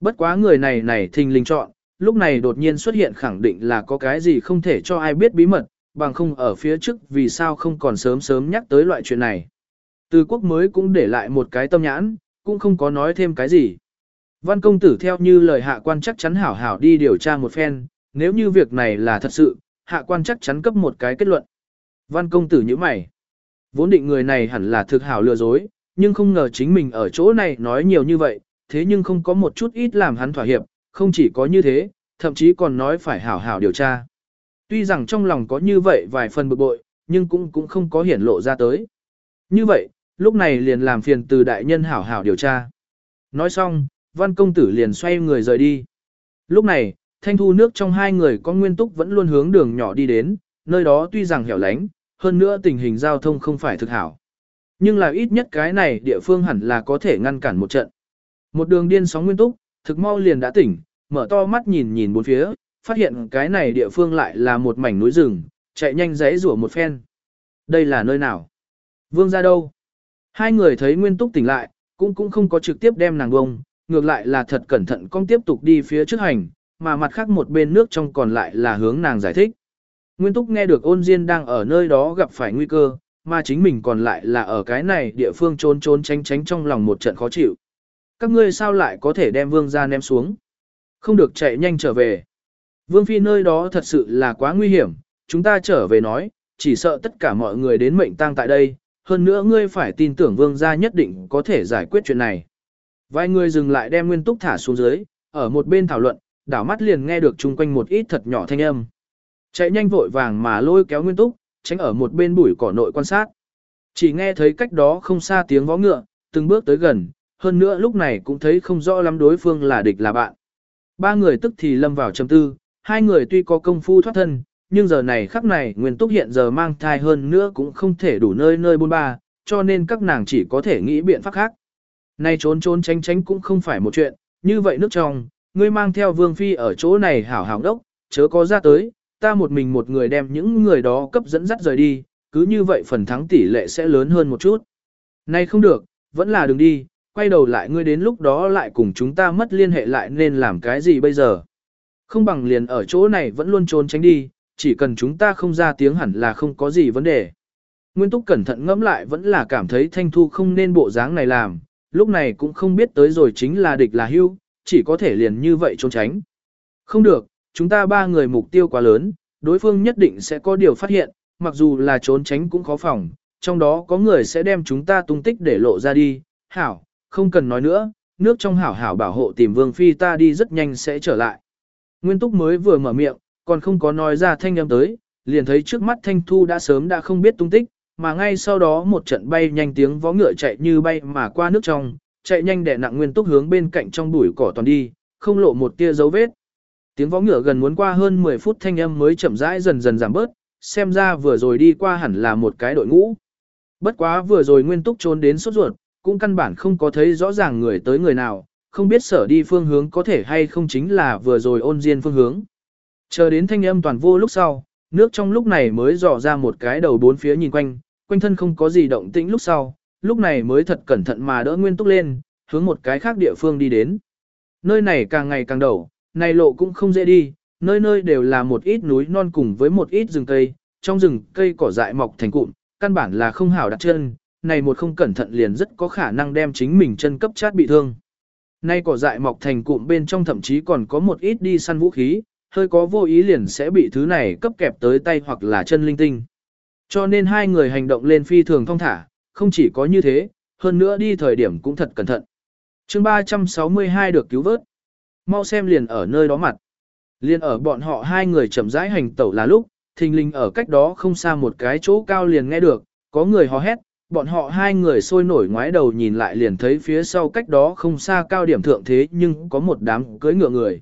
Bất quá người này này thình lình chọn, lúc này đột nhiên xuất hiện khẳng định là có cái gì không thể cho ai biết bí mật, bằng không ở phía trước vì sao không còn sớm sớm nhắc tới loại chuyện này. Từ quốc mới cũng để lại một cái tâm nhãn, cũng không có nói thêm cái gì. Văn công tử theo như lời hạ quan chắc chắn hảo hảo đi điều tra một phen, nếu như việc này là thật sự, hạ quan chắc chắn cấp một cái kết luận. Văn công tử như mày. Vốn định người này hẳn là thực hảo lừa dối, nhưng không ngờ chính mình ở chỗ này nói nhiều như vậy, thế nhưng không có một chút ít làm hắn thỏa hiệp, không chỉ có như thế, thậm chí còn nói phải hảo hảo điều tra. Tuy rằng trong lòng có như vậy vài phần bực bội, nhưng cũng cũng không có hiển lộ ra tới. Như vậy, lúc này liền làm phiền từ đại nhân hảo hảo điều tra. Nói xong, văn công tử liền xoay người rời đi. Lúc này, thanh thu nước trong hai người có nguyên túc vẫn luôn hướng đường nhỏ đi đến, nơi đó tuy rằng hẻo lánh, hơn nữa tình hình giao thông không phải thực hảo. Nhưng là ít nhất cái này địa phương hẳn là có thể ngăn cản một trận. Một đường điên sóng nguyên túc, thực mau liền đã tỉnh, mở to mắt nhìn nhìn bốn phía, phát hiện cái này địa phương lại là một mảnh núi rừng, chạy nhanh giấy rủa một phen. Đây là nơi nào? Vương ra đâu? Hai người thấy Nguyên Túc tỉnh lại, cũng cũng không có trực tiếp đem nàng bông, ngược lại là thật cẩn thận con tiếp tục đi phía trước hành, mà mặt khác một bên nước trong còn lại là hướng nàng giải thích. Nguyên Túc nghe được ôn Diên đang ở nơi đó gặp phải nguy cơ, mà chính mình còn lại là ở cái này địa phương trốn trốn tránh tránh trong lòng một trận khó chịu. Các ngươi sao lại có thể đem vương ra ném xuống? Không được chạy nhanh trở về. Vương Phi nơi đó thật sự là quá nguy hiểm, chúng ta trở về nói, chỉ sợ tất cả mọi người đến mệnh tang tại đây, hơn nữa ngươi phải tin tưởng vương gia nhất định có thể giải quyết chuyện này. Vài người dừng lại đem nguyên túc thả xuống dưới, ở một bên thảo luận, đảo mắt liền nghe được chung quanh một ít thật nhỏ thanh âm. Chạy nhanh vội vàng mà lôi kéo nguyên túc, tránh ở một bên bụi cỏ nội quan sát. Chỉ nghe thấy cách đó không xa tiếng vó ngựa, từng bước tới gần, hơn nữa lúc này cũng thấy không rõ lắm đối phương là địch là bạn. Ba người tức thì lâm vào trầm tư, hai người tuy có công phu thoát thân, nhưng giờ này khắc này Nguyên Túc hiện giờ mang thai hơn nữa cũng không thể đủ nơi nơi bôn ba, cho nên các nàng chỉ có thể nghĩ biện pháp khác nay trốn trốn tránh tránh cũng không phải một chuyện, như vậy nước trong, ngươi mang theo Vương Phi ở chỗ này hảo hảo đốc, chớ có ra tới, ta một mình một người đem những người đó cấp dẫn dắt rời đi, cứ như vậy phần thắng tỷ lệ sẽ lớn hơn một chút. nay không được, vẫn là đừng đi, quay đầu lại ngươi đến lúc đó lại cùng chúng ta mất liên hệ lại nên làm cái gì bây giờ. Không bằng liền ở chỗ này vẫn luôn trốn tránh đi, chỉ cần chúng ta không ra tiếng hẳn là không có gì vấn đề. Nguyên Túc cẩn thận ngẫm lại vẫn là cảm thấy Thanh Thu không nên bộ dáng này làm, lúc này cũng không biết tới rồi chính là địch là hưu, chỉ có thể liền như vậy trốn tránh. Không được, chúng ta ba người mục tiêu quá lớn, đối phương nhất định sẽ có điều phát hiện, mặc dù là trốn tránh cũng khó phòng, trong đó có người sẽ đem chúng ta tung tích để lộ ra đi. Hảo, không cần nói nữa, nước trong hảo hảo bảo hộ tìm vương phi ta đi rất nhanh sẽ trở lại. Nguyên Túc mới vừa mở miệng, còn không có nói ra thanh âm tới, liền thấy trước mắt Thanh Thu đã sớm đã không biết tung tích, mà ngay sau đó một trận bay nhanh tiếng vó ngựa chạy như bay mà qua nước trong, chạy nhanh đè nặng Nguyên Túc hướng bên cạnh trong bụi cỏ toàn đi, không lộ một tia dấu vết. Tiếng vó ngựa gần muốn qua hơn 10 phút thanh âm mới chậm rãi dần dần giảm bớt, xem ra vừa rồi đi qua hẳn là một cái đội ngũ. Bất quá vừa rồi Nguyên Túc trốn đến sốt ruột, cũng căn bản không có thấy rõ ràng người tới người nào, không biết sở đi phương hướng có thể hay không chính là vừa rồi ôn diên phương hướng. Chờ đến thanh âm toàn vô lúc sau, nước trong lúc này mới dò ra một cái đầu bốn phía nhìn quanh, quanh thân không có gì động tĩnh lúc sau, lúc này mới thật cẩn thận mà đỡ nguyên túc lên, hướng một cái khác địa phương đi đến. Nơi này càng ngày càng đầu, này lộ cũng không dễ đi, nơi nơi đều là một ít núi non cùng với một ít rừng cây, trong rừng cây cỏ dại mọc thành cụm, căn bản là không hảo đặt chân, này một không cẩn thận liền rất có khả năng đem chính mình chân cấp chát bị thương. Nay cỏ dại mọc thành cụm bên trong thậm chí còn có một ít đi săn vũ khí, hơi có vô ý liền sẽ bị thứ này cấp kẹp tới tay hoặc là chân linh tinh. Cho nên hai người hành động lên phi thường thong thả, không chỉ có như thế, hơn nữa đi thời điểm cũng thật cẩn thận. chương 362 được cứu vớt. Mau xem liền ở nơi đó mặt. Liền ở bọn họ hai người chậm rãi hành tẩu là lúc, thình linh ở cách đó không xa một cái chỗ cao liền nghe được, có người hò hét, bọn họ hai người sôi nổi ngoái đầu nhìn lại liền thấy phía sau cách đó không xa cao điểm thượng thế nhưng có một đám cưới ngựa người.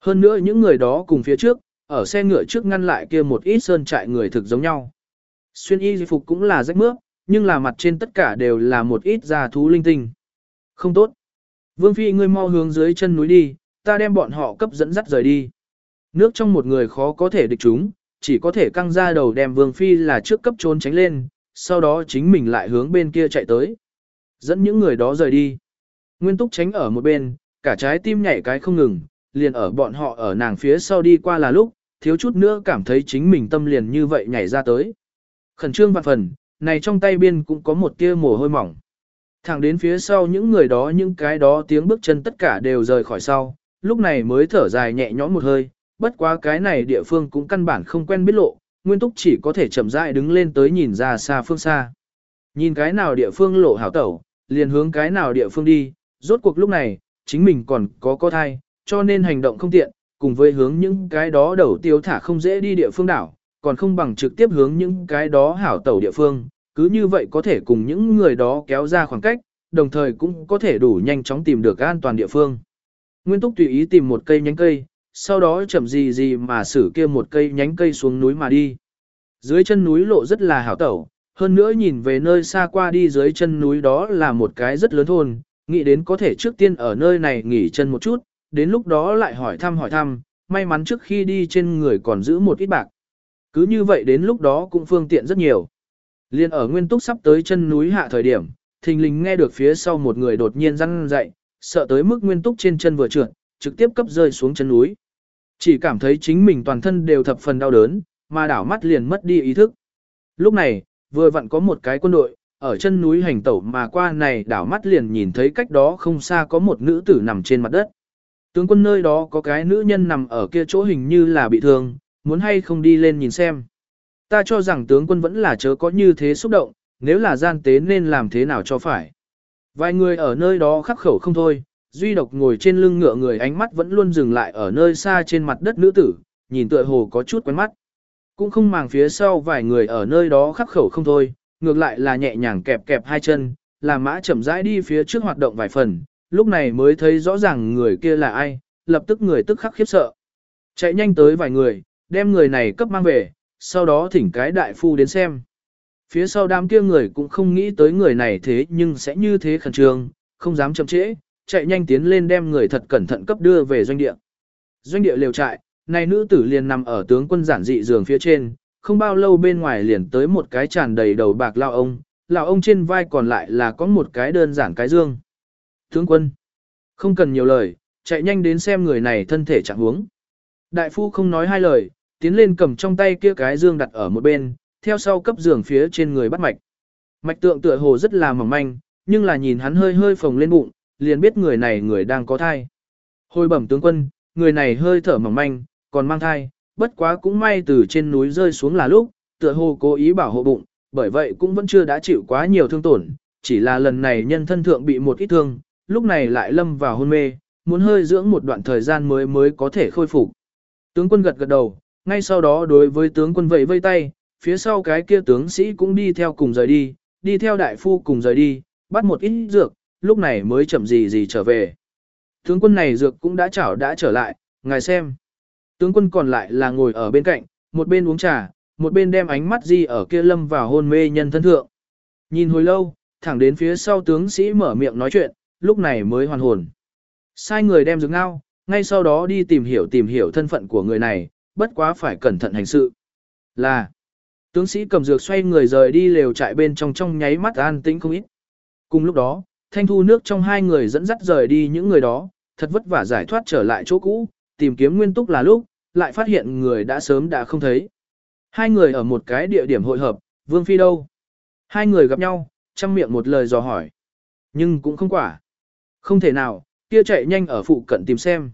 Hơn nữa những người đó cùng phía trước, ở xe ngựa trước ngăn lại kia một ít sơn trại người thực giống nhau. Xuyên y phục cũng là rách mướp, nhưng là mặt trên tất cả đều là một ít da thú linh tinh. Không tốt. Vương Phi ngươi mau hướng dưới chân núi đi, ta đem bọn họ cấp dẫn dắt rời đi. Nước trong một người khó có thể địch chúng, chỉ có thể căng ra đầu đem Vương Phi là trước cấp trốn tránh lên, sau đó chính mình lại hướng bên kia chạy tới. Dẫn những người đó rời đi. Nguyên Túc tránh ở một bên, cả trái tim nhảy cái không ngừng, liền ở bọn họ ở nàng phía sau đi qua là lúc, thiếu chút nữa cảm thấy chính mình tâm liền như vậy nhảy ra tới. Khẩn trương vạn phần, này trong tay biên cũng có một tia mồ hôi mỏng. Thẳng đến phía sau những người đó những cái đó tiếng bước chân tất cả đều rời khỏi sau, lúc này mới thở dài nhẹ nhõm một hơi, bất quá cái này địa phương cũng căn bản không quen biết lộ, Nguyên Túc chỉ có thể chậm rãi đứng lên tới nhìn ra xa phương xa. Nhìn cái nào địa phương lộ hảo tẩu, liền hướng cái nào địa phương đi, rốt cuộc lúc này, chính mình còn có có thai, cho nên hành động không tiện, cùng với hướng những cái đó đầu tiêu thả không dễ đi địa phương đảo, còn không bằng trực tiếp hướng những cái đó hảo tẩu địa phương, cứ như vậy có thể cùng những người đó kéo ra khoảng cách, đồng thời cũng có thể đủ nhanh chóng tìm được an toàn địa phương. Nguyên Túc tùy ý tìm một cây nhánh cây, sau đó chậm gì gì mà xử kia một cây nhánh cây xuống núi mà đi. Dưới chân núi lộ rất là hảo tẩu, hơn nữa nhìn về nơi xa qua đi dưới chân núi đó là một cái rất lớn thôn, nghĩ đến có thể trước tiên ở nơi này nghỉ chân một chút, đến lúc đó lại hỏi thăm hỏi thăm, may mắn trước khi đi trên người còn giữ một ít bạc. Cứ như vậy đến lúc đó cũng phương tiện rất nhiều. Liên ở nguyên túc sắp tới chân núi hạ thời điểm, thình lình nghe được phía sau một người đột nhiên răng dậy, sợ tới mức nguyên túc trên chân vừa trượt, trực tiếp cấp rơi xuống chân núi. Chỉ cảm thấy chính mình toàn thân đều thập phần đau đớn, mà đảo mắt liền mất đi ý thức. Lúc này, vừa vặn có một cái quân đội, ở chân núi hành tẩu mà qua này đảo mắt liền nhìn thấy cách đó không xa có một nữ tử nằm trên mặt đất. Tướng quân nơi đó có cái nữ nhân nằm ở kia chỗ hình như là bị thương, muốn hay không đi lên nhìn xem. Ta cho rằng tướng quân vẫn là chớ có như thế xúc động, nếu là gian tế nên làm thế nào cho phải. Vài người ở nơi đó khắc khẩu không thôi, duy độc ngồi trên lưng ngựa người ánh mắt vẫn luôn dừng lại ở nơi xa trên mặt đất nữ tử, nhìn tựa hồ có chút quen mắt. Cũng không màng phía sau vài người ở nơi đó khắc khẩu không thôi, ngược lại là nhẹ nhàng kẹp kẹp hai chân, làm mã chậm rãi đi phía trước hoạt động vài phần, lúc này mới thấy rõ ràng người kia là ai, lập tức người tức khắc khiếp sợ. Chạy nhanh tới vài người, đem người này cấp mang về, sau đó thỉnh cái đại phu đến xem. Phía sau đám kia người cũng không nghĩ tới người này thế nhưng sẽ như thế khẩn trương, không dám chậm trễ, chạy nhanh tiến lên đem người thật cẩn thận cấp đưa về doanh địa. Doanh địa liều trại, này nữ tử liền nằm ở tướng quân giản dị giường phía trên, không bao lâu bên ngoài liền tới một cái tràn đầy đầu bạc lao ông, lão ông trên vai còn lại là có một cái đơn giản cái dương. Tướng quân, không cần nhiều lời, chạy nhanh đến xem người này thân thể trạng huống. Đại phu không nói hai lời, tiến lên cầm trong tay kia cái dương đặt ở một bên, theo sau cấp giường phía trên người bắt mạch. Mạch tượng tựa hồ rất là mỏng manh, nhưng là nhìn hắn hơi hơi phồng lên bụng, liền biết người này người đang có thai. Hồi bẩm tướng quân, người này hơi thở mỏng manh, còn mang thai, bất quá cũng may từ trên núi rơi xuống là lúc, tựa hồ cố ý bảo hộ bụng, bởi vậy cũng vẫn chưa đã chịu quá nhiều thương tổn, chỉ là lần này nhân thân thượng bị một ít thương, lúc này lại lâm vào hôn mê, muốn hơi dưỡng một đoạn thời gian mới mới có thể khôi phục. Tướng quân gật gật đầu, ngay sau đó đối với tướng quân vẫy vây tay, phía sau cái kia tướng sĩ cũng đi theo cùng rời đi, đi theo đại phu cùng rời đi, bắt một ít dược, lúc này mới chậm gì gì trở về. Tướng quân này dược cũng đã chảo đã trở lại, ngài xem. Tướng quân còn lại là ngồi ở bên cạnh, một bên uống trà, một bên đem ánh mắt di ở kia lâm vào hôn mê nhân thân thượng. Nhìn hồi lâu, thẳng đến phía sau tướng sĩ mở miệng nói chuyện, lúc này mới hoàn hồn. Sai người đem dược ngao, ngay sau đó đi tìm hiểu tìm hiểu thân phận của người này, bất quá phải cẩn thận hành sự. Là, tướng sĩ cầm dược xoay người rời đi lều trại bên trong trong nháy mắt an tĩnh không ít. Cùng lúc đó, thanh thu nước trong hai người dẫn dắt rời đi những người đó, thật vất vả giải thoát trở lại chỗ cũ, tìm kiếm nguyên túc là lúc, lại phát hiện người đã sớm đã không thấy. Hai người ở một cái địa điểm hội hợp, Vương Phi đâu? Hai người gặp nhau, chăm miệng một lời dò hỏi. Nhưng cũng không quả. Không thể nào, kia chạy nhanh ở phụ cận tìm xem.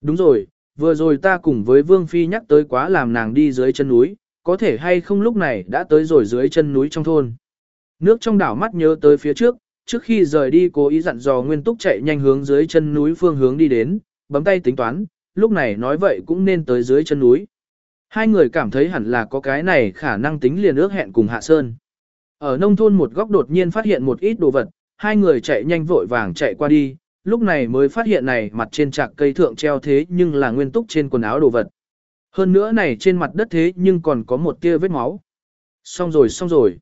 Đúng rồi, vừa rồi ta cùng với Vương Phi nhắc tới quá làm nàng đi dưới chân núi, có thể hay không lúc này đã tới rồi dưới chân núi trong thôn. Nước trong đảo mắt nhớ tới phía trước, trước khi rời đi cố ý dặn dò Nguyên Túc chạy nhanh hướng dưới chân núi phương hướng đi đến, bấm tay tính toán, lúc này nói vậy cũng nên tới dưới chân núi. Hai người cảm thấy hẳn là có cái này khả năng tính liền ước hẹn cùng Hạ Sơn. Ở nông thôn một góc đột nhiên phát hiện một ít đồ vật, hai người chạy nhanh vội vàng chạy qua đi, lúc này mới phát hiện này mặt trên trạc cây thượng treo thế nhưng là nguyên túc trên quần áo đồ vật. Hơn nữa này trên mặt đất thế nhưng còn có một tia vết máu. Xong rồi xong rồi.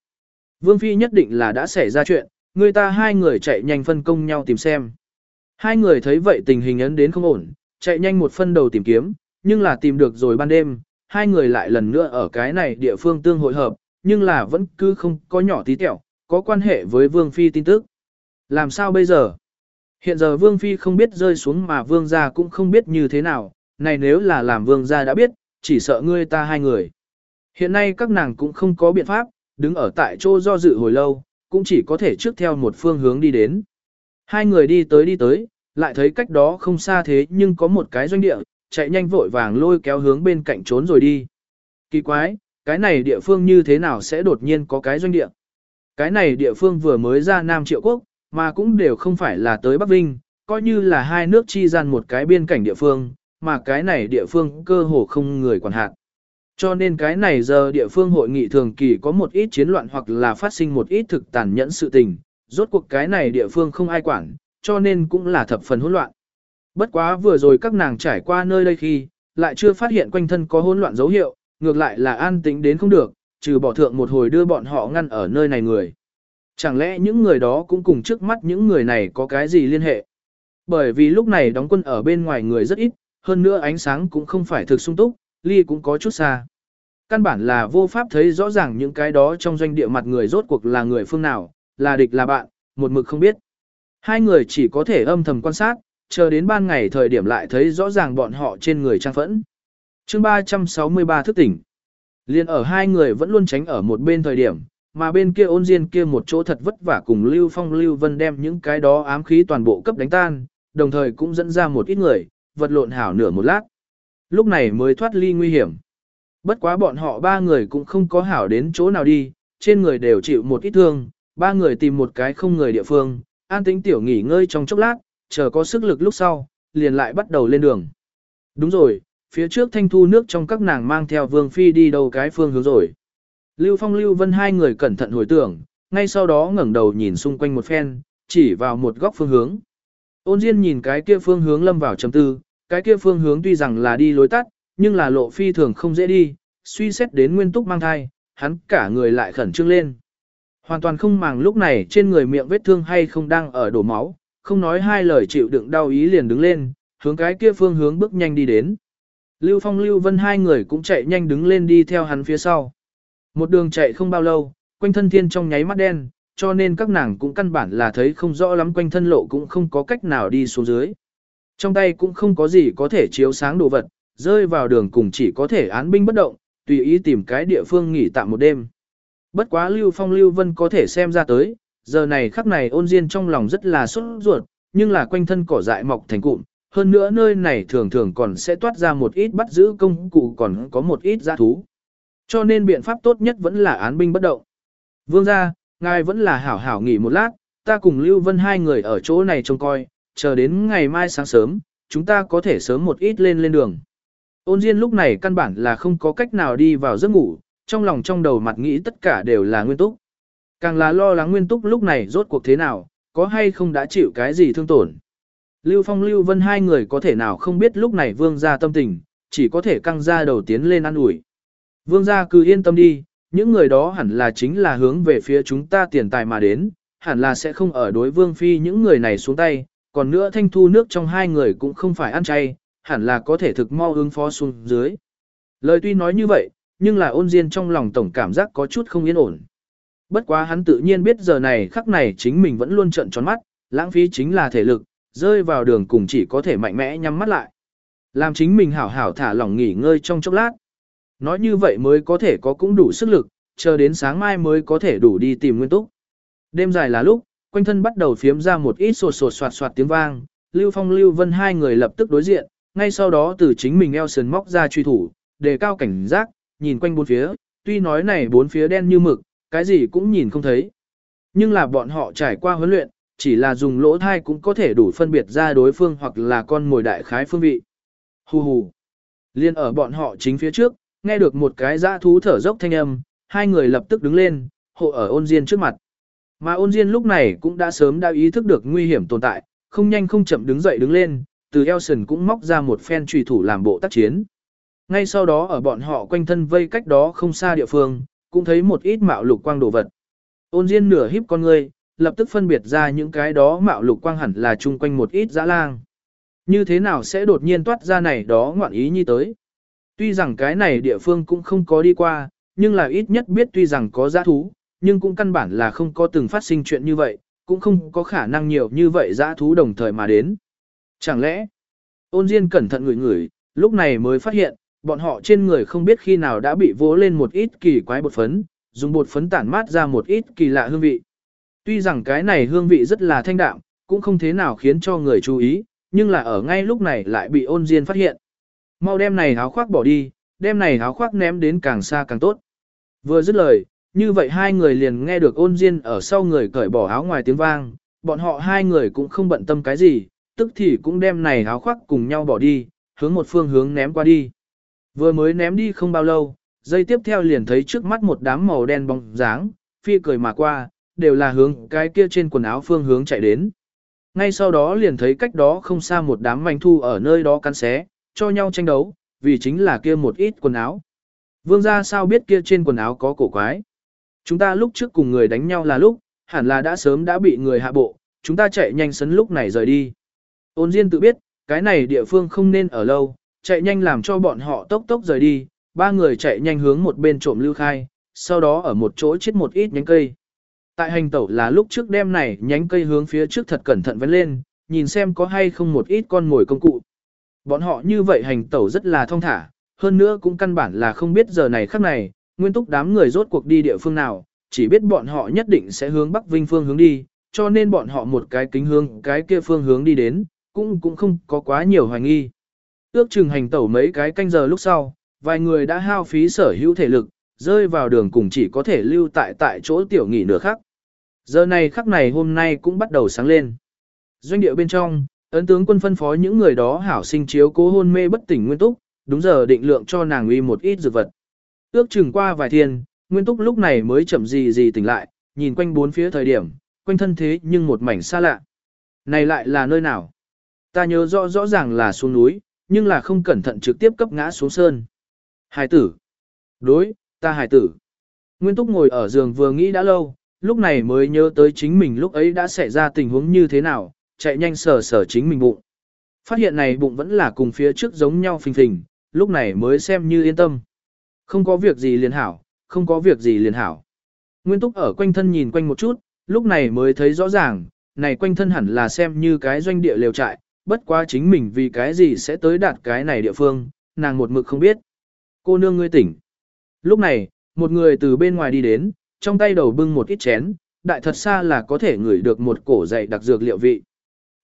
Vương Phi nhất định là đã xảy ra chuyện, người ta hai người chạy nhanh phân công nhau tìm xem. Hai người thấy vậy tình hình ấn đến không ổn, chạy nhanh một phân đầu tìm kiếm, nhưng là tìm được rồi ban đêm, hai người lại lần nữa ở cái này địa phương tương hội hợp, nhưng là vẫn cứ không có nhỏ tí tẹo, có quan hệ với Vương Phi tin tức. Làm sao bây giờ? Hiện giờ Vương Phi không biết rơi xuống mà Vương gia cũng không biết như thế nào, này nếu là làm Vương gia đã biết, chỉ sợ ngươi ta hai người. Hiện nay các nàng cũng không có biện pháp, đứng ở tại chỗ do dự hồi lâu, cũng chỉ có thể trước theo một phương hướng đi đến. Hai người đi tới đi tới, lại thấy cách đó không xa thế nhưng có một cái doanh địa, chạy nhanh vội vàng lôi kéo hướng bên cạnh trốn rồi đi. Kỳ quái, cái này địa phương như thế nào sẽ đột nhiên có cái doanh địa? Cái này địa phương vừa mới ra Nam Triệu Quốc, mà cũng đều không phải là tới Bắc Vinh, coi như là hai nước chi gian một cái biên cảnh địa phương, mà cái này địa phương cơ hồ không người quản hạt. Cho nên cái này giờ địa phương hội nghị thường kỳ có một ít chiến loạn hoặc là phát sinh một ít thực tàn nhẫn sự tình, rốt cuộc cái này địa phương không ai quản, cho nên cũng là thập phần hỗn loạn. Bất quá vừa rồi các nàng trải qua nơi đây khi, lại chưa phát hiện quanh thân có hỗn loạn dấu hiệu, ngược lại là an tĩnh đến không được, trừ bỏ thượng một hồi đưa bọn họ ngăn ở nơi này người. Chẳng lẽ những người đó cũng cùng trước mắt những người này có cái gì liên hệ? Bởi vì lúc này đóng quân ở bên ngoài người rất ít, hơn nữa ánh sáng cũng không phải thực sung túc, ly cũng có chút xa. Căn bản là vô pháp thấy rõ ràng những cái đó trong doanh địa mặt người rốt cuộc là người phương nào, là địch là bạn, một mực không biết. Hai người chỉ có thể âm thầm quan sát, chờ đến ban ngày thời điểm lại thấy rõ ràng bọn họ trên người trang phẫn. chương 363 thức tỉnh. Liên ở hai người vẫn luôn tránh ở một bên thời điểm, mà bên kia ôn diên kia một chỗ thật vất vả cùng Lưu Phong Lưu Vân đem những cái đó ám khí toàn bộ cấp đánh tan, đồng thời cũng dẫn ra một ít người, vật lộn hảo nửa một lát. Lúc này mới thoát ly nguy hiểm. Bất quá bọn họ ba người cũng không có hảo đến chỗ nào đi, trên người đều chịu một ít thương, ba người tìm một cái không người địa phương, an tĩnh tiểu nghỉ ngơi trong chốc lát, chờ có sức lực lúc sau, liền lại bắt đầu lên đường. Đúng rồi, phía trước thanh thu nước trong các nàng mang theo vương phi đi đâu cái phương hướng rồi. Lưu Phong Lưu Vân hai người cẩn thận hồi tưởng, ngay sau đó ngẩng đầu nhìn xung quanh một phen, chỉ vào một góc phương hướng. Ôn Diên nhìn cái kia phương hướng lâm vào trầm tư, cái kia phương hướng tuy rằng là đi lối tắt, nhưng là lộ phi thường không dễ đi, suy xét đến nguyên túc mang thai, hắn cả người lại khẩn trương lên. Hoàn toàn không màng lúc này trên người miệng vết thương hay không đang ở đổ máu, không nói hai lời chịu đựng đau ý liền đứng lên, hướng cái kia phương hướng bước nhanh đi đến. Lưu Phong Lưu Vân hai người cũng chạy nhanh đứng lên đi theo hắn phía sau. Một đường chạy không bao lâu, quanh thân thiên trong nháy mắt đen, cho nên các nàng cũng căn bản là thấy không rõ lắm quanh thân lộ cũng không có cách nào đi xuống dưới. Trong tay cũng không có gì có thể chiếu sáng đồ vật, rơi vào đường cùng chỉ có thể án binh bất động, tùy ý tìm cái địa phương nghỉ tạm một đêm. Bất quá Lưu Phong Lưu Vân có thể xem ra tới, giờ này khắc này ôn diên trong lòng rất là sốt ruột, nhưng là quanh thân cỏ dại mọc thành cụm, hơn nữa nơi này thường thường còn sẽ toát ra một ít bắt giữ công cụ còn có một ít giã thú. Cho nên biện pháp tốt nhất vẫn là án binh bất động. Vương gia, ngài vẫn là hảo hảo nghỉ một lát, ta cùng Lưu Vân hai người ở chỗ này trông coi, chờ đến ngày mai sáng sớm, chúng ta có thể sớm một ít lên lên đường. Ôn Diên lúc này căn bản là không có cách nào đi vào giấc ngủ, trong lòng trong đầu mặt nghĩ tất cả đều là nguyên túc. Càng là lo lắng nguyên túc lúc này rốt cuộc thế nào, có hay không đã chịu cái gì thương tổn. Lưu Phong Lưu Vân hai người có thể nào không biết lúc này vương gia tâm tình, chỉ có thể căng ra đầu tiến lên ăn ủi. Vương gia cứ yên tâm đi, những người đó hẳn là chính là hướng về phía chúng ta tiền tài mà đến, hẳn là sẽ không ở đối vương phi những người này xuống tay, còn nữa thanh thu nước trong hai người cũng không phải ăn chay, hẳn là có thể thực mau ứng phó xuống dưới. Lời tuy nói như vậy, nhưng là ôn diên trong lòng tổng cảm giác có chút không yên ổn. Bất quá hắn tự nhiên biết giờ này khắc này chính mình vẫn luôn trận tròn mắt, lãng phí chính là thể lực, rơi vào đường cùng chỉ có thể mạnh mẽ nhắm mắt lại. Làm chính mình hảo hảo thả lỏng nghỉ ngơi trong chốc lát. Nói như vậy mới có thể có cũng đủ sức lực, chờ đến sáng mai mới có thể đủ đi tìm nguyên túc. Đêm dài là lúc, quanh thân bắt đầu phiếm ra một ít sột sột soạt soạt tiếng vang, Lưu Phong Lưu Vân hai người lập tức đối diện, ngay sau đó từ chính mình eo sườn móc ra truy thủ, đề cao cảnh giác, nhìn quanh bốn phía, tuy nói này bốn phía đen như mực, cái gì cũng nhìn không thấy. Nhưng là bọn họ trải qua huấn luyện, chỉ là dùng lỗ thai cũng có thể đủ phân biệt ra đối phương hoặc là con mồi đại khái phương vị. Hù hù. Liên ở bọn họ chính phía trước, nghe được một cái dã thú thở dốc thanh âm, hai người lập tức đứng lên, hộ ở ôn diên trước mặt. Mà ôn diên lúc này cũng đã sớm đã ý thức được nguy hiểm tồn tại, không nhanh không chậm đứng dậy đứng lên, từ Elson cũng móc ra một phen trùy thủ làm bộ tác chiến. Ngay sau đó ở bọn họ quanh thân vây cách đó không xa địa phương, cũng thấy một ít mạo lục quang đồ vật. Ôn Diên nửa híp con ngươi, lập tức phân biệt ra những cái đó mạo lục quang hẳn là chung quanh một ít dã lang. Như thế nào sẽ đột nhiên toát ra này đó ngoạn ý như tới. Tuy rằng cái này địa phương cũng không có đi qua, nhưng là ít nhất biết tuy rằng có giã thú, nhưng cũng căn bản là không có từng phát sinh chuyện như vậy, cũng không có khả năng nhiều như vậy giã thú đồng thời mà đến. Chẳng lẽ, ôn Diên cẩn thận ngửi ngửi, lúc này mới phát hiện, bọn họ trên người không biết khi nào đã bị vỗ lên một ít kỳ quái bột phấn, dùng bột phấn tản mát ra một ít kỳ lạ hương vị. Tuy rằng cái này hương vị rất là thanh đạm, cũng không thế nào khiến cho người chú ý, nhưng là ở ngay lúc này lại bị ôn diên phát hiện. Mau đem này áo khoác bỏ đi, đem này áo khoác ném đến càng xa càng tốt. Vừa dứt lời, như vậy hai người liền nghe được ôn diên ở sau người cởi bỏ áo ngoài tiếng vang, bọn họ hai người cũng không bận tâm cái gì, tức thì cũng đem này áo khoác cùng nhau bỏ đi, hướng một phương hướng ném qua đi. Vừa mới ném đi không bao lâu, dây tiếp theo liền thấy trước mắt một đám màu đen bóng dáng, phi cười mà qua, đều là hướng cái kia trên quần áo phương hướng chạy đến. Ngay sau đó liền thấy cách đó không xa một đám manh thu ở nơi đó cắn xé, cho nhau tranh đấu, vì chính là kia một ít quần áo. Vương gia sao biết kia trên quần áo có cổ quái. Chúng ta lúc trước cùng người đánh nhau là lúc, hẳn là đã sớm đã bị người hạ bộ, chúng ta chạy nhanh sấn lúc này rời đi. Ôn Diên tự biết, cái này địa phương không nên ở lâu, chạy nhanh làm cho bọn họ tốc tốc rời đi, ba người chạy nhanh hướng một bên trộm lưu khai, sau đó ở một chỗ chết một ít nhánh cây. Tại hành tẩu là lúc trước đêm này nhánh cây hướng phía trước thật cẩn thận vấn lên, nhìn xem có hay không một ít con ngồi công cụ. Bọn họ như vậy hành tẩu rất là thông thả, hơn nữa cũng căn bản là không biết giờ này khắc này, nguyên túc đám người rốt cuộc đi địa phương nào, chỉ biết bọn họ nhất định sẽ hướng Bắc Vinh phương hướng đi, cho nên bọn họ một cái kính hướng cái kia phương hướng đi đến, cũng cũng không có quá nhiều hoài nghi. Ước chừng hành tẩu mấy cái canh giờ lúc sau, vài người đã hao phí sở hữu thể lực, rơi vào đường cùng chỉ có thể lưu tại tại chỗ tiểu nghỉ nửa khắc. Giờ này khắc này hôm nay cũng bắt đầu sáng lên. Doanh địa bên trong, ấn tướng quân phân phó những người đó hảo sinh chiếu cố hôn mê bất tỉnh nguyên túc, đúng giờ định lượng cho nàng uy một ít dược vật. Ước chừng qua vài thiên, nguyên túc lúc này mới chậm gì gì tỉnh lại, nhìn quanh bốn phía thời điểm, quanh thân thế nhưng một mảnh xa lạ. Này lại là nơi nào? Ta nhớ rõ rõ ràng là xuống núi, nhưng là không cẩn thận trực tiếp cấp ngã xuống sơn. Hải tử. Đối, ta hải tử. Nguyên Túc ngồi ở giường vừa nghĩ đã lâu, lúc này mới nhớ tới chính mình lúc ấy đã xảy ra tình huống như thế nào, chạy nhanh sờ sờ chính mình bụng. Phát hiện này bụng vẫn là cùng phía trước giống nhau phình phình, lúc này mới xem như yên tâm. Không có việc gì liền hảo, không có việc gì liền hảo. Nguyên Túc ở quanh thân nhìn quanh một chút, lúc này mới thấy rõ ràng, này quanh thân hẳn là xem như cái doanh địa lều trại, bất quá chính mình vì cái gì sẽ tới đạt cái này địa phương, nàng một mực không biết. Cô nương ngươi tỉnh. Lúc này, một người từ bên ngoài đi đến, trong tay đầu bưng một ít chén, đại thật xa là có thể ngửi được một cổ dậy đặc dược liệu vị.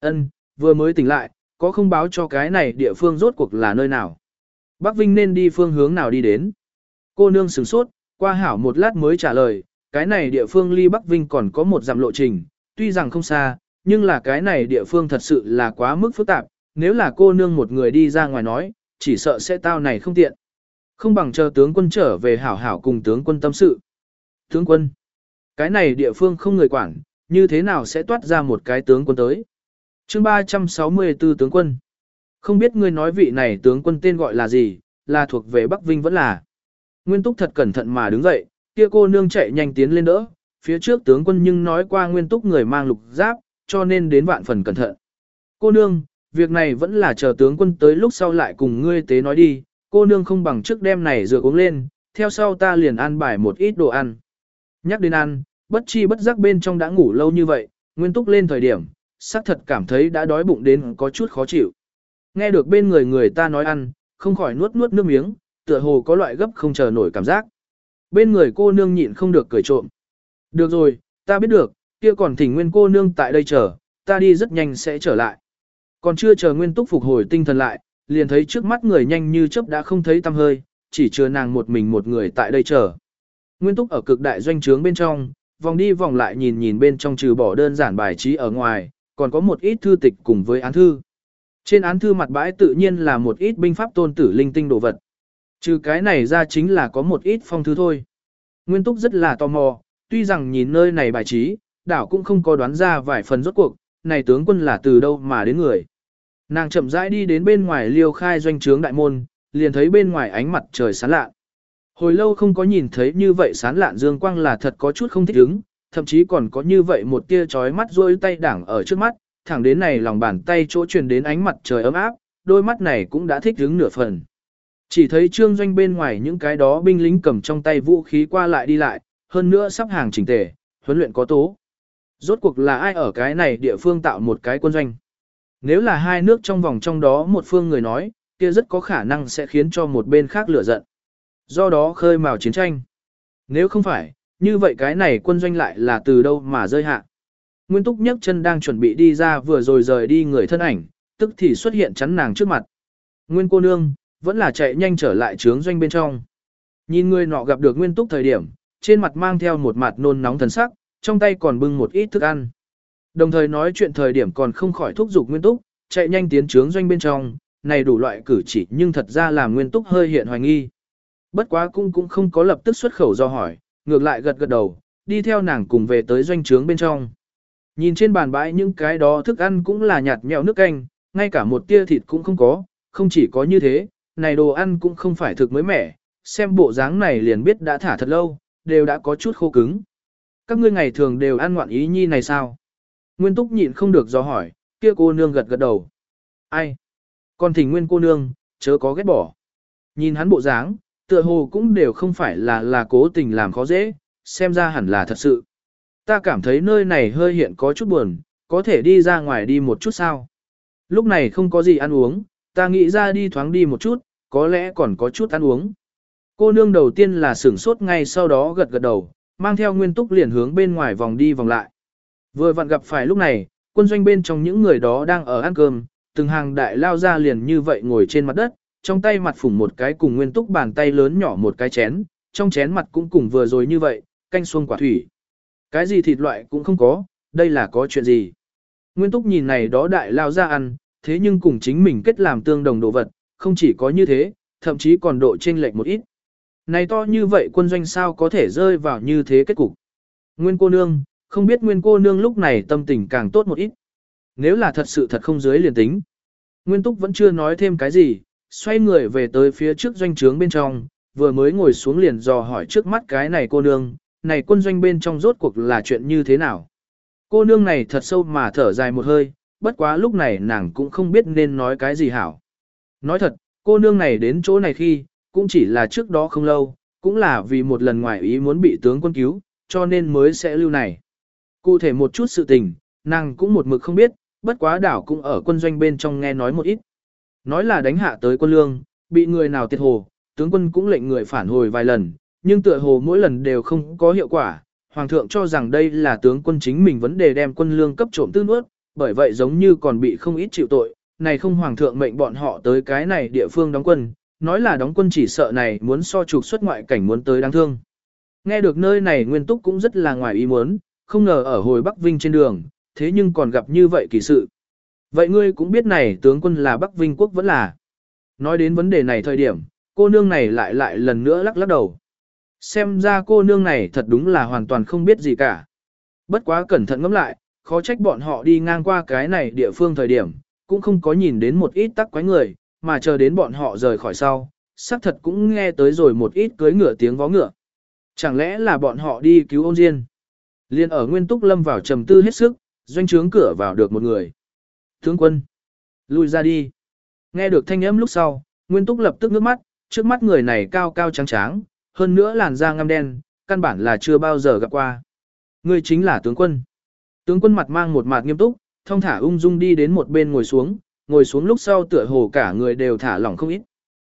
Ân, vừa mới tỉnh lại, có không báo cho cái này địa phương rốt cuộc là nơi nào. Bắc Vinh nên đi phương hướng nào đi đến. Cô nương sửng sốt, qua hảo một lát mới trả lời, cái này địa phương ly Bắc Vinh còn có một dặm lộ trình, tuy rằng không xa, nhưng là cái này địa phương thật sự là quá mức phức tạp, nếu là cô nương một người đi ra ngoài nói, chỉ sợ sẽ tao này không tiện. Không bằng chờ tướng quân trở về hảo hảo cùng tướng quân tâm sự. Tướng quân, cái này địa phương không người quản, như thế nào sẽ toát ra một cái tướng quân tới chương 364 tướng quân. Không biết ngươi nói vị này tướng quân tên gọi là gì, là thuộc về Bắc Vinh vẫn là. Nguyên Túc thật cẩn thận mà đứng dậy, kia cô nương chạy nhanh tiến lên đỡ, phía trước tướng quân nhưng nói qua Nguyên Túc người mang lục giáp, cho nên đến vạn phần cẩn thận. Cô nương, việc này vẫn là chờ tướng quân tới lúc sau lại cùng ngươi tế nói đi, cô nương không bằng trước đêm này rửa uống lên, theo sau ta liền ăn bài một ít đồ ăn. Nhắc đến ăn, bất chi bất giác bên trong đã ngủ lâu như vậy, nguyên túc lên thời điểm, xác thật cảm thấy đã đói bụng đến có chút khó chịu. Nghe được bên người người ta nói ăn, không khỏi nuốt nuốt nước miếng, tựa hồ có loại gấp không chờ nổi cảm giác. Bên người cô nương nhịn không được cười trộm. Được rồi, ta biết được, kia còn thỉnh nguyên cô nương tại đây chờ, ta đi rất nhanh sẽ trở lại. Còn chưa chờ nguyên túc phục hồi tinh thần lại, liền thấy trước mắt người nhanh như chớp đã không thấy tăm hơi, chỉ chừa nàng một mình một người tại đây chờ. Nguyên túc ở cực đại doanh trướng bên trong, vòng đi vòng lại nhìn nhìn bên trong trừ bỏ đơn giản bài trí ở ngoài, còn có một ít thư tịch cùng với án thư. Trên án thư mặt bãi tự nhiên là một ít binh pháp tôn tử linh tinh đồ vật. Trừ cái này ra chính là có một ít phong thư thôi. Nguyên túc rất là tò mò, tuy rằng nhìn nơi này bài trí, đảo cũng không có đoán ra vài phần rốt cuộc, này tướng quân là từ đâu mà đến người. Nàng chậm rãi đi đến bên ngoài liêu khai doanh trướng đại môn, liền thấy bên ngoài ánh mặt trời sáng lạ. Hồi lâu không có nhìn thấy như vậy sán lạn dương quang là thật có chút không thích ứng, thậm chí còn có như vậy một tia chói mắt rôi tay đảng ở trước mắt, thẳng đến này lòng bàn tay chỗ truyền đến ánh mặt trời ấm áp, đôi mắt này cũng đã thích ứng nửa phần. Chỉ thấy trương doanh bên ngoài những cái đó binh lính cầm trong tay vũ khí qua lại đi lại, hơn nữa sắp hàng chỉnh tề, huấn luyện có tố. Rốt cuộc là ai ở cái này địa phương tạo một cái quân doanh? Nếu là hai nước trong vòng trong đó một phương người nói, kia rất có khả năng sẽ khiến cho một bên khác lửa giận. Do đó khơi mào chiến tranh. Nếu không phải, như vậy cái này quân doanh lại là từ đâu mà rơi hạ. Nguyên Túc nhấc chân đang chuẩn bị đi ra vừa rồi rời đi người thân ảnh, tức thì xuất hiện chắn nàng trước mặt. Nguyên cô nương, vẫn là chạy nhanh trở lại trướng doanh bên trong. Nhìn người nọ gặp được Nguyên Túc thời điểm, trên mặt mang theo một mặt nôn nóng thần sắc, trong tay còn bưng một ít thức ăn. Đồng thời nói chuyện thời điểm còn không khỏi thúc giục Nguyên Túc, chạy nhanh tiến trướng doanh bên trong, này đủ loại cử chỉ nhưng thật ra làm nguyên túc hơi hiện hoài nghi. Bất quá cũng cũng không có lập tức xuất khẩu do hỏi, ngược lại gật gật đầu, đi theo nàng cùng về tới doanh trướng bên trong. Nhìn trên bàn bãi những cái đó thức ăn cũng là nhạt nhẽo nước canh, ngay cả một tia thịt cũng không có, không chỉ có như thế, này đồ ăn cũng không phải thực mới mẻ, xem bộ dáng này liền biết đã thả thật lâu, đều đã có chút khô cứng. Các ngươi ngày thường đều ăn ngoạn ý nhi này sao? Nguyên túc nhịn không được do hỏi, kia cô nương gật gật đầu. Ai? Còn thỉnh nguyên cô nương, chớ có ghét bỏ. Nhìn hắn bộ dáng, tựa hồ cũng đều không phải là là cố tình làm khó dễ, xem ra hẳn là thật sự. Ta cảm thấy nơi này hơi hiện có chút buồn, có thể đi ra ngoài đi một chút sao. Lúc này không có gì ăn uống, ta nghĩ ra đi thoáng đi một chút, có lẽ còn có chút ăn uống. Cô nương đầu tiên là sửng sốt ngay sau đó gật gật đầu, mang theo nguyên túc liền hướng bên ngoài vòng đi vòng lại. Vừa vặn gặp phải lúc này, quân doanh bên trong những người đó đang ở ăn cơm, từng hàng đại lao ra liền như vậy ngồi trên mặt đất, trong tay mặt phủng một cái cùng nguyên túc bàn tay lớn nhỏ một cái chén, trong chén mặt cũng cùng vừa rồi như vậy, canh xuông quả thủy. Cái gì thịt loại cũng không có, đây là có chuyện gì. Nguyên túc nhìn này đó đại lao ra ăn, thế nhưng cùng chính mình kết làm tương đồng đồ vật, không chỉ có như thế, thậm chí còn độ chênh lệch một ít. Này to như vậy quân doanh sao có thể rơi vào như thế kết cục. Nguyên cô nương, không biết nguyên cô nương lúc này tâm tình càng tốt một ít. Nếu là thật sự thật không dưới liền tính. Nguyên túc vẫn chưa nói thêm cái gì, xoay người về tới phía trước doanh trướng bên trong, vừa mới ngồi xuống liền dò hỏi trước mắt cái này cô nương, này quân doanh bên trong rốt cuộc là chuyện như thế nào. Cô nương này thật sâu mà thở dài một hơi, bất quá lúc này nàng cũng không biết nên nói cái gì hảo. Nói thật, cô nương này đến chỗ này khi, cũng chỉ là trước đó không lâu, cũng là vì một lần ngoài ý muốn bị tướng quân cứu, cho nên mới sẽ lưu này. Cụ thể một chút sự tình, nàng cũng một mực không biết, bất quá đảo cũng ở quân doanh bên trong nghe nói một ít. Nói là đánh hạ tới quân lương, bị người nào tiệt hồ, tướng quân cũng lệnh người phản hồi vài lần, nhưng tựa hồ mỗi lần đều không có hiệu quả. Hoàng thượng cho rằng đây là tướng quân chính mình vấn đề đem quân lương cấp trộm tư nuốt, bởi vậy giống như còn bị không ít chịu tội, này không hoàng thượng mệnh bọn họ tới cái này địa phương đóng quân, nói là đóng quân chỉ sợ này muốn so trục xuất ngoại cảnh muốn tới đáng thương. Nghe được nơi này nguyên túc cũng rất là ngoài ý muốn, không ngờ ở hồi Bắc Vinh trên đường, thế nhưng còn gặp như vậy kỳ sự. Vậy ngươi cũng biết này tướng quân là Bắc Vinh quốc vẫn là. Nói đến vấn đề này thời điểm, cô nương này lại lại lần nữa lắc lắc đầu. Xem ra cô nương này thật đúng là hoàn toàn không biết gì cả. Bất quá cẩn thận ngẫm lại, khó trách bọn họ đi ngang qua cái này địa phương thời điểm, cũng không có nhìn đến một ít tắc quái người, mà chờ đến bọn họ rời khỏi sau, xác thật cũng nghe tới rồi một ít cưới ngựa tiếng vó ngựa. Chẳng lẽ là bọn họ đi cứu ôn diên? Liên ở nguyên túc lâm vào trầm tư hết sức, doanh trướng cửa vào được một người. Tướng quân, lui ra đi. Nghe được thanh âm lúc sau, nguyên túc lập tức ngước mắt, trước mắt người này cao cao trắng trắng, hơn nữa làn da ngăm đen, căn bản là chưa bao giờ gặp qua. Người chính là tướng quân. Tướng quân mặt mang một mặt nghiêm túc, thông thả ung dung đi đến một bên ngồi xuống, ngồi xuống lúc sau tựa hồ cả người đều thả lỏng không ít.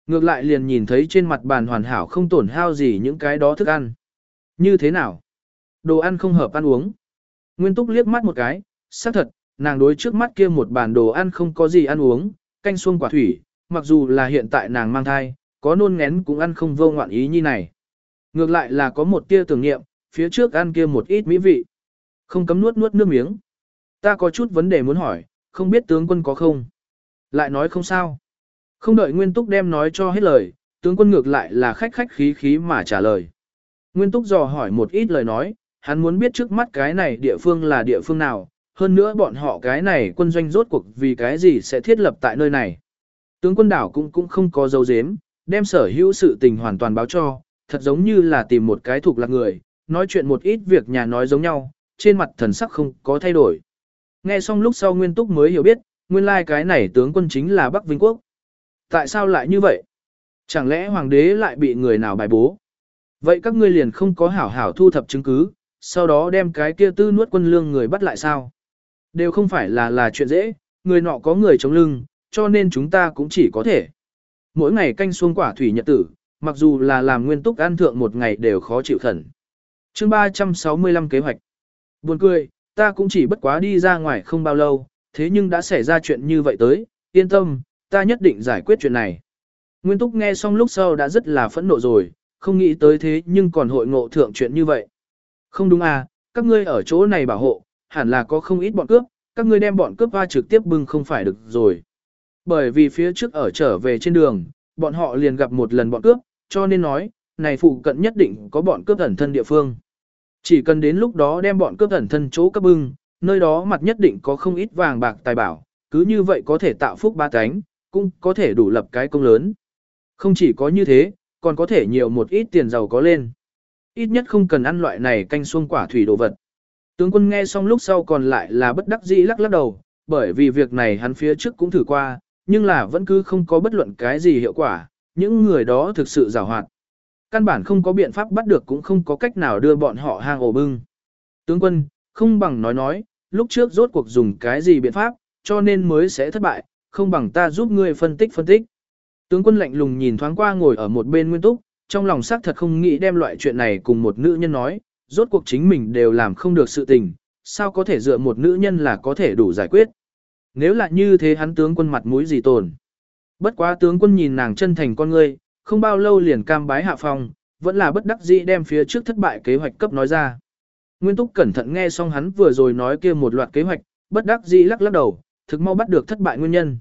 Ngược lại liền nhìn thấy trên mặt bàn hoàn hảo không tổn hao gì những cái đó thức ăn. Như thế nào? Đồ ăn không hợp ăn uống. Nguyên túc liếc mắt một cái, xác thật, nàng đối trước mắt kia một bàn đồ ăn không có gì ăn uống, canh xuông quả thủy, mặc dù là hiện tại nàng mang thai, có nôn ngén cũng ăn không vô ngoạn ý như này. Ngược lại là có một tia tưởng niệm, phía trước ăn kia một ít mỹ vị. Không cấm nuốt nuốt nước miếng. Ta có chút vấn đề muốn hỏi, không biết tướng quân có không? Lại nói không sao. Không đợi Nguyên Túc đem nói cho hết lời, tướng quân ngược lại là khách khách khí khí mà trả lời. Nguyên Túc dò hỏi một ít lời nói, hắn muốn biết trước mắt cái này địa phương là địa phương nào, hơn nữa bọn họ cái này quân doanh rốt cuộc vì cái gì sẽ thiết lập tại nơi này. Tướng quân đảo cũng cũng không có dấu dếm, đem sở hữu sự tình hoàn toàn báo cho, thật giống như là tìm một cái thuộc lạc người, nói chuyện một ít việc nhà nói giống nhau, trên mặt thần sắc không có thay đổi. Nghe xong lúc sau Nguyên Túc mới hiểu biết, nguyên lai like cái này tướng quân chính là Bắc Vinh Quốc. Tại sao lại như vậy? Chẳng lẽ hoàng đế lại bị người nào bài bố? Vậy các ngươi liền không có hảo hảo thu thập chứng cứ, sau đó đem cái kia tư nuốt quân lương người bắt lại sao? Đều không phải là là chuyện dễ, người nọ có người chống lưng, cho nên chúng ta cũng chỉ có thể. Mỗi ngày canh xuông quả thủy nhật tử, mặc dù là làm nguyên túc ăn thượng một ngày đều khó chịu khẩn. chương 365 kế hoạch. Buồn cười, ta cũng chỉ bất quá đi ra ngoài không bao lâu, thế nhưng đã xảy ra chuyện như vậy tới, yên tâm, ta nhất định giải quyết chuyện này. Nguyên Túc nghe xong lúc sau đã rất là phẫn nộ rồi, không nghĩ tới thế nhưng còn hội ngộ thượng chuyện như vậy. Không đúng à, các ngươi ở chỗ này bảo hộ, hẳn là có không ít bọn cướp, các ngươi đem bọn cướp va trực tiếp bưng không phải được rồi. Bởi vì phía trước ở trở về trên đường, bọn họ liền gặp một lần bọn cướp, cho nên nói, này phụ cận nhất định có bọn cướp ẩn thân địa phương. Chỉ cần đến lúc đó đem bọn cướp ẩn thân chỗ cấp bưng, nơi đó mặt nhất định có không ít vàng bạc tài bảo, cứ như vậy có thể tạo phúc ba cánh, cũng có thể đủ lập cái công lớn. Không chỉ có như thế, còn có thể nhiều một ít tiền giàu có lên. Ít nhất không cần ăn loại này canh xuông quả thủy đồ vật. Tướng quân nghe xong lúc sau còn lại là bất đắc dĩ lắc lắc đầu, bởi vì việc này hắn phía trước cũng thử qua, nhưng là vẫn cứ không có bất luận cái gì hiệu quả, những người đó thực sự rào hoạt. Căn bản không có biện pháp bắt được cũng không có cách nào đưa bọn họ hang ổ bưng. Tướng quân, không bằng nói nói, lúc trước rốt cuộc dùng cái gì biện pháp, cho nên mới sẽ thất bại, không bằng ta giúp ngươi phân tích phân tích. Tướng quân lạnh lùng nhìn thoáng qua ngồi ở một bên nguyên túc, trong lòng xác thật không nghĩ đem loại chuyện này cùng một nữ nhân nói, rốt cuộc chính mình đều làm không được sự tình, sao có thể dựa một nữ nhân là có thể đủ giải quyết. Nếu là như thế hắn tướng quân mặt mũi gì tồn. Bất quá tướng quân nhìn nàng chân thành con ngươi, không bao lâu liền cam bái hạ phong, vẫn là bất đắc dĩ đem phía trước thất bại kế hoạch cấp nói ra. Nguyên Túc cẩn thận nghe xong hắn vừa rồi nói kia một loạt kế hoạch, bất đắc dĩ lắc lắc đầu, thực mau bắt được thất bại nguyên nhân.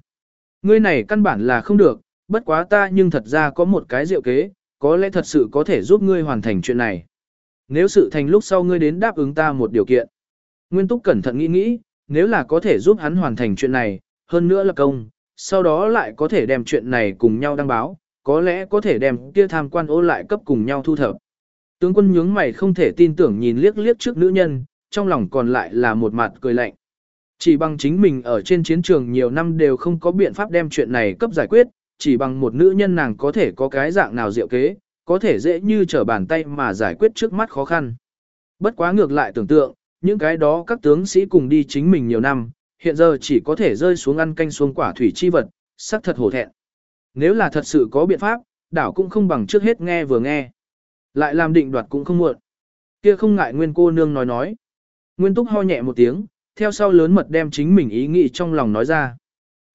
Ngươi này căn bản là không được, bất quá ta nhưng thật ra có một cái diệu kế, có lẽ thật sự có thể giúp ngươi hoàn thành chuyện này. Nếu sự thành lúc sau ngươi đến đáp ứng ta một điều kiện. Nguyên Túc cẩn thận nghĩ nghĩ, nếu là có thể giúp hắn hoàn thành chuyện này, hơn nữa là công, sau đó lại có thể đem chuyện này cùng nhau đăng báo, có lẽ có thể đem kia tham quan ô lại cấp cùng nhau thu thập. Tướng quân nhướng mày không thể tin tưởng nhìn liếc liếc trước nữ nhân, trong lòng còn lại là một mặt cười lạnh. Chỉ bằng chính mình ở trên chiến trường nhiều năm đều không có biện pháp đem chuyện này cấp giải quyết, chỉ bằng một nữ nhân nàng có thể có cái dạng nào diệu kế, có thể dễ như trở bàn tay mà giải quyết trước mắt khó khăn. Bất quá ngược lại tưởng tượng, những cái đó các tướng sĩ cùng đi chính mình nhiều năm, hiện giờ chỉ có thể rơi xuống ăn canh xuống quả thủy chi vật, sắc thật hổ thẹn. Nếu là thật sự có biện pháp, đảo cũng không bằng trước hết nghe vừa nghe. Lại làm định đoạt cũng không muộn. Kia không ngại nguyên cô nương nói nói. Nguyên túc ho nhẹ một tiếng, theo sau lớn mật đem chính mình ý nghĩ trong lòng nói ra.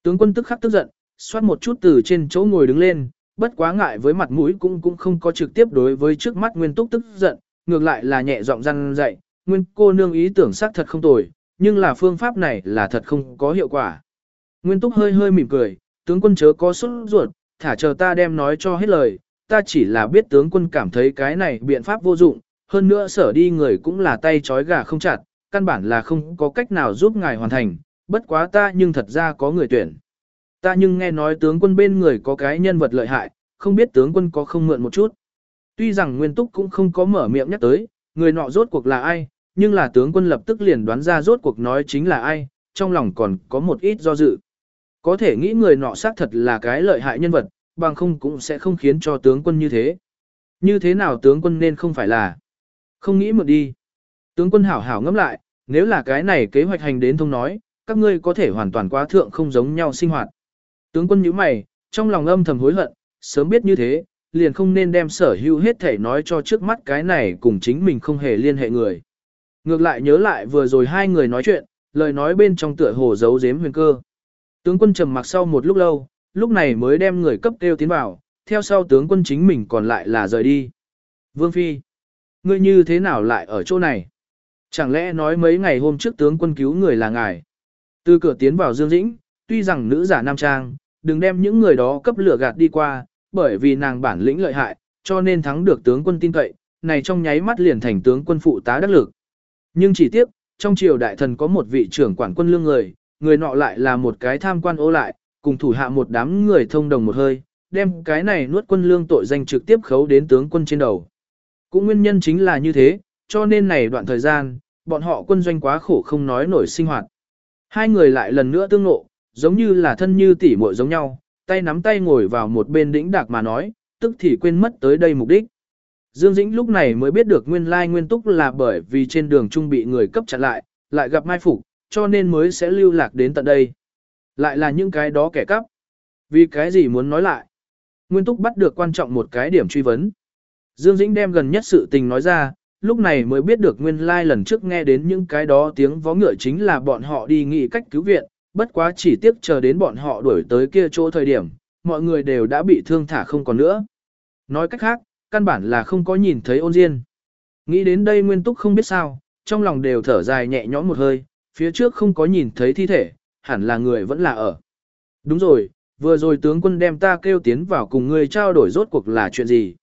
Tướng quân tức khắc tức giận, xoát một chút từ trên chỗ ngồi đứng lên, bất quá ngại với mặt mũi cũng cũng không có trực tiếp đối với trước mắt nguyên túc tức giận, ngược lại là nhẹ giọng răn dạy, nguyên cô nương ý tưởng xác thật không tồi, nhưng là phương pháp này là thật không có hiệu quả. Nguyên túc hơi hơi mỉm cười, tướng quân chớ có xuất ruột, thả chờ ta đem nói cho hết lời, ta chỉ là biết tướng quân cảm thấy cái này biện pháp vô dụng, hơn nữa sở đi người cũng là tay trói gà không chặt, căn bản là không có cách nào giúp ngài hoàn thành, bất quá ta nhưng thật ra có người tuyển. Ta nhưng nghe nói tướng quân bên người có cái nhân vật lợi hại, không biết tướng quân có không mượn một chút. Tuy rằng Nguyên Túc cũng không có mở miệng nhắc tới, người nọ rốt cuộc là ai, nhưng là tướng quân lập tức liền đoán ra rốt cuộc nói chính là ai, trong lòng còn có một ít do dự. Có thể nghĩ người nọ xác thật là cái lợi hại nhân vật, bằng không cũng sẽ không khiến cho tướng quân như thế. Như thế nào tướng quân nên không phải là không nghĩ một đi. Tướng quân hảo hảo ngẫm lại, nếu là cái này kế hoạch hành đến thông nói, các ngươi có thể hoàn toàn quá thượng không giống nhau sinh hoạt. Tướng quân nhíu mày, trong lòng âm thầm hối hận, sớm biết như thế, liền không nên đem sở hữu hết thể nói cho trước mắt cái này cùng chính mình không hề liên hệ người. Ngược lại nhớ lại vừa rồi hai người nói chuyện, lời nói bên trong tựa hồ giấu giếm huyền cơ. Tướng quân trầm mặc sau một lúc lâu, lúc này mới đem người cấp kêu tiến vào, theo sau tướng quân chính mình còn lại là rời đi. Vương Phi, ngươi như thế nào lại ở chỗ này? Chẳng lẽ nói mấy ngày hôm trước tướng quân cứu người là ngài? Từ cửa tiến vào Dương Dĩnh, tuy rằng nữ giả nam trang, đừng đem những người đó cấp lửa gạt đi qua, bởi vì nàng bản lĩnh lợi hại, cho nên thắng được tướng quân tin cậy, này trong nháy mắt liền thành tướng quân phụ tá đắc lực. Nhưng chỉ tiếc, trong triều đại thần có một vị trưởng quản quân lương người, người nọ lại là một cái tham quan ô lại, cùng thủ hạ một đám người thông đồng một hơi, đem cái này nuốt quân lương tội danh trực tiếp khấu đến tướng quân trên đầu. Cũng nguyên nhân chính là như thế, cho nên này đoạn thời gian, bọn họ quân doanh quá khổ không nói nổi sinh hoạt. Hai người lại lần nữa tương ngộ, giống như là thân như tỉ muội giống nhau, tay nắm tay ngồi vào một bên đĩnh đạc mà nói, tức thì quên mất tới đây mục đích. Dương Dĩnh lúc này mới biết được nguyên lai nguyên túc là bởi vì trên đường trung bị người cấp chặn lại, lại gặp mai phục, cho nên mới sẽ lưu lạc đến tận đây. Lại là những cái đó kẻ cắp. Vì cái gì muốn nói lại? Nguyên túc bắt được quan trọng một cái điểm truy vấn. Dương Dĩnh đem gần nhất sự tình nói ra, lúc này mới biết được nguyên lai lần trước nghe đến những cái đó tiếng vó ngựa chính là bọn họ đi nghị cách cứu viện, bất quá chỉ tiếc chờ đến bọn họ đuổi tới kia chỗ thời điểm, mọi người đều đã bị thương thả không còn nữa. Nói cách khác, căn bản là không có nhìn thấy ôn diên. Nghĩ đến đây nguyên túc không biết sao, trong lòng đều thở dài nhẹ nhõm một hơi, phía trước không có nhìn thấy thi thể, hẳn là người vẫn là ở. Đúng rồi, Vừa rồi tướng quân đem ta kêu tiến vào cùng ngươi trao đổi rốt cuộc là chuyện gì.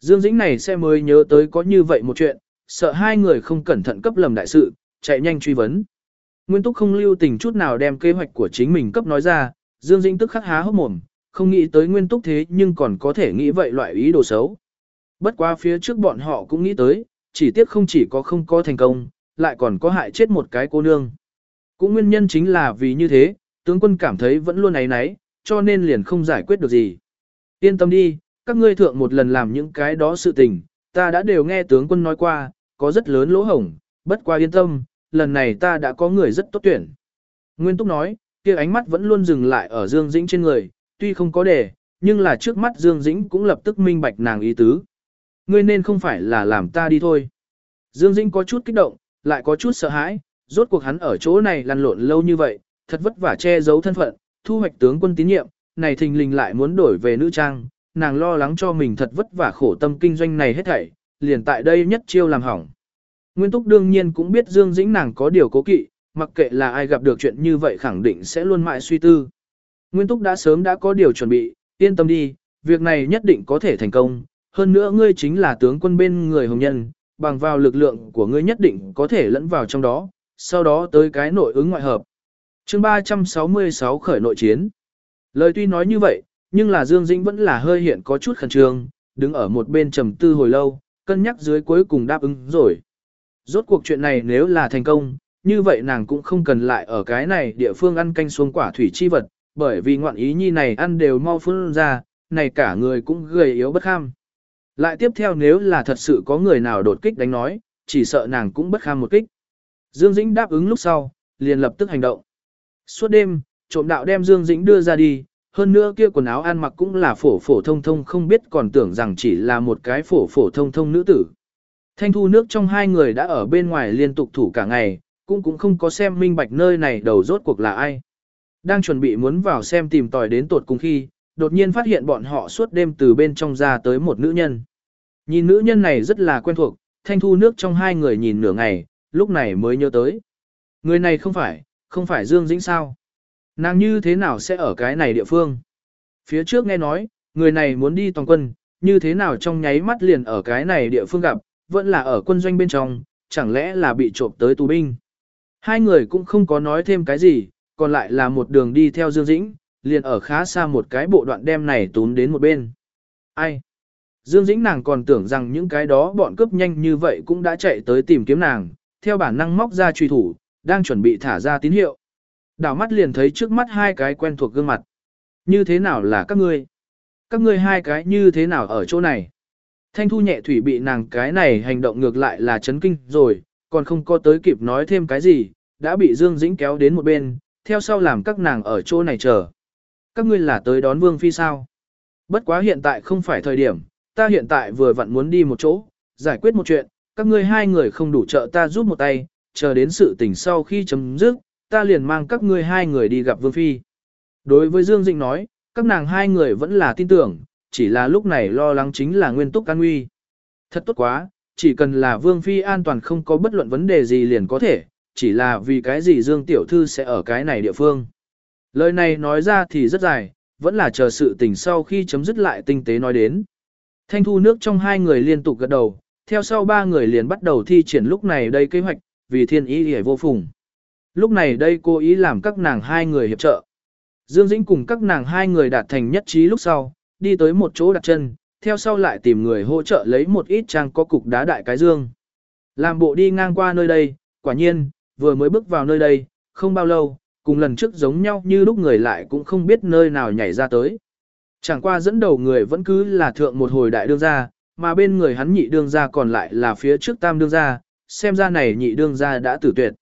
Dương Dĩnh này sẽ mới nhớ tới có như vậy một chuyện, sợ hai người không cẩn thận cấp lầm đại sự, chạy nhanh truy vấn. Nguyên Túc không lưu tình chút nào đem kế hoạch của chính mình cấp nói ra, Dương Dĩnh tức khắc há hốc mồm, không nghĩ tới Nguyên Túc thế nhưng còn có thể nghĩ vậy loại ý đồ xấu. Bất quá phía trước bọn họ cũng nghĩ tới, chỉ tiếc không chỉ có không có thành công, lại còn có hại chết một cái cô nương. Cũng nguyên nhân chính là vì như thế, tướng quân cảm thấy vẫn luôn ấy náy, cho nên liền không giải quyết được gì. Yên tâm đi, các ngươi thượng một lần làm những cái đó sự tình, ta đã đều nghe tướng quân nói qua, có rất lớn lỗ hổng, bất qua yên tâm, lần này ta đã có người rất tốt tuyển. Nguyên Túc nói, kia ánh mắt vẫn luôn dừng lại ở Dương Dĩnh trên người, tuy không có đề, nhưng là trước mắt Dương Dĩnh cũng lập tức minh bạch nàng ý tứ. Ngươi nên không phải là làm ta đi thôi. Dương Dĩnh có chút kích động, lại có chút sợ hãi, rốt cuộc hắn ở chỗ này lăn lộn lâu như vậy, thật vất vả che giấu thân phận, thu hoạch tướng quân tín nhiệm, này thình lình lại muốn đổi về nữ trang, nàng lo lắng cho mình thật vất vả khổ tâm kinh doanh này hết thảy, liền tại đây nhất chiêu làm hỏng. Nguyên Túc đương nhiên cũng biết Dương Dĩnh nàng có điều cố kỵ, mặc kệ là ai gặp được chuyện như vậy khẳng định sẽ luôn mãi suy tư. Nguyên Túc đã sớm đã có điều chuẩn bị, yên tâm đi, việc này nhất định có thể thành công, hơn nữa ngươi chính là tướng quân bên người hồng nhân, bằng vào lực lượng của ngươi nhất định có thể lẫn vào trong đó, sau đó tới cái nội ứng ngoại hợp. chương 366 khởi nội chiến. Lời tuy nói như vậy, nhưng là Dương Dĩnh vẫn là hơi hiện có chút khẩn trương, đứng ở một bên trầm tư hồi lâu, cân nhắc dưới cuối cùng đáp ứng rồi. Rốt cuộc chuyện này nếu là thành công, như vậy nàng cũng không cần lại ở cái này địa phương ăn canh xuống quả thủy chi vật, bởi vì ngoạn ý nhi này ăn đều mau phun ra, này cả người cũng gầy yếu bất kham. Lại tiếp theo nếu là thật sự có người nào đột kích đánh nói, chỉ sợ nàng cũng bất kham một kích. Dương Dĩnh đáp ứng lúc sau, liền lập tức hành động. Suốt đêm, trộm đạo đem Dương Dĩnh đưa ra đi, hơn nữa kia quần áo ăn mặc cũng là phổ phổ thông thông không biết còn tưởng rằng chỉ là một cái phổ phổ thông thông nữ tử. Thanh thu nước trong hai người đã ở bên ngoài liên tục thủ cả ngày, cũng cũng không có xem minh bạch nơi này đầu rốt cuộc là ai. Đang chuẩn bị muốn vào xem tìm tòi đến tột cùng khi, đột nhiên phát hiện bọn họ suốt đêm từ bên trong ra tới một nữ nhân. Nhìn nữ nhân này rất là quen thuộc, thanh thu nước trong hai người nhìn nửa ngày, lúc này mới nhớ tới. Người này không phải, không phải Dương Dĩnh sao? Nàng như thế nào sẽ ở cái này địa phương? Phía trước nghe nói, người này muốn đi toàn quân, như thế nào trong nháy mắt liền ở cái này địa phương gặp, vẫn là ở quân doanh bên trong, chẳng lẽ là bị trộm tới tù binh. Hai người cũng không có nói thêm cái gì, còn lại là một đường đi theo Dương Dĩnh, liền ở khá xa một cái bộ đoạn đem này tún đến một bên. Ai? Dương Dĩnh nàng còn tưởng rằng những cái đó bọn cướp nhanh như vậy cũng đã chạy tới tìm kiếm nàng, theo bản năng móc ra truy thủ, đang chuẩn bị thả ra tín hiệu. Đảo mắt liền thấy trước mắt hai cái quen thuộc gương mặt. Như thế nào là các ngươi? Các ngươi hai cái như thế nào ở chỗ này? Thanh thu nhẹ thủy bị nàng cái này hành động ngược lại là chấn kinh rồi, còn không có tới kịp nói thêm cái gì, đã bị Dương Dĩnh kéo đến một bên, theo sau làm các nàng ở chỗ này chờ. Các ngươi là tới đón Vương Phi sao? Bất quá hiện tại không phải thời điểm, ta hiện tại vừa vặn muốn đi một chỗ, giải quyết một chuyện, các ngươi hai người không đủ trợ ta giúp một tay, chờ đến sự tình sau khi chấm dứt, ta liền mang các ngươi hai người đi gặp Vương Phi. Đối với Dương Dĩnh nói, các nàng hai người vẫn là tin tưởng, chỉ là lúc này lo lắng chính là nguyên túc an nguy. Thật tốt quá, chỉ cần là Vương Phi an toàn không có bất luận vấn đề gì liền có thể, chỉ là vì cái gì Dương Tiểu Thư sẽ ở cái này địa phương. Lời này nói ra thì rất dài, vẫn là chờ sự tình sau khi chấm dứt lại tinh tế nói đến. Thanh thu nước trong hai người liên tục gật đầu, theo sau ba người liền bắt đầu thi triển lúc này đây kế hoạch, vì thiên ý hề vô phùng. Lúc này đây cô ý làm các nàng hai người hiệp trợ. Dương Dĩnh cùng các nàng hai người đạt thành nhất trí lúc sau, đi tới một chỗ đặt chân, theo sau lại tìm người hỗ trợ lấy một ít trang có cục đá đại cái dương. Làm bộ đi ngang qua nơi đây, quả nhiên, vừa mới bước vào nơi đây, không bao lâu, cùng lần trước giống nhau như lúc người lại cũng không biết nơi nào nhảy ra tới. Chẳng qua dẫn đầu người vẫn cứ là thượng một hồi đại đương gia, mà bên người hắn nhị đương gia còn lại là phía trước tam đương gia, xem ra này nhị đương gia đã tử tuyệt.